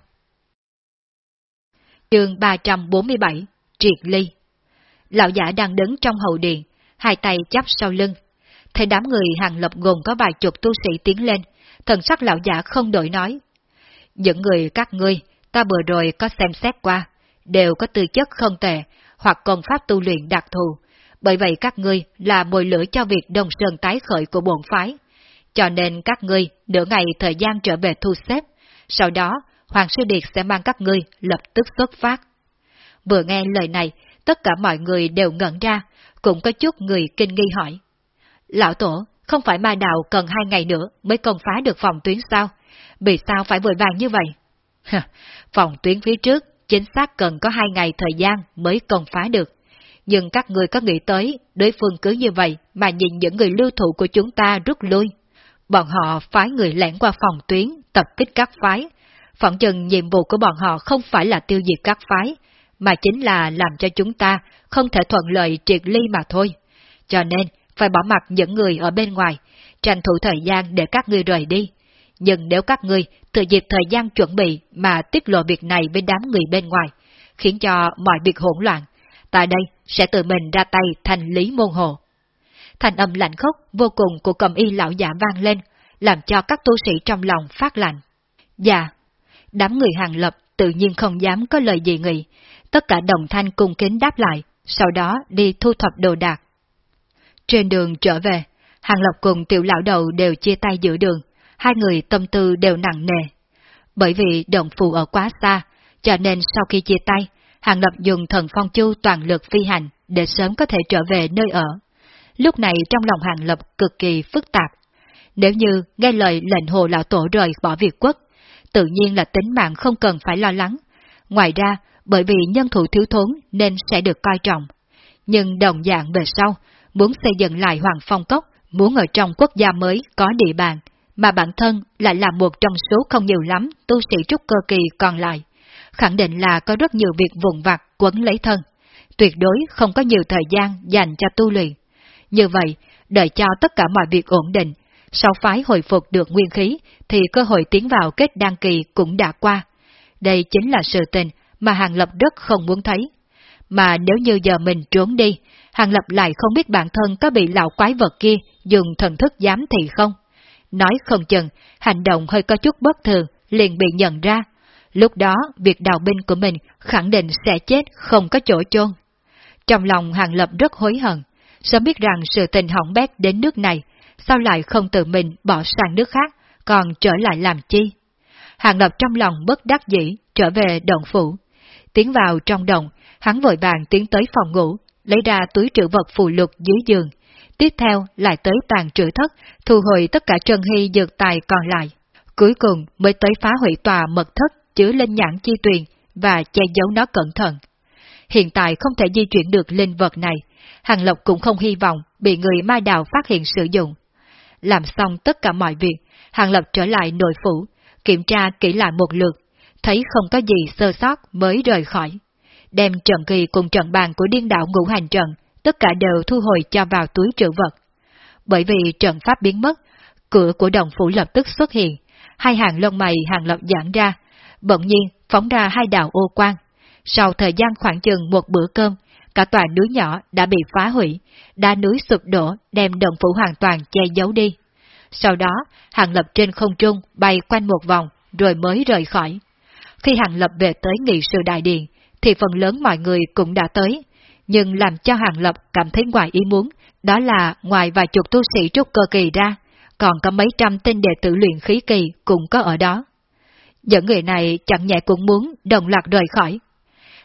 S1: Chương 347 Triệt Ly Lão giả đang đứng trong hậu điện, hai tay chắp sau lưng. thấy đám người hàng lập gồm có vài chục tu sĩ tiến lên, thần sắc lão giả không đổi nói. Những người các ngươi, ta vừa rồi có xem xét qua, đều có tư chất không tệ, hoặc công pháp tu luyện đặc thù, bởi vậy các ngươi là mồi lửa cho việc đồng sơn tái khởi của bổn phái. Cho nên các ngươi nửa ngày thời gian trở về thu xếp, sau đó Hoàng Sư Điệt sẽ mang các ngươi lập tức xuất phát. Vừa nghe lời này, tất cả mọi người đều ngẩn ra, cũng có chút người kinh nghi hỏi. Lão Tổ, không phải ma đạo cần hai ngày nữa mới công phá được phòng tuyến sao? Vì sao phải vội vàng như vậy? phòng tuyến phía trước chính xác cần có hai ngày thời gian mới công phá được. Nhưng các người có nghĩ tới, đối phương cứ như vậy mà nhìn những người lưu thủ của chúng ta rút lui. Bọn họ phái người lẻn qua phòng tuyến, tập kích các phái. Phỏng chừng nhiệm vụ của bọn họ không phải là tiêu diệt các phái, mà chính là làm cho chúng ta không thể thuận lợi triệt ly mà thôi. Cho nên, phải bỏ mặt những người ở bên ngoài, tranh thủ thời gian để các ngươi rời đi. Nhưng nếu các ngươi thừa dịp thời gian chuẩn bị mà tiết lộ việc này với đám người bên ngoài, khiến cho mọi việc hỗn loạn, tại đây sẽ tự mình ra tay thành lý môn hồ. Thành âm lạnh khốc vô cùng của cầm y lão giả vang lên, làm cho các tu sĩ trong lòng phát lạnh. Dạ, đám người hàng lập tự nhiên không dám có lời gì nghị, tất cả đồng thanh cùng kính đáp lại, sau đó đi thu thập đồ đạc. Trên đường trở về, hàng lộc cùng tiểu lão đầu đều chia tay giữa đường, hai người tâm tư đều nặng nề. Bởi vì động phù ở quá xa, cho nên sau khi chia tay, Hàng Lập dùng thần phong chu toàn lực phi hành để sớm có thể trở về nơi ở. Lúc này trong lòng Hàng Lập cực kỳ phức tạp. Nếu như nghe lời lệnh hồ lão tổ rời bỏ việt quốc, tự nhiên là tính mạng không cần phải lo lắng. Ngoài ra, bởi vì nhân thủ thiếu thốn nên sẽ được coi trọng. Nhưng đồng dạng về sau, muốn xây dựng lại Hoàng Phong Cốc, muốn ở trong quốc gia mới có địa bàn, mà bản thân lại là một trong số không nhiều lắm tu sĩ trúc cơ kỳ còn lại. Khẳng định là có rất nhiều việc vụn vặt quấn lấy thân, tuyệt đối không có nhiều thời gian dành cho tu luyện. Như vậy, đợi cho tất cả mọi việc ổn định, sau phái hồi phục được nguyên khí thì cơ hội tiến vào kết đăng kỳ cũng đã qua. Đây chính là sự tình mà Hàng Lập rất không muốn thấy. Mà nếu như giờ mình trốn đi, Hàng Lập lại không biết bản thân có bị lão quái vật kia dùng thần thức giám thị không. Nói không chừng, hành động hơi có chút bất thường, liền bị nhận ra. Lúc đó, việc đào binh của mình khẳng định sẽ chết không có chỗ chôn. Trong lòng Hàng Lập rất hối hận, sớm biết rằng sự tình hỏng bét đến nước này, sao lại không tự mình bỏ sang nước khác, còn trở lại làm chi? Hàng Lập trong lòng bất đắc dĩ, trở về động phủ. Tiến vào trong đồng, hắn vội vàng tiến tới phòng ngủ, lấy ra túi trữ vật phù lục dưới giường, tiếp theo lại tới tàn trữ thất, thu hồi tất cả trần hy dược tài còn lại. Cuối cùng mới tới phá hủy tòa mật thất chứa lên nhãn chi tuyền và che giấu nó cẩn thận. Hiện tại không thể di chuyển được linh vật này, Hàng Lộc cũng không hy vọng bị người ma đào phát hiện sử dụng. Làm xong tất cả mọi việc, Hàng Lộc trở lại nội phủ, kiểm tra kỹ lại một lượt, thấy không có gì sơ sót mới rời khỏi. Đem trận kỳ cùng trận bàn của điên đạo ngũ hành trận tất cả đều thu hồi cho vào túi trữ vật. Bởi vì trận pháp biến mất, cửa của đồng phủ lập tức xuất hiện, hai hàng lông mày hàng lập giãn ra, bỗng nhiên phóng ra hai đạo ô quang. Sau thời gian khoảng chừng một bữa cơm, cả tòa núi nhỏ đã bị phá hủy, đá núi sụp đổ đem đồng phủ hoàn toàn che giấu đi. Sau đó, hàng lập trên không trung bay quanh một vòng, rồi mới rời khỏi. Khi hàng lập về tới nghị sự đại điện, thì phần lớn mọi người cũng đã tới, nhưng làm cho Hàng Lập cảm thấy ngoài ý muốn, đó là ngoài vài chục tu sĩ trúc cơ kỳ ra, còn có mấy trăm tên đệ tử luyện khí kỳ cũng có ở đó. Những người này chẳng nhẹ cũng muốn đồng loạt rời khỏi.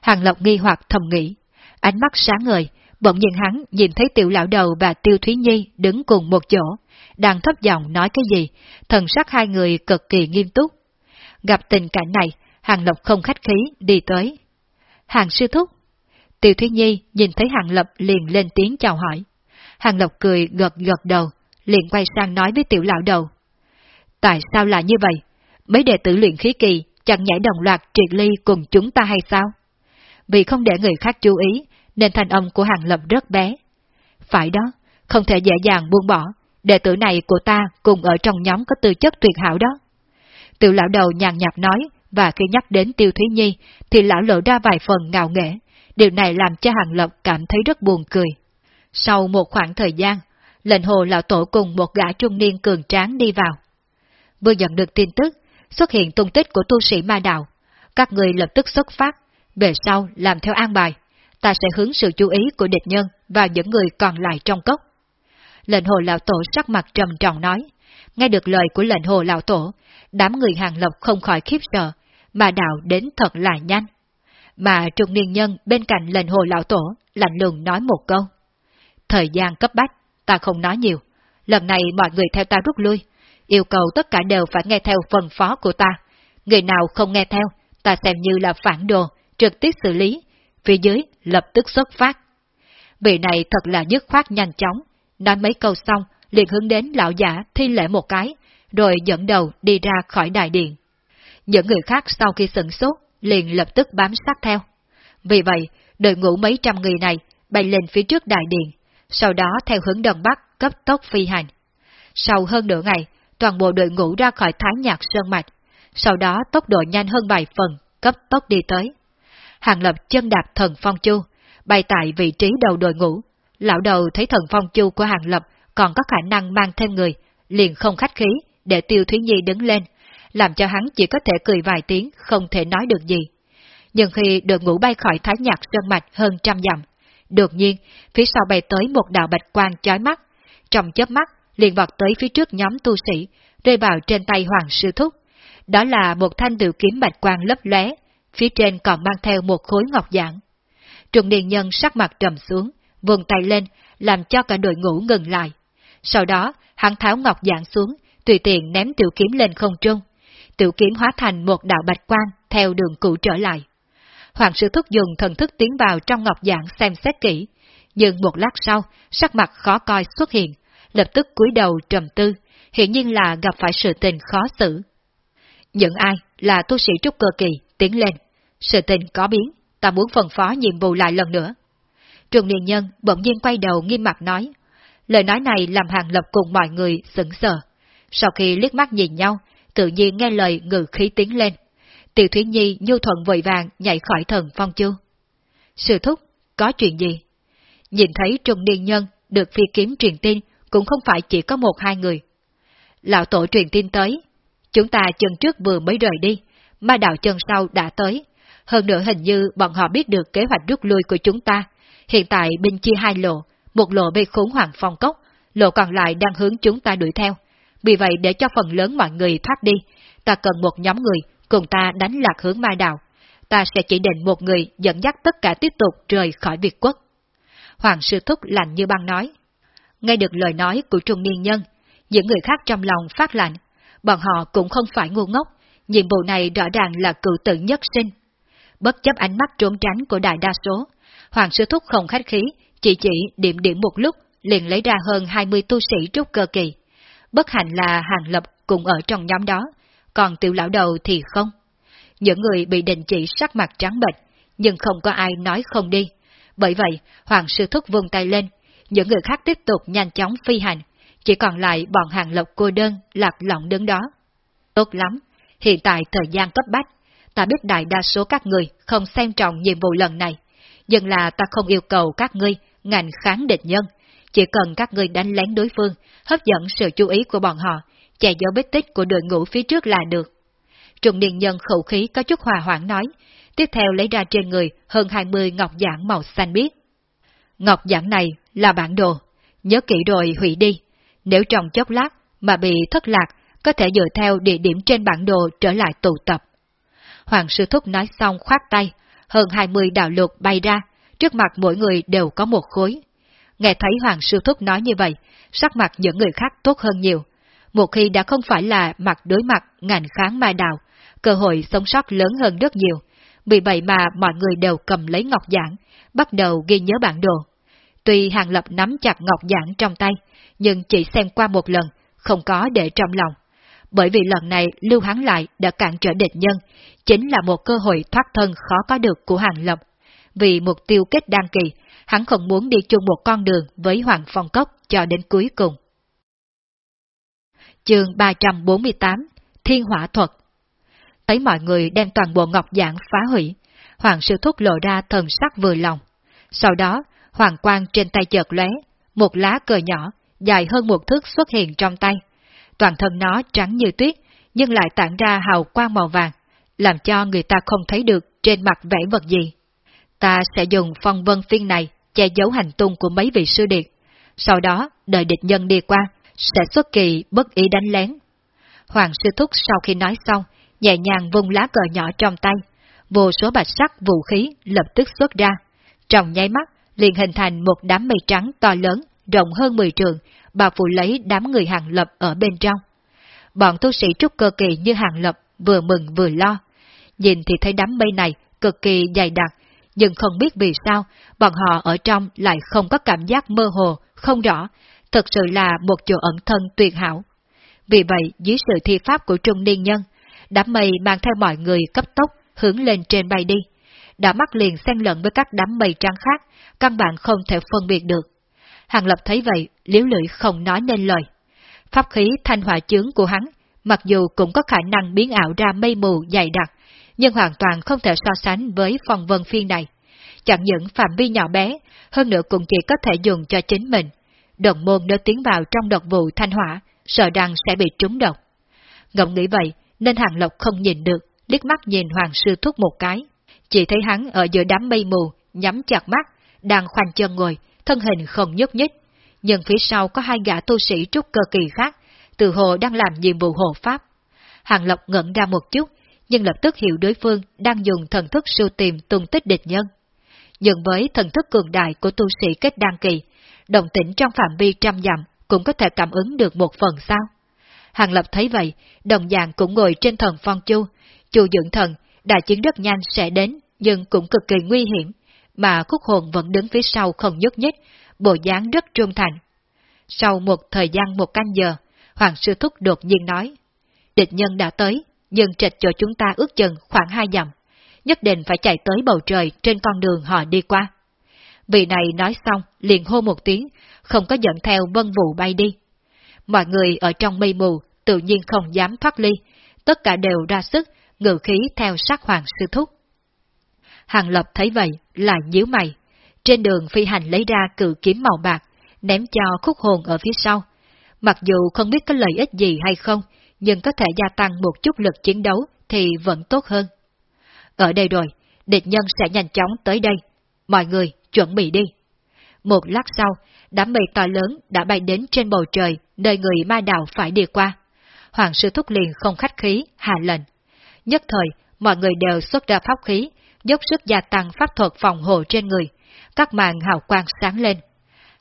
S1: Hàng Lập nghi hoặc thầm nghĩ, ánh mắt sáng ngời, bỗng nhiên hắn nhìn thấy tiểu lão đầu và tiêu Thúy Nhi đứng cùng một chỗ, đang thấp giọng nói cái gì, thần sắc hai người cực kỳ nghiêm túc. Gặp tình cảnh này, Hàng lộc không khách khí đi tới. Hàng sư thúc, Tiêu Thúy Nhi nhìn thấy Hàng Lập liền lên tiếng chào hỏi. Hàng Lập cười gật gật đầu, liền quay sang nói với tiểu lão đầu. Tại sao là như vậy? Mấy đệ tử luyện khí kỳ chẳng nhảy đồng loạt triệt ly cùng chúng ta hay sao? Vì không để người khác chú ý, nên thanh âm của Hàng Lập rất bé. Phải đó, không thể dễ dàng buông bỏ, đệ tử này của ta cùng ở trong nhóm có tư chất tuyệt hảo đó. Tiểu lão đầu nhàn nhạt nói, và khi nhắc đến Tiêu Thúy Nhi, thì lão lộ ra vài phần ngạo nghễ, Điều này làm cho Hàng Lập cảm thấy rất buồn cười. Sau một khoảng thời gian, lệnh hồ lão tổ cùng một gã trung niên cường tráng đi vào. Vừa nhận được tin tức, xuất hiện tung tích của tu sĩ ma đạo. Các người lập tức xuất phát, về sau làm theo an bài. Ta sẽ hướng sự chú ý của địch nhân và những người còn lại trong cốc. Lệnh hồ lão tổ sắc mặt trầm trọng nói. Nghe được lời của lệnh hồ lão tổ, đám người hàng lộc không khỏi khiếp sợ, mà đạo đến thật là nhanh. Mà trung niên nhân bên cạnh lệnh hồ lão tổ lạnh lùng nói một câu. Thời gian cấp bách, ta không nói nhiều. Lần này mọi người theo ta rút lui, yêu cầu tất cả đều phải nghe theo phần phó của ta. Người nào không nghe theo, ta xem như là phản đồ, trực tiếp xử lý, phía dưới lập tức xuất phát. Vị này thật là dứt khoát nhanh chóng, nói mấy câu xong, liền hướng đến lão giả thi lễ một cái, rồi dẫn đầu đi ra khỏi đại điện. Những người khác sau khi sửng sốt, liền lập tức bám sát theo. Vì vậy, đội ngũ mấy trăm người này bay lên phía trước đại điện, sau đó theo hướng đông bắc cấp tốc phi hành. Sau hơn nửa ngày, toàn bộ đội ngũ ra khỏi Thái Nhạc Sơn Mạch, sau đó tốc độ nhanh hơn vài phần, cấp tốc đi tới. Hàng lập chân đạp thần phong chu, bay tại vị trí đầu đội ngũ. Lão đầu thấy thần phong chu của hàng lập còn có khả năng mang thêm người, liền không khách khí, để tiêu Thúy Nhi đứng lên, làm cho hắn chỉ có thể cười vài tiếng, không thể nói được gì. Nhưng khi đội ngũ bay khỏi Thái Nhạc Sơn Mạch hơn trăm dặm, đột nhiên, phía sau bay tới một đạo bạch quang chói mắt, trong chớp mắt, liền vọt tới phía trước nhóm tu sĩ, rơi vào trên tay Hoàng Sư Thúc. Đó là một thanh tiểu kiếm bạch quang lấp lóe, phía trên còn mang theo một khối ngọc giản. Trùng niên nhân sắc mặt trầm xuống, vùng tay lên, làm cho cả đội ngũ ngừng lại. Sau đó, hắn tháo ngọc giản xuống, tùy tiện ném tiểu kiếm lên không trung. Tiểu kiếm hóa thành một đạo bạch quang theo đường cũ trở lại. Hoàng sư thúc dùng thần thức tiến vào trong ngọc giảng xem xét kỹ, nhưng một lát sau, sắc mặt khó coi xuất hiện, lập tức cúi đầu trầm tư, hiện nhiên là gặp phải sự tình khó xử. Những ai là tu sĩ trúc cơ kỳ tiến lên, sự tình có biến, ta muốn phân phó nhiệm vụ lại lần nữa. Trường Niên Nhân bỗng nhiên quay đầu nghiêm mặt nói, lời nói này làm hàng lập cùng mọi người sững sờ. Sau khi liếc mắt nhìn nhau, tự nhiên nghe lời ngự khí tiến lên. Tiểu Thúy Nhi nhu thuận vội vàng nhảy khỏi thần phong chu. Sư thúc, có chuyện gì? Nhìn thấy Trung Niên Nhân được phi kiếm truyền tin cũng không phải chỉ có một hai người. Lão tổ truyền tin tới, chúng ta chân trước vừa mới rời đi, ma đạo chân sau đã tới. Hơn nữa hình như bọn họ biết được kế hoạch rút lui của chúng ta. Hiện tại binh chia hai lộ, một lộ về khốn hoàng phong cốc, lộ còn lại đang hướng chúng ta đuổi theo. Vì vậy để cho phần lớn mọi người thoát đi, ta cần một nhóm người cùng ta đánh lạc hướng ma đạo. Ta sẽ chỉ định một người dẫn dắt tất cả tiếp tục rời khỏi Việt quốc. Hoàng sư thúc lạnh như băng nói. Nghe được lời nói của trung niên nhân, những người khác trong lòng phát lạnh. Bọn họ cũng không phải ngu ngốc, nhiệm vụ này rõ ràng là cựu tử nhất sinh. Bất chấp ánh mắt trốn tránh của đại đa số, Hoàng sư thúc không khách khí, chỉ chỉ điểm điểm một lúc, liền lấy ra hơn 20 tu sĩ trúc cơ kỳ. Bất hạnh là hàng lập cũng ở trong nhóm đó, còn tiểu lão đầu thì không. Những người bị đình chỉ sắc mặt trắng bệch, nhưng không có ai nói không đi. Bởi vậy, Hoàng sư thúc vung tay lên, những người khác tiếp tục nhanh chóng phi hành, chỉ còn lại bọn hàng lộc cô đơn lạc lỏng đứng đó. Tốt lắm, hiện tại thời gian cấp bách, ta biết đại đa số các người không xem trọng nhiệm vụ lần này, nhưng là ta không yêu cầu các ngươi ngành kháng địch nhân, chỉ cần các ngươi đánh lén đối phương, hấp dẫn sự chú ý của bọn họ, che giấu vết tích của đội ngũ phía trước là được. Trung niên nhân khẩu khí có chút hòa hoãn nói, tiếp theo lấy ra trên người hơn 20 ngọc giảng màu xanh biếc. Ngọc giảng này là bản đồ, nhớ kỹ rồi hủy đi. Nếu trong chốc lát mà bị thất lạc, có thể dựa theo địa điểm trên bản đồ trở lại tụ tập. Hoàng sư thúc nói xong khoát tay, hơn 20 đạo lục bay ra, trước mặt mỗi người đều có một khối. Nghe thấy Hoàng sư thúc nói như vậy, sắc mặt những người khác tốt hơn nhiều. Một khi đã không phải là mặt đối mặt ngành kháng ma đạo, cơ hội sống sót lớn hơn rất nhiều. Vì vậy mà mọi người đều cầm lấy ngọc giảng, bắt đầu ghi nhớ bản đồ. Tuy Hàng Lập nắm chặt ngọc giảng trong tay, nhưng chỉ xem qua một lần, không có để trong lòng. Bởi vì lần này lưu hắn lại đã cản trở địch nhân, chính là một cơ hội thoát thân khó có được của Hàng Lập. Vì mục tiêu kết đăng kỳ, hắn không muốn đi chung một con đường với Hoàng Phong Cốc cho đến cuối cùng. Chương 348 Thiên Hỏa Thuật Thấy mọi người đem toàn bộ ngọc giảng phá hủy, Hoàng Sư Thúc lộ ra thần sắc vừa lòng. Sau đó, hoàng quang trên tay chợt lóe, một lá cờ nhỏ, dài hơn một thước xuất hiện trong tay. Toàn thân nó trắng như tuyết, nhưng lại tản ra hào quang màu vàng, làm cho người ta không thấy được trên mặt vẽ vật gì. Ta sẽ dùng phong vân phiên này che giấu hành tung của mấy vị sư điệt. Sau đó, đợi địch nhân đi qua, sẽ xuất kỳ bất ý đánh lén. Hoàng sư thúc sau khi nói xong, nhẹ nhàng vung lá cờ nhỏ trong tay, vô số bạch sắc vũ khí lập tức xuất ra. Trong nháy mắt, liền hình thành một đám mây trắng to lớn, rộng hơn 10 trường, bao phủ lấy đám người hàng lập ở bên trong. Bọn tu sĩ trúc cơ kỳ như hàng lập vừa mừng vừa lo. Nhìn thì thấy đám mây này cực kỳ dày đặc, nhưng không biết vì sao, bọn họ ở trong lại không có cảm giác mơ hồ, không rõ, thật sự là một chỗ ẩn thân tuyệt hảo. Vì vậy, dưới sự thi pháp của trung niên nhân, đám mây mang theo mọi người cấp tốc hướng lên trên bay đi. Đã mắt liền xen lẫn với các đám mây trắng khác, căn bản không thể phân biệt được. Hàng Lập thấy vậy, liếu lưỡi không nói nên lời. Pháp khí thanh hỏa chướng của hắn, mặc dù cũng có khả năng biến ảo ra mây mù dày đặc, nhưng hoàn toàn không thể so sánh với phần vân phiên này. Chẳng những phạm vi nhỏ bé, hơn nữa cũng chỉ có thể dùng cho chính mình. Đồng môn nếu tiến vào trong độc vụ thanh hỏa, sợ rằng sẽ bị trúng độc. Ngẫm nghĩ vậy, nên Hàng Lộc không nhìn được, liếc mắt nhìn Hoàng Sư Thúc một cái. Chỉ thấy hắn ở giữa đám mây mù, nhắm chặt mắt, đang khoanh chân ngồi, thân hình không nhúc nhích. Nhưng phía sau có hai gã tu sĩ trúc cơ kỳ khác, từ hồ đang làm nhiệm vụ hộ pháp. Hàng Lộc ngẩn ra một chút, nhưng lập tức hiểu đối phương đang dùng thần thức sưu tìm tung tích địch nhân. Nhưng với thần thức cường đại của tu sĩ kết đăng kỳ, đồng tĩnh trong phạm vi trăm dặm cũng có thể cảm ứng được một phần sao. Hàng Lập thấy vậy, đồng dạng cũng ngồi trên thần phong chu, chu dưỡng thần, đại chiến rất nhanh sẽ đến, nhưng cũng cực kỳ nguy hiểm, mà khúc hồn vẫn đứng phía sau không nhúc nhích, bộ dáng rất trung thành. Sau một thời gian một canh giờ, Hoàng Sư Thúc đột nhiên nói, địch nhân đã tới, dừng trịch cho chúng ta ước chừng khoảng hai dặm, nhất định phải chạy tới bầu trời trên con đường họ đi qua. Vị này nói xong, liền hô một tiếng, không có dẫn theo vân vụ bay đi. Mọi người ở trong mây mù tự nhiên không dám thoát ly, tất cả đều ra sức, ngự khí theo sát hoàng sư thúc. Hàng Lập thấy vậy, lại nhíu mày. Trên đường phi hành lấy ra cự kiếm màu bạc, ném cho khúc hồn ở phía sau. Mặc dù không biết có lợi ích gì hay không, nhưng có thể gia tăng một chút lực chiến đấu thì vẫn tốt hơn. Ở đây rồi, địch nhân sẽ nhanh chóng tới đây. Mọi người, chuẩn bị đi. Một lát sau, đám mây to lớn đã bay đến trên bầu trời, nơi người ma đạo phải đi qua. Hoàng sư thúc liền không khách khí, hạ lệnh. Nhất thời, mọi người đều xuất ra pháp khí, dốc sức gia tăng pháp thuật phòng hộ trên người, các màn hào quang sáng lên.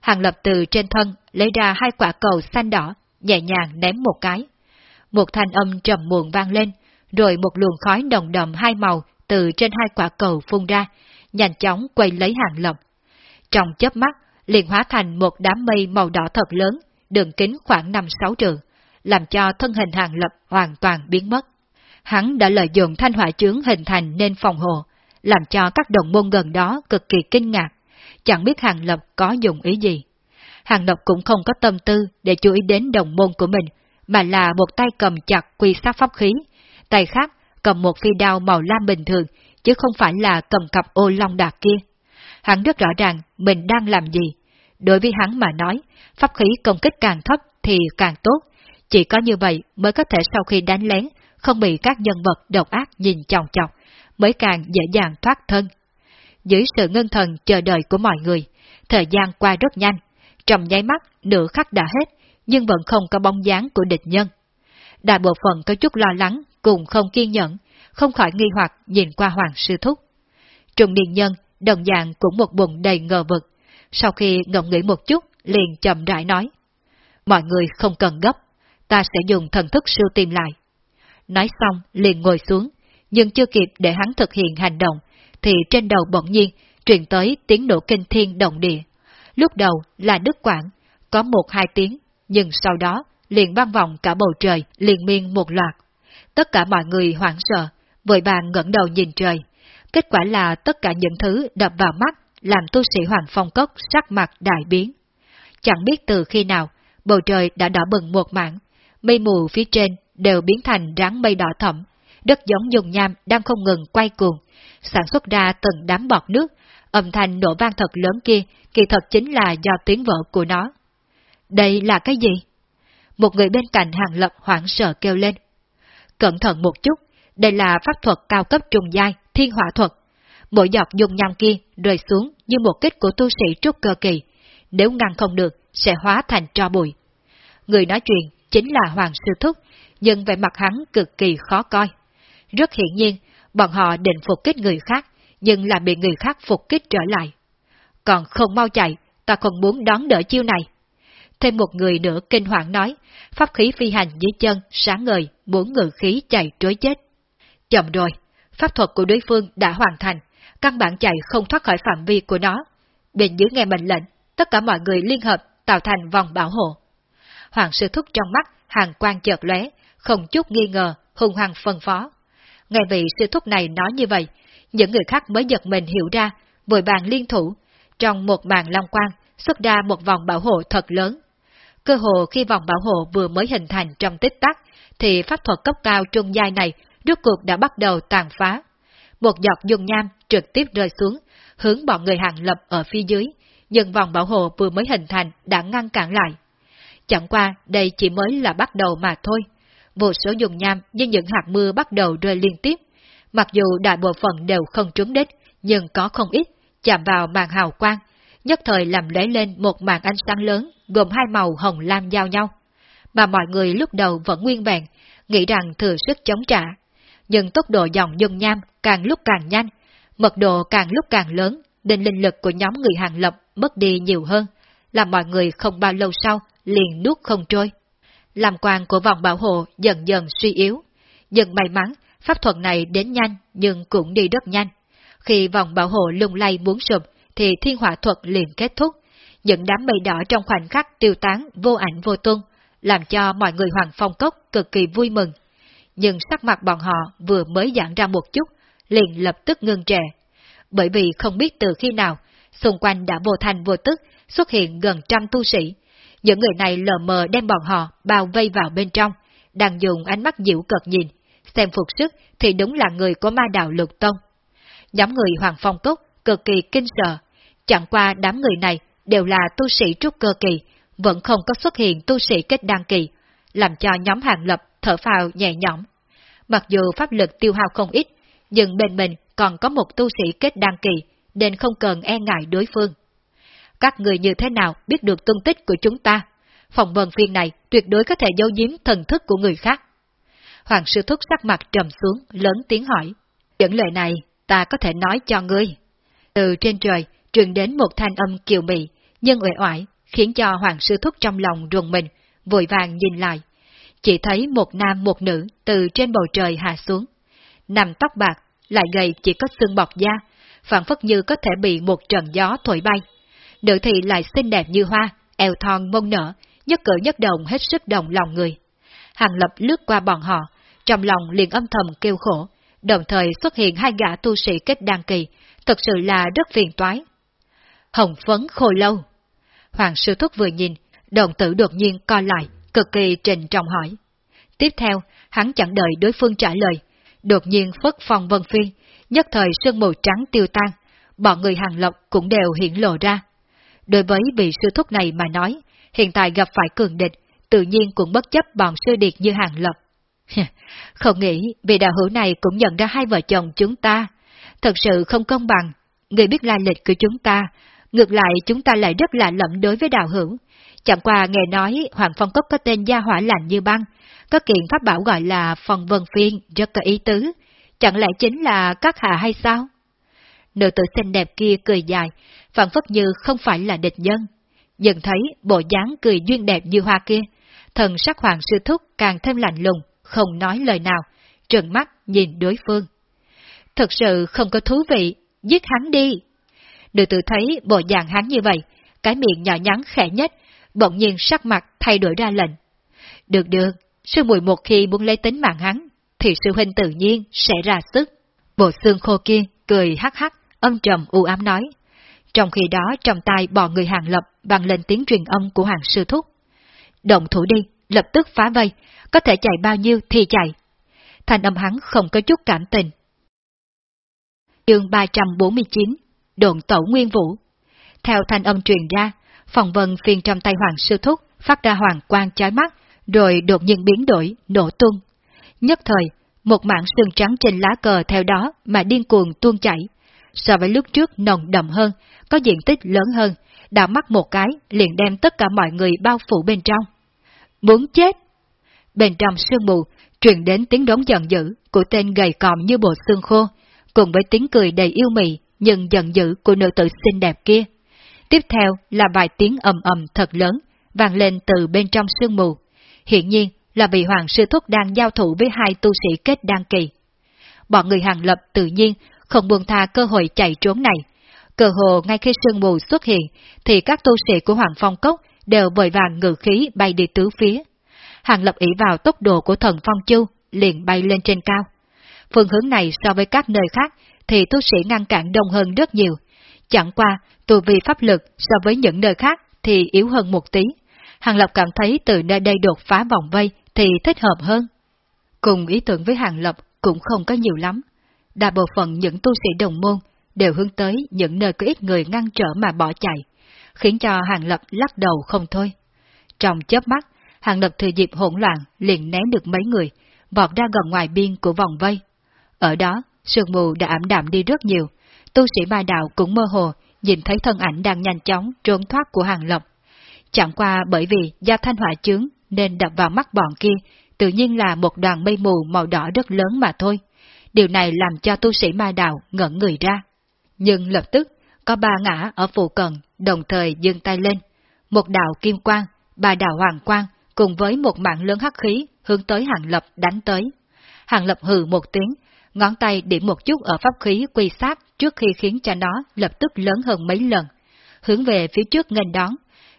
S1: Hàng lập từ trên thân lấy ra hai quả cầu xanh đỏ, nhẹ nhàng ném một cái. Một thanh âm trầm muộn vang lên, rồi một luồng khói đồng đậm hai màu từ trên hai quả cầu phun ra, nhanh chóng quay lấy hàng lập. Trong chớp mắt, liền hóa thành một đám mây màu đỏ thật lớn, đường kính khoảng 5-6 trường, làm cho thân hình hàng lập hoàn toàn biến mất. Hắn đã lợi dụng thanh hỏa chướng hình thành nên phòng hộ, làm cho các đồng môn gần đó cực kỳ kinh ngạc, chẳng biết hàng lập có dùng ý gì. Hàng lập cũng không có tâm tư để chú ý đến đồng môn của mình, mà là một tay cầm chặt quy sát pháp khí, tay khác cầm một phi đao màu lam bình thường, chứ không phải là cầm cặp ô long đạc kia. Hắn rất rõ ràng mình đang làm gì. Đối với hắn mà nói, pháp khí công kích càng thấp thì càng tốt, chỉ có như vậy mới có thể sau khi đánh lén, không bị các nhân vật độc ác nhìn chòng chọc, mới càng dễ dàng thoát thân. Dưới sự ngân thần chờ đợi của mọi người, thời gian qua rất nhanh, trong nháy mắt nửa khắc đã hết, nhưng vẫn không có bóng dáng của địch nhân. Đại bộ phận có chút lo lắng, cùng không kiên nhẫn, không khỏi nghi hoặc nhìn qua Hoàng Sư Thúc. Trùng niên nhân, đồng dạng cũng một bụng đầy ngờ vực, sau khi ngẫm nghĩ một chút, liền chậm rãi nói. Mọi người không cần gấp, ta sẽ dùng thần thức siêu tìm lại. Nói xong, liền ngồi xuống, nhưng chưa kịp để hắn thực hiện hành động, thì trên đầu bỗng nhiên truyền tới tiếng nổ kinh thiên động địa. Lúc đầu là đứt quảng, có một hai tiếng, nhưng sau đó liền vang vọng cả bầu trời liền miên một loạt. Tất cả mọi người hoảng sợ, vội vàng ngẩng đầu nhìn trời. Kết quả là tất cả những thứ đập vào mắt làm tu sĩ Hoàng Phong Cốc sắc mặt đại biến. Chẳng biết từ khi nào, bầu trời đã đỏ bừng một mảng, mây mù phía trên đều biến thành ráng mây đỏ thẫm, đất giống dùng nham đang không ngừng quay cuồng, sản xuất ra từng đám bọt nước, âm thanh nổ vang thật lớn kia kỳ thật chính là do tiếng vỡ của nó đây là cái gì? Một người bên cạnh hàng lập hoảng sợ kêu lên. Cẩn thận một chút, đây là pháp thuật cao cấp trùng giai, thiên hỏa thuật. Mỗi giọt dùng nham kia rơi xuống như một kích của tu sĩ trúc cơ kỳ. Nếu ngăn không được, sẽ hóa thành tro bụi. Người nói chuyện chính là Hoàng Sư Thúc, nhưng về mặt hắn cực kỳ khó coi. Rất hiển nhiên, bọn họ định phục kích người khác, nhưng là bị người khác phục kích trở lại. Còn không mau chạy, ta không muốn đón đỡ chiêu này. Thêm một người nữa kinh hoàng nói, pháp khí phi hành dưới chân, sáng ngời, muốn ngự khí chạy trối chết. Chậm rồi, pháp thuật của đối phương đã hoàn thành, căn bản chạy không thoát khỏi phạm vi của nó. Bên dưới nghe mệnh lệnh, tất cả mọi người liên hợp tạo thành vòng bảo hộ. Hoàng sư thúc trong mắt, hàng quan chợt lóe, không chút nghi ngờ, hung hăng phân phó. Nghe vị sư thúc này nói như vậy, những người khác mới giật mình hiểu ra, vội bàn liên thủ, trong một màn long quang xuất ra một vòng bảo hộ thật lớn. Cơ hồ khi vòng bảo hộ vừa mới hình thành trong tích tắc, thì pháp thuật cấp cao trung giai này rốt cuộc đã bắt đầu tàn phá. Một giọt dung nham trực tiếp rơi xuống, hướng bọn người hàng lập ở phía dưới, nhưng vòng bảo hộ vừa mới hình thành đã ngăn cản lại. Chẳng qua đây chỉ mới là bắt đầu mà thôi. Vô số dùng nham như những hạt mưa bắt đầu rơi liên tiếp. Mặc dù đại bộ phận đều không trúng đích, nhưng có không ít, chạm vào màn hào quang, nhất thời làm lễ lên một màn ánh sáng lớn, gồm hai màu hồng lam giao nhau. Mà mọi người lúc đầu vẫn nguyên vẹn, nghĩ rằng thừa sức chống trả. Nhưng tốc độ dòng dung nham càng lúc càng nhanh, mật độ càng lúc càng lớn, nên linh lực của nhóm người hàng lập mất đi nhiều hơn, làm mọi người không bao lâu sau liền nuốt không trôi. Làm quan của vòng bảo hộ dần dần suy yếu. Dần may mắn, pháp thuật này đến nhanh nhưng cũng đi rất nhanh. Khi vòng bảo hộ lung lay muốn sụp, thì thiên hỏa thuật liền kết thúc. Những đám mây đỏ trong khoảnh khắc tiêu tán vô ảnh vô tung, làm cho mọi người hoàng phong cốc cực kỳ vui mừng. Nhưng sắc mặt bọn họ vừa mới giãn ra một chút, liền lập tức ngưng trệ. Bởi vì không biết từ khi nào, xung quanh đã vô thành vô tức xuất hiện gần trăm tu sĩ, những người này lờ mờ đem bọn họ bao vây vào bên trong, đang dùng ánh mắt dịu cợt nhìn, xem phục sức thì đúng là người của ma đạo lục tông. Nhóm người Hoàng Phong Cốc cực kỳ kinh sợ, chẳng qua đám người này đều là tu sĩ trúc cơ kỳ, vẫn không có xuất hiện tu sĩ kết đăng kỳ, làm cho nhóm hàng lập thở phào nhẹ nhõm. Mặc dù pháp lực tiêu hao không ít, nhưng bên mình còn có một tu sĩ kết đăng kỳ, nên không cần e ngại đối phương các người như thế nào biết được tung tích của chúng ta? Phòng vần phiên này tuyệt đối có thể giấu giếm thần thức của người khác. Hoàng sư thúc sắc mặt trầm xuống, lớn tiếng hỏi. Những lời này ta có thể nói cho ngươi. Từ trên trời truyền đến một thanh âm kiều mị, nhưng uể oải, khiến cho hoàng sư thúc trong lòng rùng mình, vội vàng nhìn lại. Chỉ thấy một nam một nữ từ trên bầu trời hạ xuống. Nằm tóc bạc, lại gầy chỉ có xương bọc da, phản phất như có thể bị một trận gió thổi bay nữ thị lại xinh đẹp như hoa, eo thon mông nở, nhất cử nhất động hết sức đồng lòng người. Hàng lập lướt qua bọn họ, trong lòng liền âm thầm kêu khổ, đồng thời xuất hiện hai gã tu sĩ kết đăng kỳ, thật sự là rất phiền toái. Hồng phấn khôi lâu. Hoàng sư thúc vừa nhìn, đồng tử đột nhiên co lại, cực kỳ trình trọng hỏi. Tiếp theo, hắn chẳng đợi đối phương trả lời, đột nhiên phất phòng vân phiên, nhất thời sương mù trắng tiêu tan, bọn người hàng lộc cũng đều hiện lộ ra. Đối với vị sư thúc này mà nói, hiện tại gặp phải cường địch, tự nhiên cũng bất chấp bọn sư điệt như hàng lập. không nghĩ vị đạo hữu này cũng nhận ra hai vợ chồng chúng ta. Thật sự không công bằng, người biết lai lịch của chúng ta, ngược lại chúng ta lại rất lạ lẫm đối với đạo hữu. Chẳng qua nghe nói Hoàng Phong Cốc có tên gia hỏa lạnh như băng, có kiện pháp bảo gọi là Phong Vân Phiên, rất có ý tứ. Chẳng lẽ chính là các hạ hay sao? Nữ tử xinh đẹp kia cười dài, phản phất như không phải là địch nhân. Nhận thấy bộ dáng cười duyên đẹp như hoa kia, thần sắc hoàng sư thúc càng thêm lạnh lùng, không nói lời nào, trừng mắt nhìn đối phương. Thật sự không có thú vị, giết hắn đi. Nữ tử thấy bộ dạng hắn như vậy, cái miệng nhỏ nhắn khẽ nhất, bỗng nhiên sắc mặt thay đổi ra lệnh. Được được, sư mùi một khi muốn lấy tính mạng hắn, thì sư huynh tự nhiên sẽ ra sức. Bộ xương khô kia cười hắc hắc, âm trầm u ám nói. Trong khi đó trong tay bò người hàng lập bằng lên tiếng truyền âm của hàng sư thúc. Động thủ đi, lập tức phá vây, có thể chạy bao nhiêu thì chạy. Thanh âm hắn không có chút cảm tình. Chương 349 Độn tẩu nguyên vũ Theo thanh âm truyền ra, phòng vân phiền trong tay hoàng sư thúc, phát ra hoàng quang chói mắt, rồi đột nhiên biến đổi, nổ tung. Nhất thời, một mảng sương trắng trên lá cờ theo đó mà điên cuồng tuôn chảy. So với lúc trước nồng đậm hơn, có diện tích lớn hơn, đã mắt một cái liền đem tất cả mọi người bao phủ bên trong. Muốn chết! Bên trong sương mù, truyền đến tiếng đống giận dữ của tên gầy còm như bộ xương khô, cùng với tiếng cười đầy yêu mị nhưng giận dữ của nữ tử xinh đẹp kia. Tiếp theo là vài tiếng ầm ầm thật lớn, vang lên từ bên trong sương mù. Hiện nhiên là vị hoàng sư thúc đang giao thủ với hai tu sĩ kết đan kỳ. Bọn người hàng lập tự nhiên không buông tha cơ hội chạy trốn này. Cơ hồ ngay khi sương mù xuất hiện, thì các tu sĩ của Hoàng Phong Cốc đều vội vàng ngự khí bay đi tứ phía. Hàng lập ý vào tốc độ của thần Phong Chu, liền bay lên trên cao. Phương hướng này so với các nơi khác thì tu sĩ ngăn cản đông hơn rất nhiều. Chẳng qua, tu vi pháp lực so với những nơi khác thì yếu hơn một tí. Hàng Lập cảm thấy từ nơi đây đột phá vòng vây thì thích hợp hơn. Cùng ý tưởng với Hàng Lập cũng không có nhiều lắm. Đa bộ phận những tu sĩ đồng môn đều hướng tới những nơi có ít người ngăn trở mà bỏ chạy, khiến cho Hàng Lập lắc đầu không thôi. Trong chớp mắt, Hàng Lập thừa dịp hỗn loạn liền ném được mấy người, vọt ra gần ngoài biên của vòng vây. Ở đó, sương mù đã ảm đạm đi rất nhiều, tu sĩ ma đạo cũng mơ hồ, nhìn thấy thân ảnh đang nhanh chóng trốn thoát của Hàng lộc. Chẳng qua bởi vì do thanh hỏa chướng nên đập vào mắt bọn kia, tự nhiên là một đoàn mây mù màu đỏ rất lớn mà thôi. Điều này làm cho tu sĩ ma đạo ngẩn người ra. Nhưng lập tức, có ba ngã ở phụ cận đồng thời dương tay lên. Một đạo kim quang, ba đạo hoàng quang cùng với một mạng lớn hắc khí hướng tới Hàng Lập đánh tới. Hàng Lập hừ một tiếng, ngón tay điểm một chút ở pháp khí quy sát trước khi khiến cho nó lập tức lớn hơn mấy lần, hướng về phía trước nghênh đón,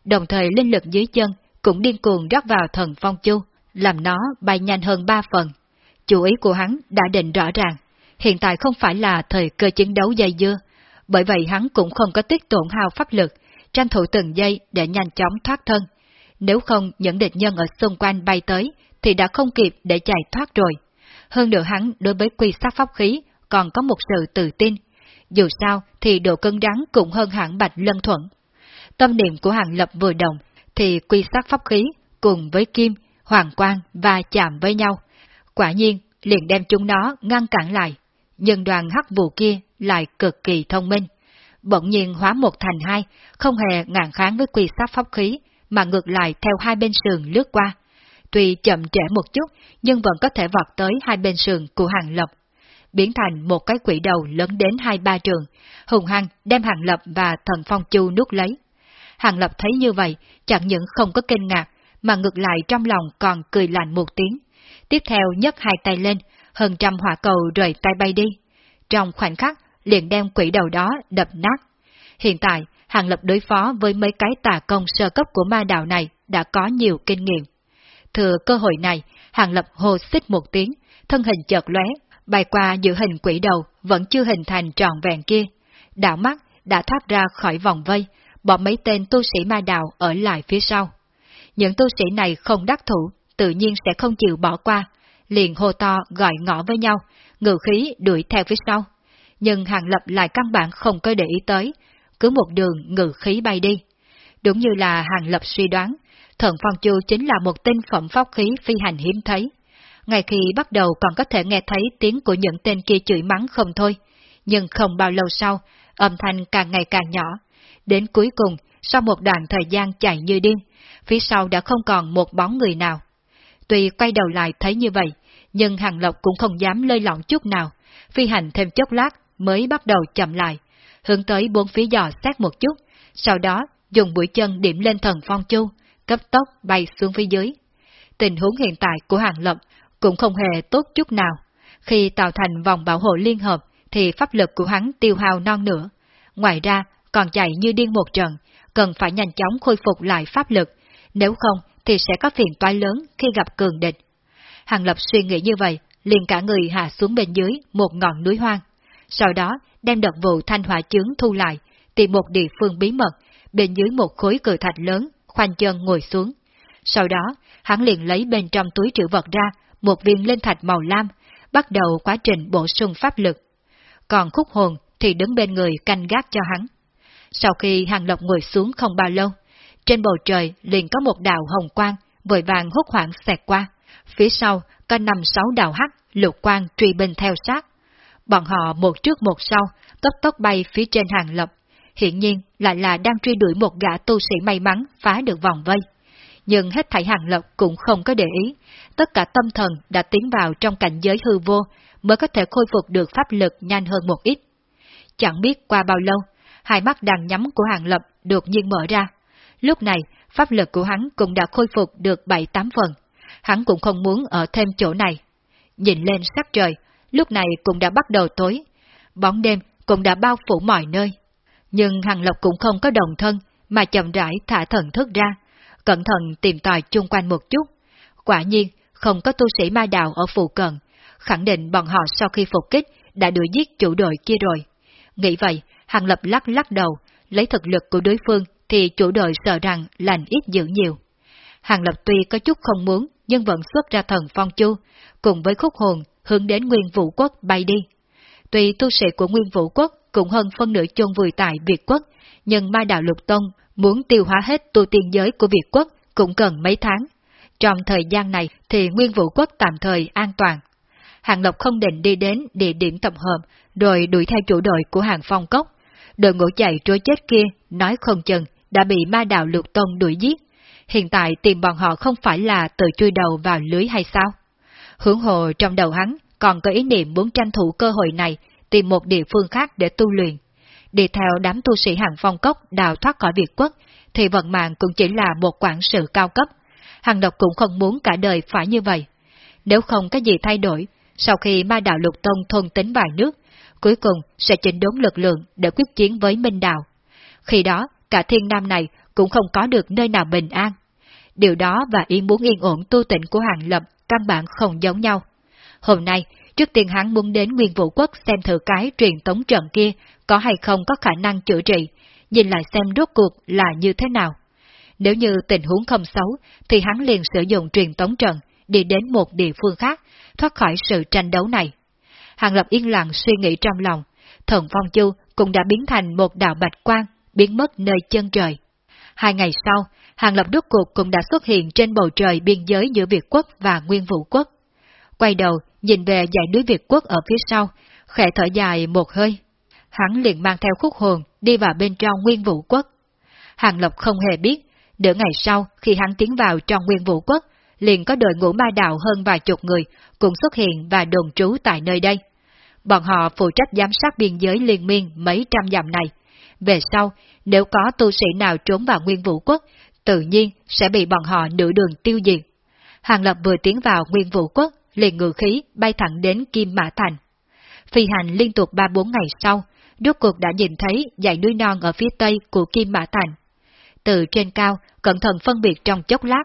S1: đồng thời linh lực dưới chân cũng điên cuồng rót vào thần phong chu, làm nó bay nhanh hơn ba phần. Chủ ý của hắn đã định rõ ràng, hiện tại không phải là thời cơ chiến đấu dây dưa, bởi vậy hắn cũng không có tiết tổn hao pháp lực, tranh thủ từng giây để nhanh chóng thoát thân. Nếu không những địch nhân ở xung quanh bay tới, thì đã không kịp để chạy thoát rồi. Hơn nữa hắn đối với quy sát pháp khí còn có một sự tự tin. Dù sao thì độ cân đáng cũng hơn hẳn bạch lân thuận. Tâm niệm của hàng lập vừa đồng thì quy sát pháp khí cùng với kim, hoàng quang và chạm với nhau. Quả nhiên, liền đem chúng nó ngăn cản lại. Nhưng đoàn hắc vụ kia lại cực kỳ thông minh. Bỗng nhiên hóa một thành hai, không hề ngàn kháng với quy sát pháp khí, mà ngược lại theo hai bên sườn lướt qua. Tuy chậm trễ một chút, nhưng vẫn có thể vọt tới hai bên sườn của hàng lập. Biến thành một cái quỷ đầu lớn đến hai ba trường, hùng hăng đem hàng lập và thần phong chu nuốt lấy. Hàng Lập thấy như vậy, chẳng những không có kinh ngạc, mà ngược lại trong lòng còn cười lạnh một tiếng. Tiếp theo nhấc hai tay lên, hơn trăm hỏa cầu rời tay bay đi. Trong khoảnh khắc, liền đem quỷ đầu đó đập nát. Hiện tại, Hàng Lập đối phó với mấy cái tà công sơ cấp của ma đạo này đã có nhiều kinh nghiệm. Thừa cơ hội này, Hàng Lập hồ xích một tiếng, thân hình chợt lóe, bay qua giữa hình quỷ đầu vẫn chưa hình thành tròn vẹn kia. đảo mắt đã thoát ra khỏi vòng vây, bỏ mấy tên tu sĩ ma đạo ở lại phía sau. Những tu sĩ này không đắc thủ, tự nhiên sẽ không chịu bỏ qua, liền hô to gọi ngõ với nhau, ngự khí đuổi theo phía sau. Nhưng Hàng Lập lại căn bản không có để ý tới, cứ một đường ngự khí bay đi. Đúng như là Hàng Lập suy đoán, thần Phong Chu chính là một tinh phẩm pháp khí phi hành hiếm thấy. Ngay khi bắt đầu còn có thể nghe thấy tiếng của những tên kia chửi mắng không thôi, nhưng không bao lâu sau, âm thanh càng ngày càng nhỏ, Đến cuối cùng, sau một đoạn thời gian chạy như điên, phía sau đã không còn một bóng người nào. Tuy quay đầu lại thấy như vậy, nhưng Hàng Lộc cũng không dám lơi lỏng chút nào, phi hành thêm chốc lát mới bắt đầu chậm lại, hướng tới bốn phía dò xét một chút, sau đó dùng mũi chân điểm lên thần phong chu, cấp tốc bay xuống phía dưới. Tình huống hiện tại của Hàng Lập cũng không hề tốt chút nào. Khi tạo thành vòng bảo hộ liên hợp thì pháp lực của hắn tiêu hao non nữa. Ngoài ra, còn chạy như điên một trận, cần phải nhanh chóng khôi phục lại pháp lực, nếu không thì sẽ có phiền toái lớn khi gặp cường địch. Hàng Lập suy nghĩ như vậy, liền cả người hạ xuống bên dưới một ngọn núi hoang. Sau đó đem đợt vụ thanh hỏa chướng thu lại, tìm một địa phương bí mật, bên dưới một khối cử thạch lớn, khoanh chân ngồi xuống. Sau đó, hắn liền lấy bên trong túi trữ vật ra một viên linh thạch màu lam, bắt đầu quá trình bổ sung pháp lực. Còn khúc hồn thì đứng bên người canh gác cho hắn. Sau khi Hàng Lộc ngồi xuống không bao lâu, trên bầu trời liền có một đạo hồng quang, vội vàng hút hoảng xẹt qua. Phía sau có năm sáu đạo hắc, lục quang truy binh theo sát. Bọn họ một trước một sau, cấp tốc bay phía trên hàng lộc. Hiện nhiên lại là đang truy đuổi một gã tu sĩ may mắn phá được vòng vây. Nhưng hết thảy hàng lộc cũng không có để ý, tất cả tâm thần đã tiến vào trong cảnh giới hư vô mới có thể khôi phục được pháp lực nhanh hơn một ít. Chẳng biết qua bao lâu, hai mắt đang nhắm của hàng lập đột nhiên mở ra. Lúc này, pháp lực của hắn cũng đã khôi phục được 7-8 phần. Hắn cũng không muốn ở thêm chỗ này. Nhìn lên sắc trời, lúc này cũng đã bắt đầu tối. Bóng đêm cũng đã bao phủ mọi nơi. Nhưng Hàng lộc cũng không có đồng thân, mà chậm rãi thả thần thức ra, cẩn thận tìm tòi chung quanh một chút. Quả nhiên, không có tu sĩ ma đạo ở phụ cận, khẳng định bọn họ sau khi phục kích đã đuổi giết chủ đội kia rồi. Nghĩ vậy, Hàng Lập lắc lắc đầu, lấy thực lực của đối phương thì chủ đội sợ rằng lành ít dữ nhiều. Hàng Lập tuy có chút không muốn, nhưng vẫn xuất ra thần phong chu, cùng với khúc hồn hướng đến Nguyên Vũ Quốc bay đi. Tuy tu sĩ của Nguyên Vũ Quốc cũng hơn phân nửa chôn vùi tại Việt Quốc, nhưng ma đạo lục tông muốn tiêu hóa hết tu tiên giới của Việt Quốc cũng cần mấy tháng. Trong thời gian này thì Nguyên Vũ Quốc tạm thời an toàn. Hàng Lộc không định đi đến địa điểm tập hợp, rồi đuổi theo chủ đội của hàng phong cốc. Đội ngũ chạy trối chết kia, nói không chừng, đã bị ma đạo lục tông đuổi giết. Hiện tại tìm bọn họ không phải là tự chui đầu vào lưới hay sao? Hướng hồ trong đầu hắn còn có ý niệm muốn tranh thủ cơ hội này tìm một địa phương khác để tu luyện. Đi theo đám tu sĩ hàng phong cốc đào thoát khỏi Việt quốc, thì vận mạng cũng chỉ là một quản sự cao cấp. Hàng độc cũng không muốn cả đời phải như vậy. Nếu không có gì thay đổi, sau khi ma đạo lục tông thôn tính vài nước, cuối cùng sẽ chỉnh đốn lực lượng để quyết chiến với Minh Đạo. Khi đó, cả thiên nam này cũng không có được nơi nào bình an. Điều đó và ý muốn yên ổn tu tịnh của Hàng Lập căn bản không giống nhau. Hôm nay, trước tiên hắn muốn đến Nguyên Vũ Quốc xem thử cái truyền tống trận kia có hay không có khả năng chữa trị, nhìn lại xem rốt cuộc là như thế nào. Nếu như tình huống không xấu, thì hắn liền sử dụng truyền tống trận, đi đến một địa phương khác, thoát khỏi sự tranh đấu này. Hàng Lập yên lặng suy nghĩ trong lòng, thần Phong Chu cũng đã biến thành một đạo bạch quang, biến mất nơi chân trời. Hai ngày sau, Hàng Lập đốt cuộc cũng đã xuất hiện trên bầu trời biên giới giữa Việt Quốc và Nguyên Vũ Quốc. Quay đầu, nhìn về dãy núi Việt Quốc ở phía sau, khẽ thở dài một hơi. Hắn liền mang theo khúc hồn đi vào bên trong Nguyên Vũ Quốc. Hàng Lập không hề biết, nửa ngày sau khi hắn tiến vào trong Nguyên Vũ Quốc, liền có đội ngũ ma đạo hơn vài chục người cũng xuất hiện và đồn trú tại nơi đây. Bọn họ phụ trách giám sát biên giới liên miên mấy trăm dặm này. Về sau, nếu có tu sĩ nào trốn vào Nguyên Vũ Quốc, tự nhiên sẽ bị bọn họ nửa đường tiêu diệt. Hàng Lập vừa tiến vào Nguyên Vũ Quốc, liền ngự khí bay thẳng đến Kim Mã Thành. Phi hành liên tục ba bốn ngày sau, rốt cuộc đã nhìn thấy dãy núi non ở phía tây của Kim Mã Thành. Từ trên cao, cẩn thận phân biệt trong chốc lát,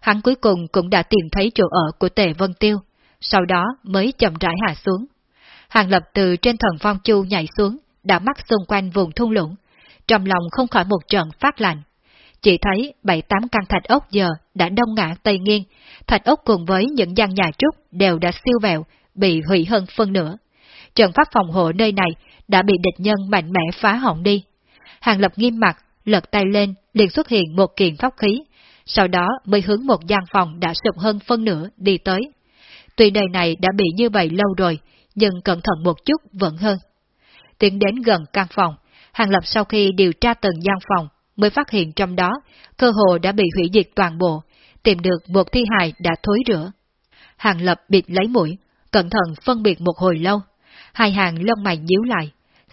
S1: hắn cuối cùng cũng đã tìm thấy chỗ ở của Tề Vân Tiêu, sau đó mới chậm rãi hạ xuống. Hàng lập từ trên thần phong chu nhảy xuống, đã mắt xung quanh vùng thung lũng, trong lòng không khỏi một trận phát lạnh. Chỉ thấy bảy tám căn thạch ốc giờ đã đông ngã tây nghiêng, thạch ốc cùng với những gian nhà trúc đều đã siêu vẹo, bị hủy hơn phân nửa. Trận pháp phòng hộ nơi này đã bị địch nhân mạnh mẽ phá hỏng đi. Hàng lập nghiêm mặt, lật tay lên, liền xuất hiện một kiện pháp khí, sau đó mới hướng một gian phòng đã sụp hơn phân nửa đi tới. Tuy đời này đã bị như vậy lâu rồi, nhưng cẩn thận một chút vẫn hơn. Tiến đến gần căn phòng, Hàng Lập sau khi điều tra từng gian phòng, mới phát hiện trong đó, cơ hồ đã bị hủy diệt toàn bộ, tìm được một thi hài đã thối rửa. Hàng Lập bịt lấy mũi, cẩn thận phân biệt một hồi lâu, hai hàng lông mày nhíu lại.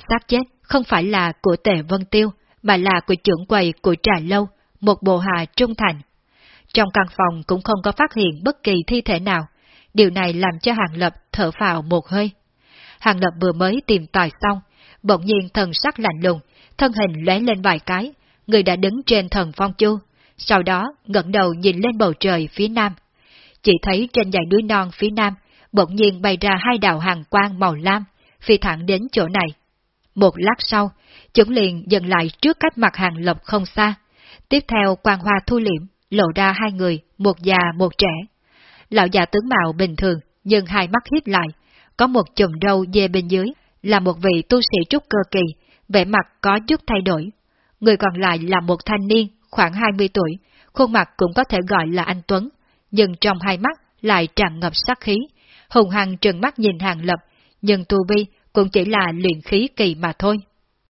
S1: Xác chết không phải là của Tề Vân Tiêu, mà là của trưởng quầy của Trà Lâu, một bộ hà trung thành. Trong căn phòng cũng không có phát hiện bất kỳ thi thể nào, điều này làm cho Hàng Lập thở phào một hơi. Hàng Lập vừa mới tìm tòi xong, bỗng nhiên thần sắc lạnh lùng, thân hình lóe lên vài cái, người đã đứng trên thần phong chu, sau đó ngẩng đầu nhìn lên bầu trời phía nam. Chỉ thấy trên dãy núi non phía nam, bỗng nhiên bay ra hai đạo hàng quang màu lam, phi thẳng đến chỗ này. Một lát sau, chúng liền dừng lại trước cách mặt hàng lộc không xa. Tiếp theo quang hoa thu liễm, lộ ra hai người, một già một trẻ. Lão già tướng mạo bình thường, nhưng hai mắt hiếp lại, có một chùm râu dê bên dưới, là một vị tu sĩ trúc cơ kỳ, vẻ mặt có chút thay đổi. Người còn lại là một thanh niên, khoảng 20 tuổi, khuôn mặt cũng có thể gọi là anh Tuấn, nhưng trong hai mắt lại tràn ngập sát khí, hùng hăng trừng mắt nhìn hàng lập, nhưng tu vi cũng chỉ là luyện khí kỳ mà thôi.